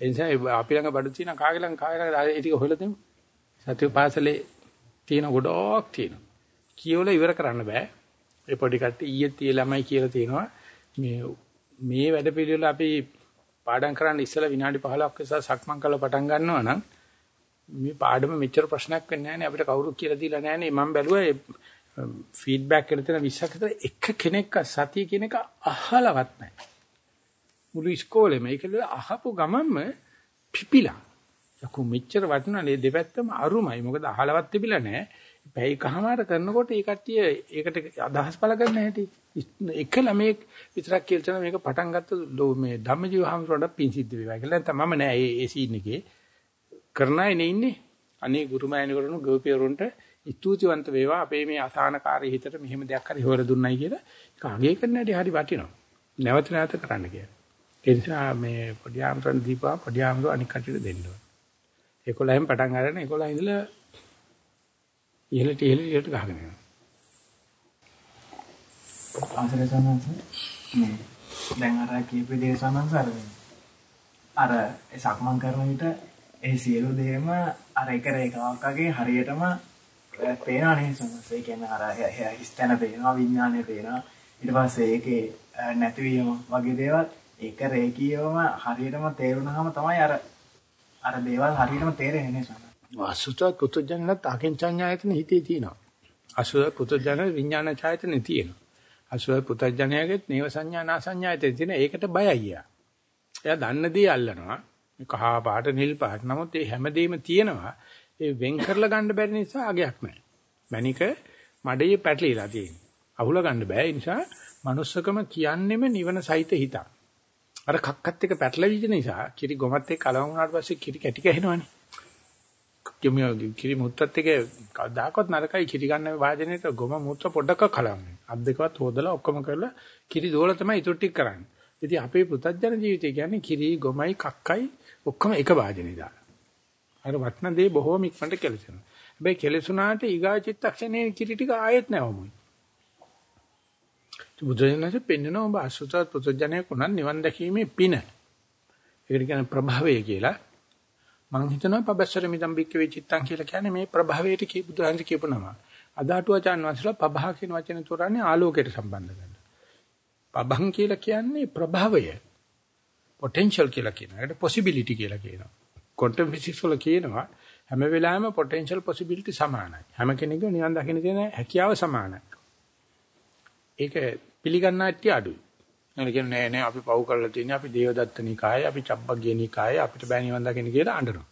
එනිසා අපි ළඟ බඩු තියෙන කාගේ ළඟ කාගේ ළඟ ඒ ටික හොයලා දෙමු. සත්‍ය පාසලේ තියෙන ගොඩක් තියෙනවා. කියවල ඉවර කරන්න බෑ. ඒ පොඩි කට්ටිය ඊයේ tie ළමයි කියලා තියෙනවා. මේ මේ වැඩ පිළිවෙල අපි පාඩම් කරන්න ඉස්සලා විනාඩි 15ක් විතර සක්මන් කරලා පටන් ගන්නවා නම් මේ පාඩම මෙච්චර ප්‍රශ්නයක් වෙන්නේ නැහැ නේ. අපිට කවුරුත් කියලා දීලා නැහැ නේ. මම බැලුවා ෆීඩ්බැක් එකේ තියෙන 20ක් විතර එක කෙනෙක් සතිය කියන එක අහලවත් නැහැ. මුළු ඉස්කෝලේම ඒක අහපු ගමන්ම පිපිලා. යකෝ මෙච්චර වටිනානේ දෙපැත්තම අරුමයි. මොකද අහලවත් තිබිලා නැහැ. පැය කහමාර කරනකොට ඒ කට්ටිය ඒකට අදහස් පළ ගන්න හැටි. එක ළමේ විතරක් කියලා මේක පටන් ගත්ත මේ ධම්මජීව හාමුදුරන්ට පින් සිද්ධ වේවා කියලා. නැත්නම් මම නෑ ඒ ඒ සීන් එකේ. කරන අය නේ ඉන්නේ. අනේ ගුරුමෑණි කරනු ගෝපියරුන්ට ස්තුතිවන්ත වේවා. අපේ මේ අසහනකාරී හිතට මෙහෙම දෙයක් හරි හොර දුන්නයි කියලා. ඒක අගේ කරන්න හැටි හරි වටිනවා. නැවත නැවත කරන්න කියලා. ඒ නිසා මේ පොඩි ආමරන් දීපා පොඩි ආමර අනික් කටියට දෙන්න ඕන. 11න් පටන් අරගෙන 11 ඉඳලා ඉහළට ඉහළට ඉහළට ගහගෙන යනවා. ආසරේ සමන්ස මේ දැන් අර කීප දේ සමන්ස අර අර සක්මන් කරන විට ඒ සියලු දේම අර එක රේඛාවක් වගේ හරියටම පේනවා නේ සමන්ස. ඒ කියන්නේ අර හිස්තැන පේනවා විඥානය පේනවා. ඊට පස්සේ ඒකේ නැතිවීම වගේ දේවල් එක රේඛීයවම හරියටම තේරුණාම තමයි අර අර දේවල් හරියටම තේරෙන්නේ නේ සමන්ස. අසුත පුතුජනලත් අකින්චඤ්ඤායතන හිතේ තියෙනවා. අසුත පුතුජන විඥාන ඡායතනෙ තියෙනවා. අසුත පුතුජනයගෙත් නේව සංඥා නා සංඥායතන තියෙන ඒකට බයයි යා. එයා දන්න දේ අල්ලනවා. මේ කහ පාට නිල් පාට. නමුත් මේ හැමදේම තියෙනවා. ඒ වෙන් කරලා ගන්න බැරි නිසා අගයක් නැහැ. මණික මඩේ පැටලිලා තියෙනවා. අහුල ගන්න බෑ. ඒ නිසා manussකම කියන්නෙම නිවන සහිත හිතක්. අර කක්කත් එක පැටලවිච්ච නිසා කිරි ගොමත් එක්ක කලවම් වුණාට පස්සේ කිරි කැටි ගහනවනේ. කිමි කිරි මුත්තත් එක කවදාකවත් නරකයි කිරි ගන්න වාදනයේට ගොම මුත්‍ර පොඩ්ඩක් කලවන්නේ. අත් දෙකවත් හොදලා ඔක්කොම කරලා කිරි දෝල තමයි ඉතුරු ටික කරන්නේ. ඉතින් අපේ පුතත්ජන ජීවිතය කියන්නේ කිරි ගොමයි කක්කයි ඔක්කොම එක වාදනේ දාලා. අර වටන දේ බොහෝම ඉක්මනට කෙලසෙනවා. හැබැයි කෙලසුනාට ඊගා චිත්තක්ෂණේ කිරි ටික ආයෙත් නැවමුයි. බුදුරජාණන්සේ පෙන්නන ඔබ අසුතත් පුතත්ජනයේ කොනන් නිවන් දැකීමේ පින. ඒකට කියන්නේ ප්‍රභවය කියලා. මම හිතනවා පබස්සර මිදම් බික්ක වෙචිත්තං කියලා කියන්නේ මේ ප්‍රභවයට කී බුදුහන්ස කියපු නම. අදාටුවචාන් වහන්සේලා පබහ කියන වචනේ තෝරන්නේ ආලෝකයට සම්බන්ධ කරලා. පබහං කියලා කියන්නේ ප්‍රභවය. potential කියලා කියනවා. ඒකට possibility කියලා කියනවා. quantum physics වල කියනවා හැම වෙලාවෙම potential possibility සමානයි. හැම කෙනෙකුගේ නිවන් දකින්න තියෙන හැකියාව සමානයි. ඒක පිළිගන්න ඇටි අඩුයි. එන කියන්නේ නෑ නෑ අපි පව් කරලා තියෙන්නේ අපි දේවදත්ත නිකාය අපි චබ්බග්ගේ නිකාය අපිට බෑ නිවන් දකින්න කියලා අඬනවා.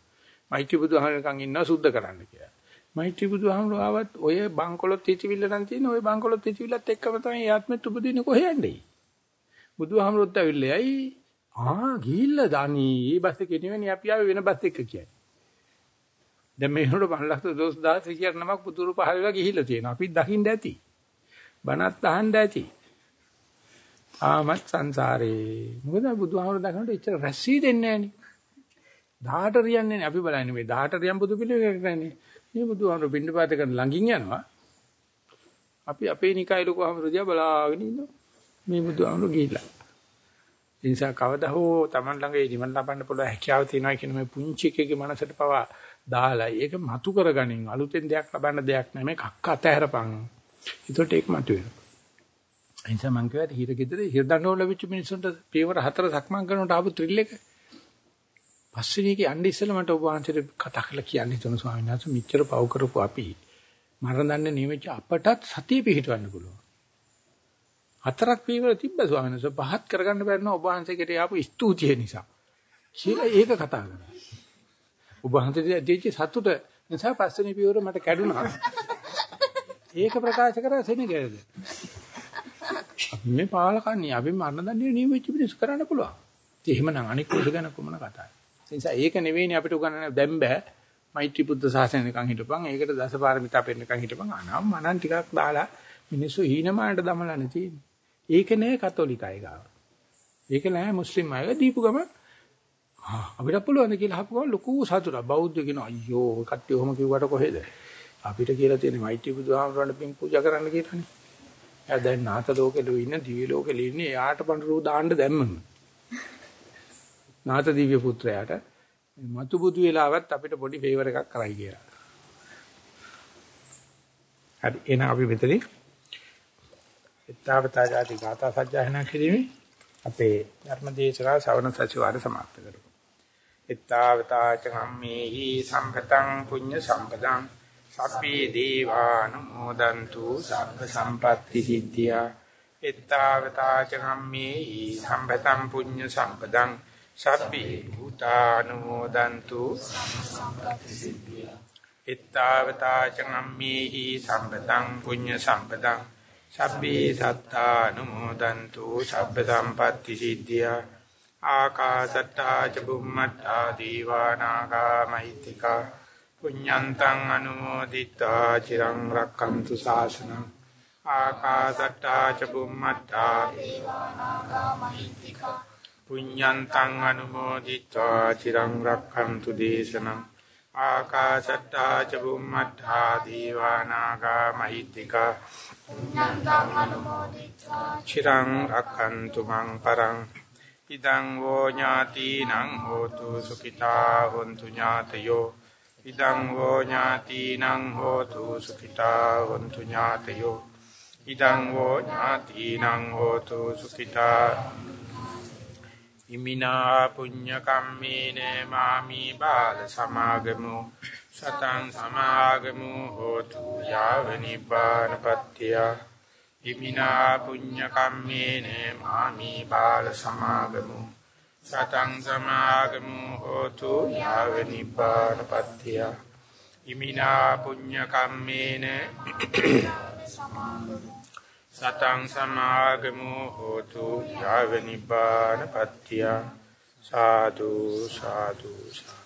මෛත්‍රී බුදුහාමරකන් ඉන්නවා සුද්ධ කරන්න කියලා. මෛත්‍රී බුදුහාමර ආවත් ඔය බංකොලොත් හිතවිල්ල නම් තියෙන ඔය බංකොලොත් හිතවිල්ලත් එක්කම තමයි ආත්මෙත් උපදින්නේ කොහෙ යන්නේ. බුදුහාමරොත් ඇවිල්ලායි ආ ගිහිල්ලා දානි මේ බස් එකේ නෙවෙයි අපි ආවේ වෙන බස් එකක කියන්නේ. දැන් මේ වෙනකොට 5000 කියන නමක් පුතුරු පහල වෙලා ගිහිල්ලා තියෙනවා. අපි දකින්න ඇති. බණත් අහන්න ඇති. ආමත් සංසාරේ. මොකද බුදුහාමර දකින්නට එච්චර රැස්සී දෙන්නේ නැහනේ. 18 රියන්නේ නැහැ. අපි බලන්නේ මේ 18 රියන් බුදු පිළිවෙල කරන්නේ. මේ බුදුහාමර පින්නපාත කරන ළඟින් යනවා. අපි අපේ නිකායේ ලොකු හාමුදුරුවෝ දිහා බලාගෙන ඉන්නවා. මේ බුදුහාමර ගිහිල්ලා. ඒ නිසා කවදා හෝ Taman ළඟ ඒ නිවන් ලබන්න පුළුවන් හැකියාව තියෙනවා කියන මේ පුංචි එකේ මනසට පවා දාලා ඒක මතු කරගනින් අලුතෙන් දෙයක් ලබන්න දෙයක් නැහැ මේ කක්ක අතහැරපන්. ඒකට ඒක මතුවෙනවා. ඒ නිසා මං කියවද හිර ගෙදර හිර දඬුවම් ලැබිච්ච මිනිස්සුන්ට පියවර හතර සක්මන් කරනකොට ආපු ත්‍රිල් එක පස්වෙනි එකේ යන්නේ ඉස්සෙල්ලා මට ඔබ වහන්සේට කතා කරලා කියන්න හිතුණා ස්වාමීන් වහන්සේ මෙච්චර පව් කරපු අපි මරණ දන්නේ නිවෙච්ච අපටත් සතිය පිහිටවන්න පුළුවන්. හතරක් පියවර තිබ්බ ස්වාමීන් වහන්සේ පහත් කරගන්න බැරි නෝ ඔබ වහන්සේකට ආපු ස්තුතිය නිසා. කියලා ඒක කතා කරා. ඔබ වහන්සේ දෙච්ච සතුට නිසා පස්වෙනි පියවර මට කැඩුනා. ඒක ප්‍රකාශ කරා සෙනගේද. මේ පාලකන්නේ අපි මරණ දන්නේ නියමෙච්ච පිළිස් කරන්න පුළුවන්. ඒ එහෙමනම් අනික් කුස ගැන කොමන කතාවයි. ඒ නිසා ඒක නෙවෙයිනේ අපිට උගන්වන්න දැන් බෑ. මෛත්‍රී බුද්ධ ශාසනයකන් හිටපන්. ඒකට දසපාරමිතා පෙන්නකන් හිටපන්. අනම් මනන් ටිකක් දාලා මිනිස්සු හීනමානට දමලානේ තියෙන්නේ. ඒක නෑ කතෝලිකයි ගාව. ඒක නෑ මුස්ලිම් අය දීපු ගම අපිට පුළුවන් ද කියලා අහපු ගමන් ලොකු සතුටක්. බෞද්ධ කියන අයියෝ කට්ටිය ඔහොම කිව්වට කොහෙද? අපිට කියලා තියෙන්නේ මෛත්‍රී බුදුහාමරණ පින් පූජා කරන්න කියලානේ. එයා දැන් නාත ලෝකෙලු ඉන්න දිව්‍ය ලෝකෙලු ඉන්නේ එයාට පඬුරු දාන්න දැම්මම. නාත දිව්‍ය පුත්‍රයාට මතු බුදු වෙලාවත් අපිට පොඩි ෆේවර් එකක් කරයි කියලා. හරි එන අපි මෙතනින් ඊතාවතා ජාති ගාථා සජ්ජායනා කිරීමේ අපේ ධර්මදේශකා ශ්‍රවණ සචිවාර සමාප්ත කරමු. ඊතාවතා චම්මේහි සම්පතං පුඤ්ඤ සම්පතං සබ්බේ දීවානුමෝදන්තු සබ්බ සම්පatti සිද්ධියා. එත්තාවතා චම්මේහි සම්පතං පුඤ්ඤ සම්පතං සබ්බේ භූතානුමෝදන්තු එත්තාවතා චම්මේහි සම්පතං පුඤ්ඤ සම්පතං සබ්බේ සත්තානුමෝදන්තු සබ්බ සම්පatti සිද්ධියා. ආකාසට්ටා ච බුම්මට්ටා දීවානාගා මහිත්‍තිකා. පුඤ්ඤන්තං අනුමෝදිතා චිරං රක්칸තු ශාසනං ආකාසට්ටා ච බුම්මත්තා පුඤ්ඤන්තං අනුමෝදිතා චිරං රක්칸තු දේශනං ආකාසට්ටා ච බුම්මත්තා දීවානාගා මහිත්‍තිකා පුඤ්ඤන්තං අනුමෝදිතා චිරං රක්칸තු මං පරං ඉදං වෝ ඥාතිනං හෝතු සුඛිතා හොන්තු ඥාතයෝ ඉදං වෝ ඥාතිනං හෝතු සුඛිතා හොන්තු ඥාතයෝ. ඉදං වෝ ඥාතිනං හෝතු සුඛිතා. ඉමිනා පුඤ්ඤ කම්මේන මාමි බාල සමාගමු. සතං සමාගමු හෝතු යාව නිපානපත්ත්‍ය ඉමිනා පුඤ්ඤ කම්මේන මාමි බාල සමාගමු. සතං සමාගමු හෝතු යාව නිපානපත්ත්‍ය ඉමිනා පුඤ්ඤ කම්මේන සතං සමාගමු හෝතු යාව නිපානපත්ත්‍ය සාදු සාදු සාදු.